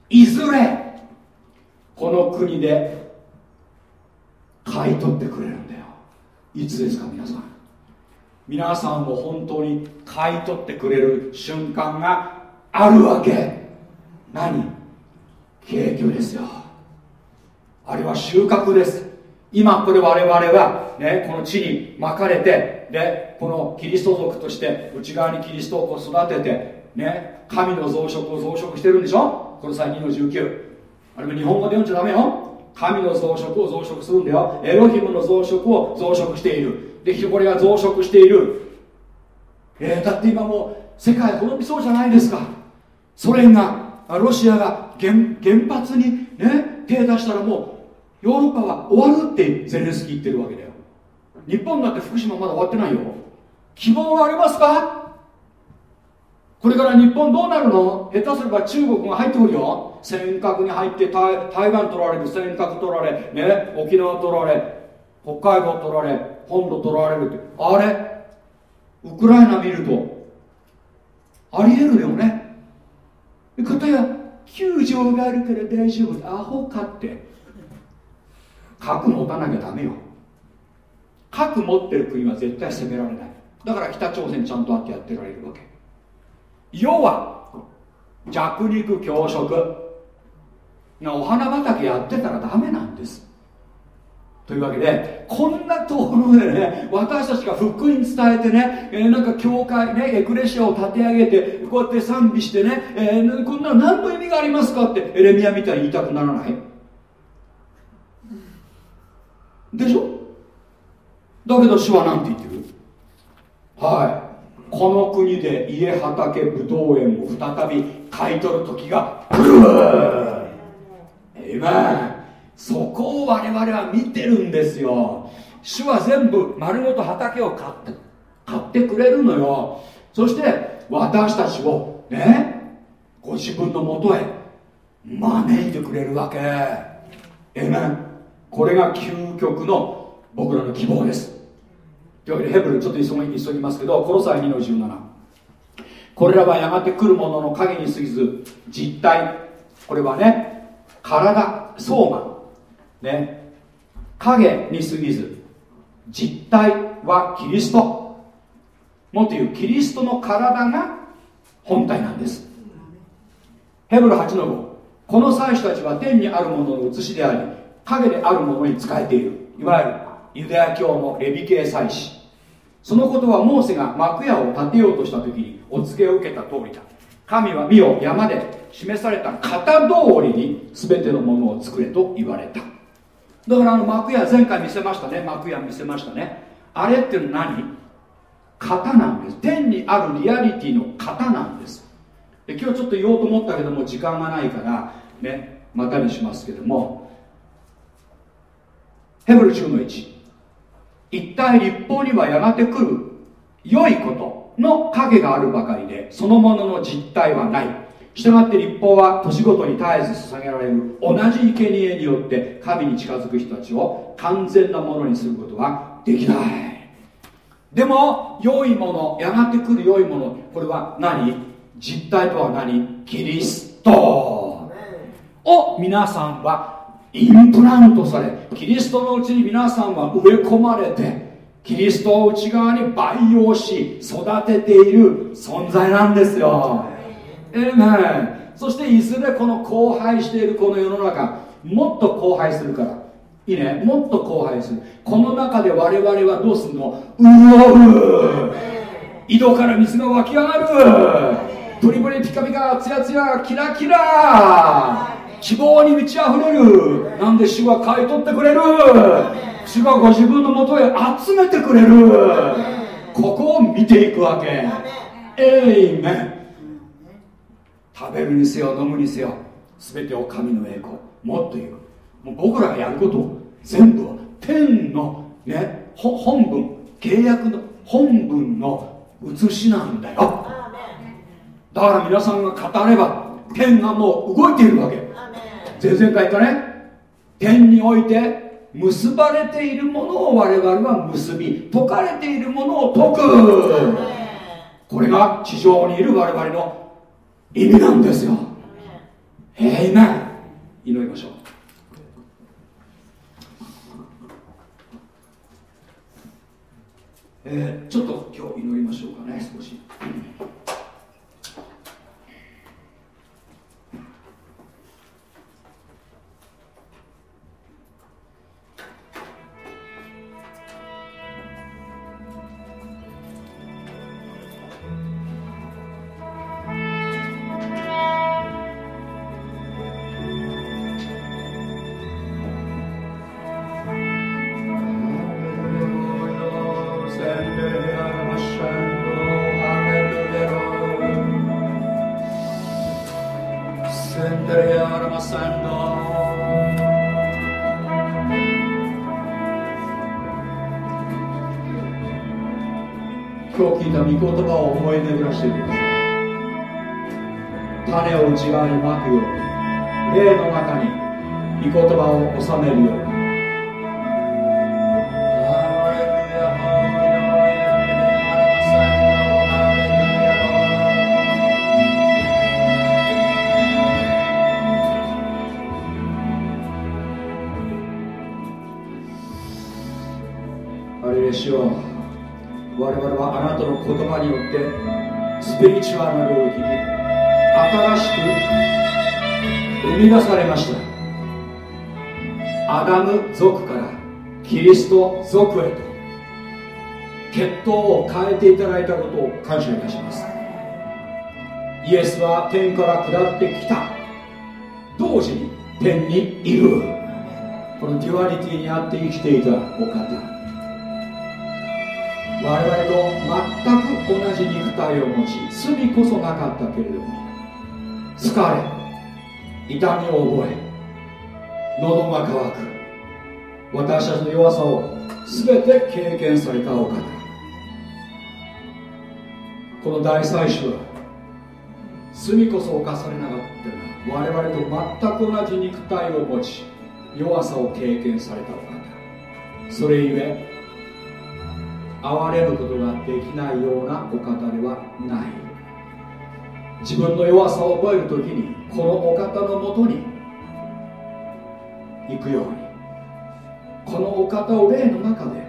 Speaker 1: いずれこの国で買い取ってくれるんだよ。いつですか皆さん。皆さんを本当に買い取ってくれる瞬間があるわけ。何？景挙ですよ。あれは収穫です。今これ我々は、ね、この地にまかれてでこのキリスト族として内側にキリストを育てて、ね、神の増殖を増殖してるんでしょ？この際2の19あれも日本語で読んじゃダメよ。神の増殖を増殖するんだよ。エロヒムの増殖を増殖している。でこれが増殖している。えー、だって今もう世界滅びそうじゃないですか。ソ連がロシアが原原発にね手出したらもうヨーロッパは終わるってゼレンスキー言ってるわけだよ。日本だって福島まだ終わってないよ。希望はありますか？これから日本どうなるの？下手すれば中国が入ってくるよ。尖閣に入って台湾取られる尖閣取られ、ね、沖縄取られ北海道取られ本土取られるって。あれ？ウクライナ見ると。ありえるよね。かたや救助があるから大丈夫。アホかって。核持たなきゃダメよ。核持ってる国は絶対攻められない。だから北朝鮮ちゃんとあってやってられるわけ。要は弱肉強食なお花畑やってたらダメなんです。というわけでこんなところでね私たちが福音伝えてね、えー、なんか教会ねエクレシアを立て上げてこうやって賛美してね、えー、こんな何の意味がありますかってエレミアみたいに言いたくならない。でしょ？だけど主は何て言ってる？はい。この国で家畑ぶどう園を再び買い取る時が来る。えまそこを我々は見てるんですよ。主は全部丸ごと畑を買って買ってくれるのよ。そして私たちをねご自分のもとへ招いてくれるわけ。えめこれが究極の僕らの希望です。というわけでヘブルちょっと急ぎ急ぎますけどこの際2の17これらはやがて来るものの影に過ぎず実体これはね体相馬。ね。影に過ぎず実体はキリスト。もっと言うキリストの体が本体なんです。ヘブル8の5この祭司たちは天にあるものの写しであり影であるものに仕えている。いわゆるユダヤ教のレビ系祭司。そのことはモーセが幕屋を建てようとした時にお告げを受けた通りだ。神は見よ山で示された型通りに全てのものを作れと言われた。だからあの幕屋前回見せましたね。幕屋見せましたね。あれって何？型なんです。天にあるリアリティの型なんです。で今日ちょっと言おうと思ったけども時間がないからねまたにしますけども。ヘブル10の1一体立法にはやがて来る良いことの影があるばかりでそのものの実態はない。従って立法は年ごとに絶えず捧げられる同じ生贄によって神に近づく人たちを完全なものにすることはできない。でも良いものやがて来る良いものこれは何？実体とは何？キリスト。を皆さんはインプラントされキリストのうちに皆さんは植え込まれてキリストを内側に培養し育てている存在なんですよ。ええねそしていずれこの荒廃しているこの世の中もっと荒廃するから。いいね。もっと荒廃する。この中で我々はどうするの？潤う。井戸から水が湧き上がる。プリプリピカピカツヤツヤキラキラ。希望に満ち溢れるなんで主は買い取ってくれる。主がご自分のもとへ集めてくれる。ここを見ていくわけ。えいめん食べるにせよ飲むにせよ全てを神の栄光。もっと言う。もう僕らがやること全部は天のね本文契約の本文の写しなんだよ。だから皆さんが語れば天がもう動いているわけ前々回言ったね天において結ばれているものを我々は結び解かれているものを解く。これが地上にいる我々の意味なんですよ。えいめ祈りましょう。えー、ちょっと今日祈りましょうかね少し。スト族へと血統を変えていただいたことを感謝いたします。イエスは天から下ってきた。同時に天にいる。この duality にあって生きていたお方。我々と全く同じ肉体を持ち罪こそなかったけれども疲れ痛みを覚え喉が渇く。私たちの弱さを全て経験されたお方。この大祭司は罪こそ犯されなかったが我々と全く同じ肉体を持ち弱さを経験されたお方。それゆえ憐れむことができないようなお方ではない。自分の弱さを覚える時にこのお方のもとに行くように。このお方を霊の中で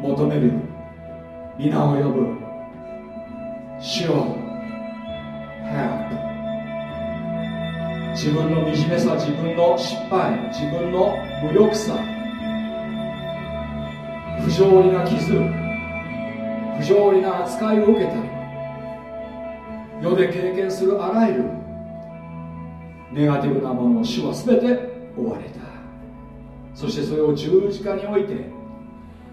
Speaker 1: 求める。皆を呼ぶ。主よ Help 自分の惨めさ自分の失敗自分の無力さ。不条理な傷。不条理な扱いを受けたり。世で経験するあらゆるネガティブなものを主は全て追われた。そしてそれを十字架において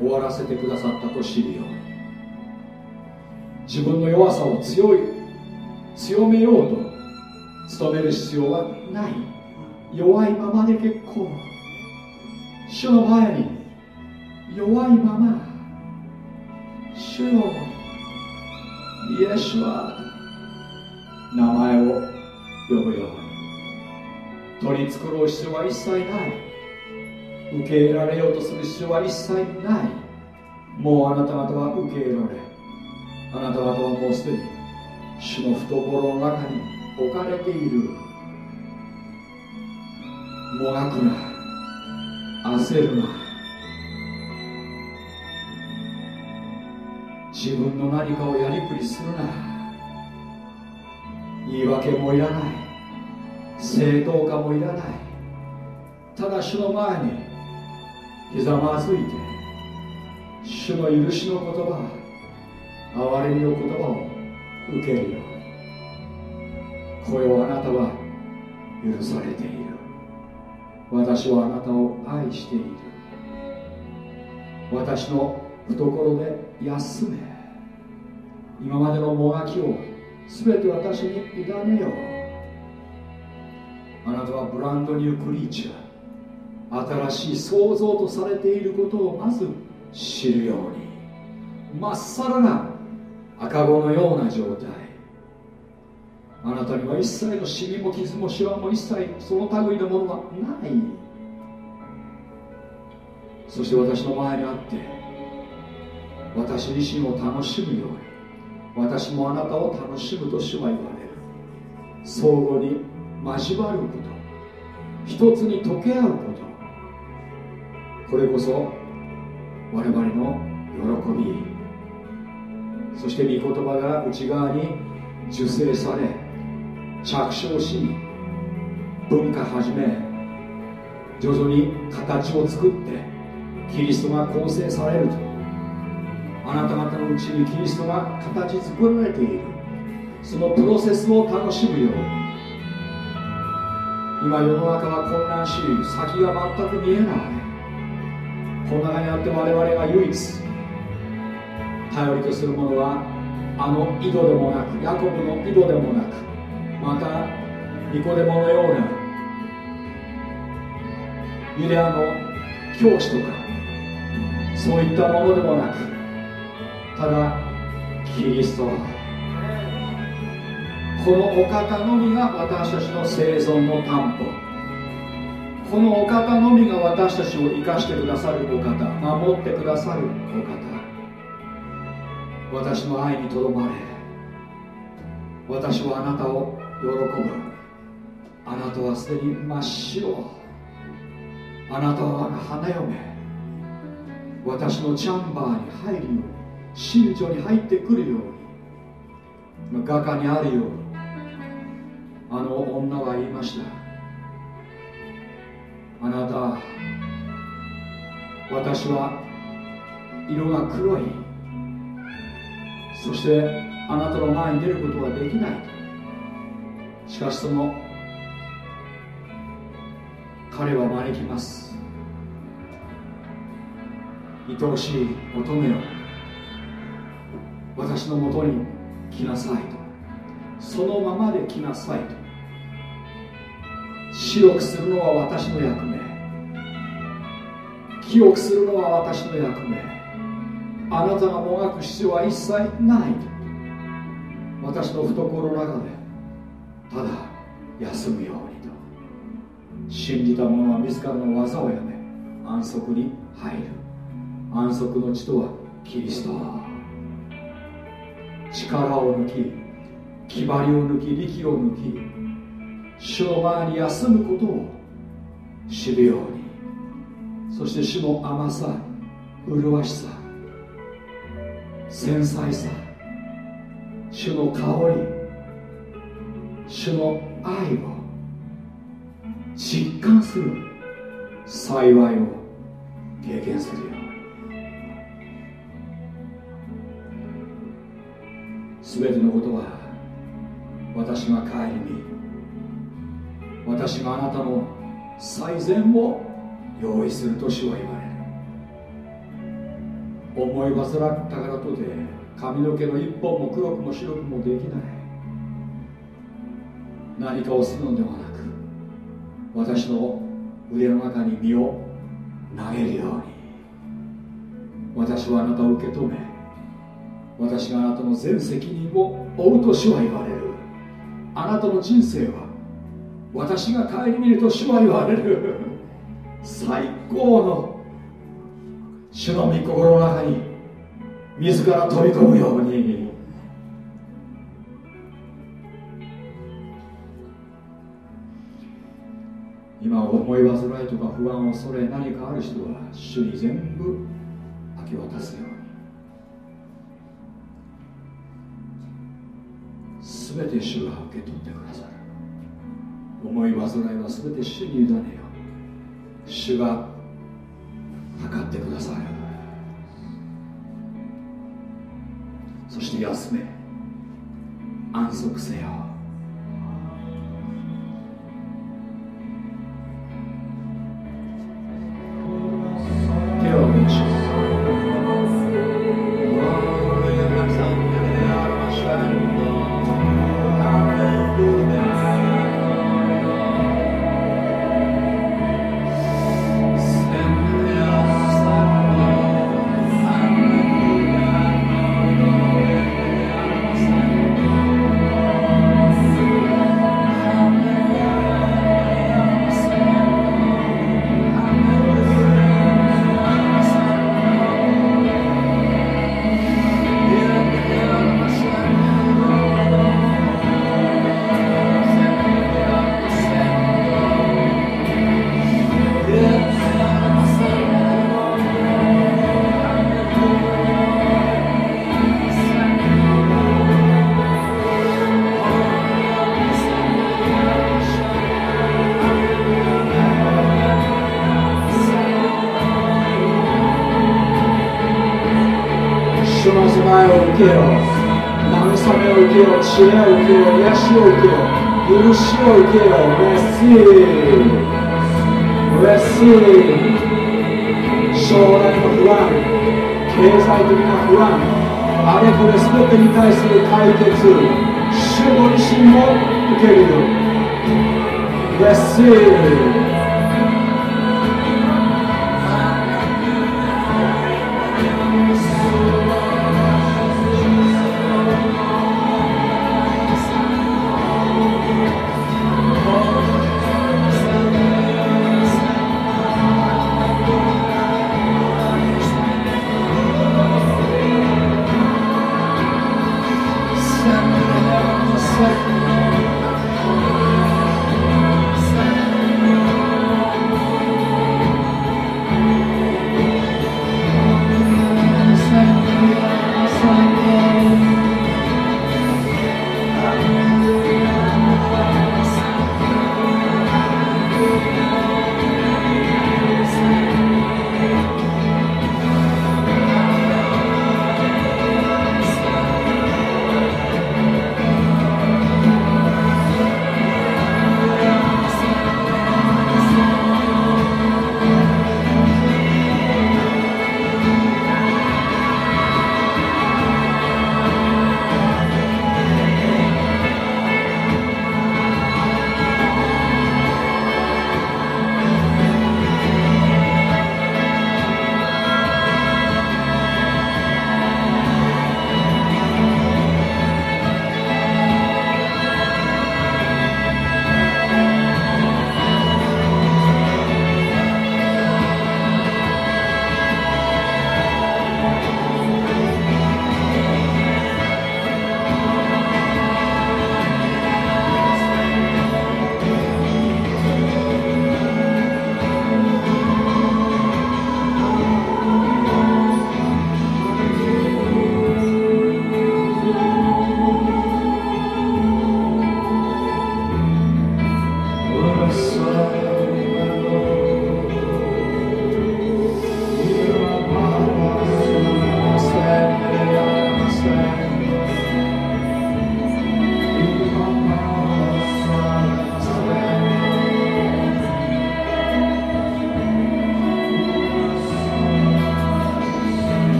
Speaker 1: 終わらせてくださったと知るように。自分の弱さを強い強めようと努める必要はない。弱いままで結構。主の前に弱いまま。主よイエスは名前を呼ぶように。取り繕う必要は一切ない受け入れられようとする必要は一切ない。もうあなた方は受け入れられあなた方はもうすでに主の懐の中に置かれている。もがくな焦るな。自分の何かをやりくりするな。言い訳もいらない。正当化もいらない。ただ主の前にひざまずいて主の許しの言葉憐れみの言葉を受ける。ようにこれをあなたは許されている。私はあなたを愛している。私の懐で休め今までのもがきを全て私に委ねようあなたはブランドニュークリーチャー新しい創造とされていることをまず知るようにまっさらな赤子のような状態。あなたには一切のシミも傷もシワも一切その類のものはない。そして私の前にあって私自身を楽しむように私もあなたを楽しむと主は言われる。相互に交わること一つに溶け合うこと。これこそ我々の喜び。そして御言葉が内側に受精され着床し文化始め徐々に形を作ってキリストが構成されると。あなた方のうちにキリストが形作られている。そのプロセスを楽しむよう。今世の中は混乱し先が全く見えない。この中にあって我々が唯一頼りとするものはあの井戸でもなくヤコブの井戸でもなくまたニコデモのようなユダヤの教師とかそういったものでもなくただキリストこのお方のみが私たちの生存の担保。このお方のみが私たちを生かしてくださるお方守ってくださるお方私の愛にとどまれ私はあなたを喜ぶ。あなたはすでに真っ白。あなたは花嫁。私のチャンバーに入るように真女に入ってくるように画家にあるようにあの女は言いました。あなた私は色が黒いそしてあなたの前に出ることはできない。しかしその彼は招きます。愛おしい乙女よ私のもとに来なさいとそのままで来なさいと白くするのは私の役目。清くするのは私の役目。あなたがもがく必要は一切ない。私の懐の中でただ休むようにと。信じた者は自らの技をやめ安息に入る。安息の地とはキリスト力を抜き気張りを抜き力を抜き主の前に休むことを知るように。そして主の甘さ麗しさ繊細さ主の香り主の愛を実感する幸いを経験するよすべてのことは私が顧み私があなたの最善を用意すると主は言われる。思い煩ったからとて髪の毛の一本も黒くも白くもできない。何かをするのではなく私の腕の中に身を投げるように。私はあなたを受け止め私があなたの全責任を負うと主は言われる。あなたの人生は私が顧みると主は言われる。最高の主の御心の中に自ら飛び込むように。今思い煩いとか不安恐れ何かある人は主に全部明け渡すように。全て主が受け取ってくださる。思い煩いは全て主に委ねよ主が測ってくださいそして休め。安息せよ。知恵を受けよ癒しを受けよ許しを受けよ。嬉しい。嬉しい将来の不安経済的な不安あれこれ全てに対する解決主ご自身も受けるよ。嬉しい。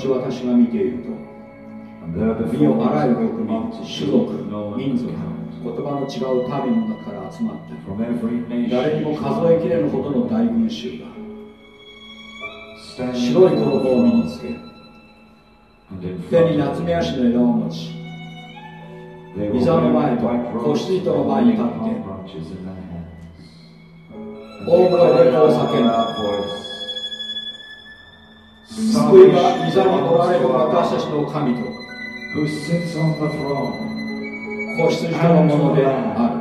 Speaker 1: ち私が見ていると。身をあらゆる国民種族民族言葉の違う民の中から集まって誰にも数えきれぬほどの大群衆が白い衣を身につけ手に夏目足の枝を持ち膝の前と子羊との前に立って大声でこう叫んだ救いは御座におられる私たちの神と。子羊とのものである。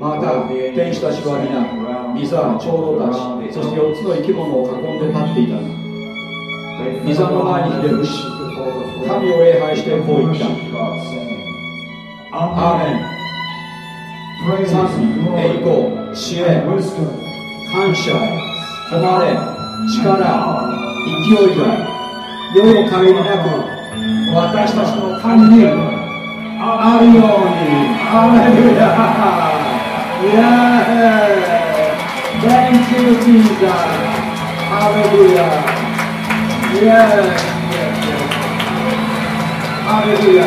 Speaker 1: また天使たちは皆御座長老たちそして4つの生き物を囲んで立っていた。御座の前にひれ伏し神を礼拝してこう言った。アーメン。賛栄光知恵感謝誉れ力勢いが世を限りなく私たちの神にあるようにーレルヤイエーイ Thank you Jesus ハレルヤイエーイハレルヤ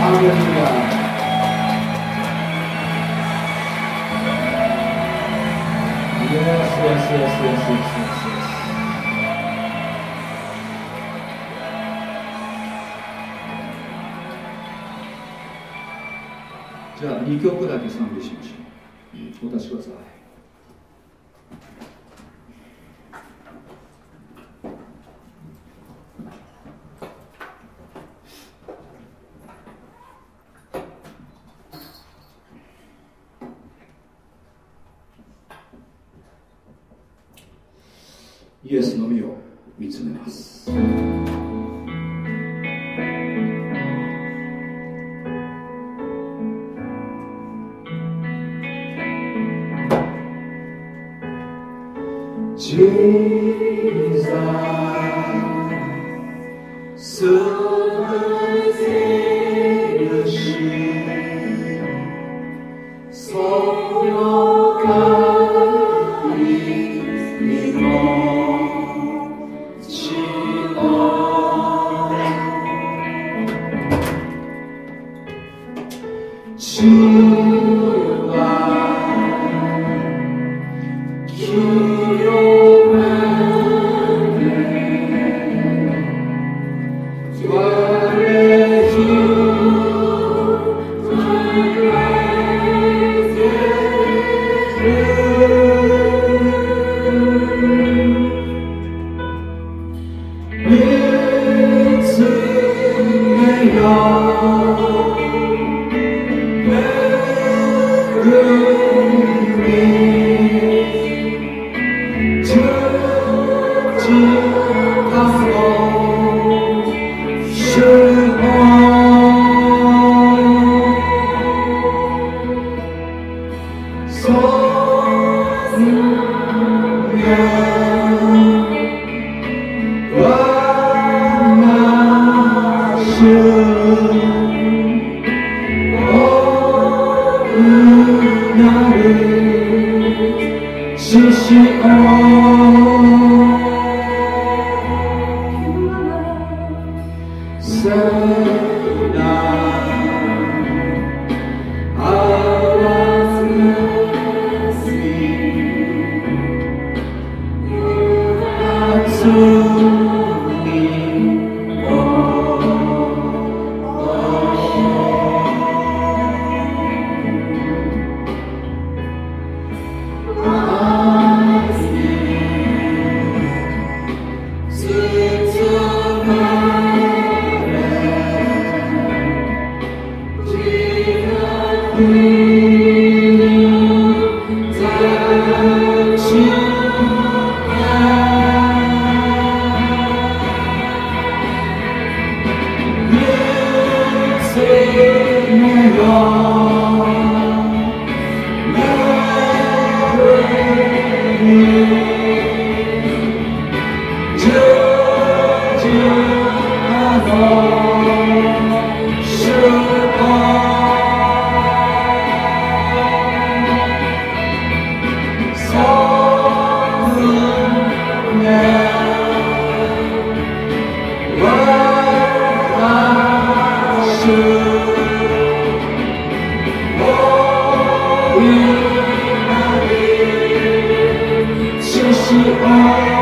Speaker 1: ーレルヤ Yes, yes, yes, yes, yes. yes, yes. じゃあ2曲だけ賛美しましょうお出しくださいイエスのみを見つめます。去哪里？其实爱。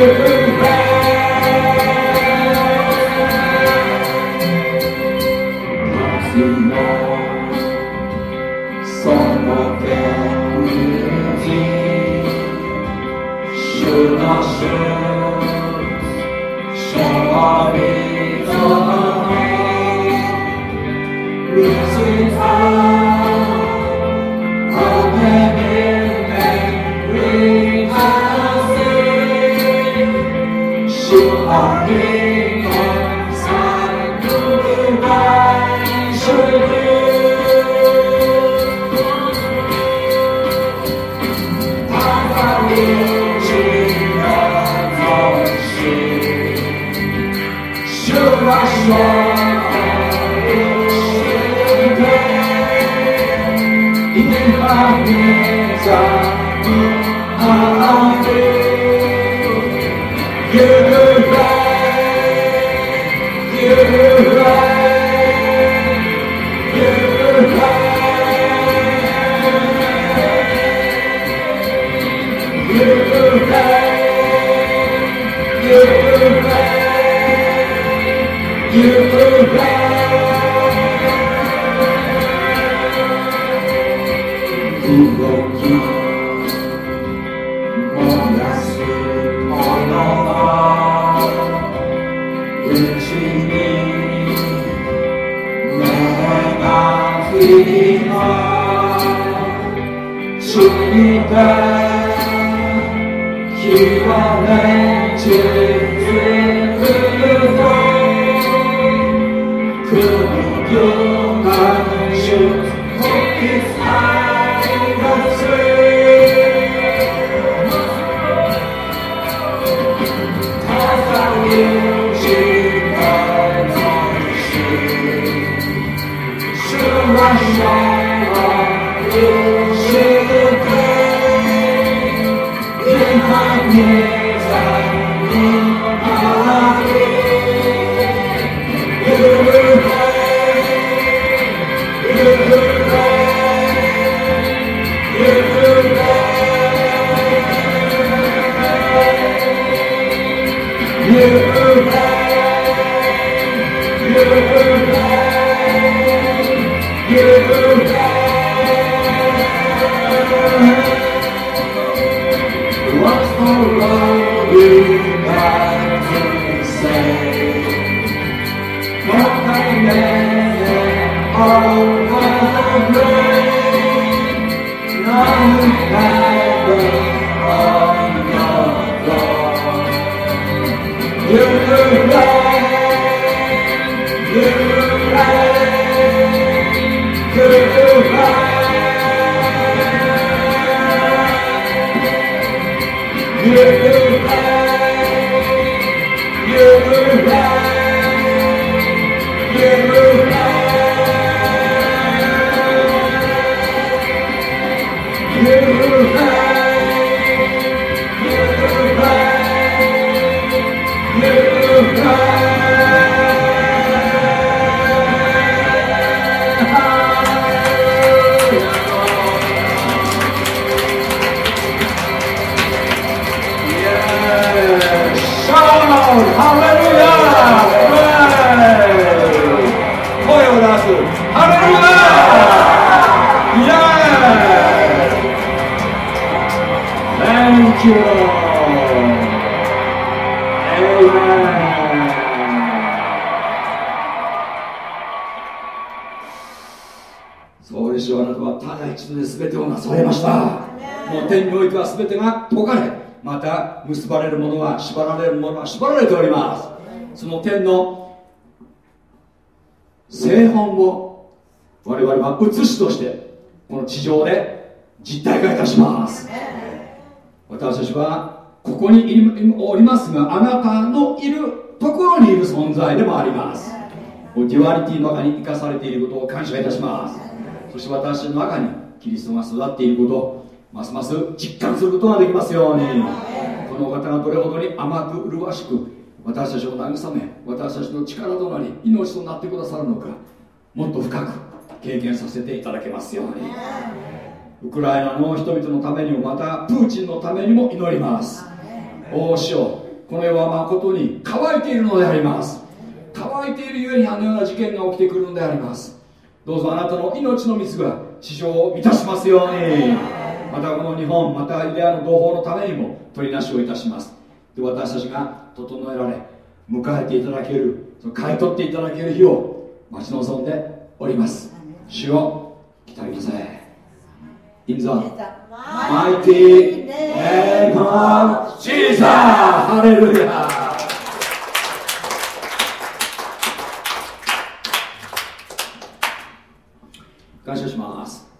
Speaker 1: Amen. ますます実感することができますように。このお方がどれほどに甘く麗しく私たちを慰め私たちの力となり命となってくださるのかもっと深く経験させていただけますように。ウクライナの人々のためにもまたプーチンのためにも祈ります。おおしよこの世は誠に乾いているのであります。乾いているゆえにあのような事件が起きてくるのであります。どうぞあなたの命の水が地上を満たしますように。またこの日本またイデアの同胞のためにも取りなしをいたします。で私たちが整えられ迎えていただけるその買い取っていただける日を待ち望んでおります。主を期待ください In the mighty name of Jesus! ハ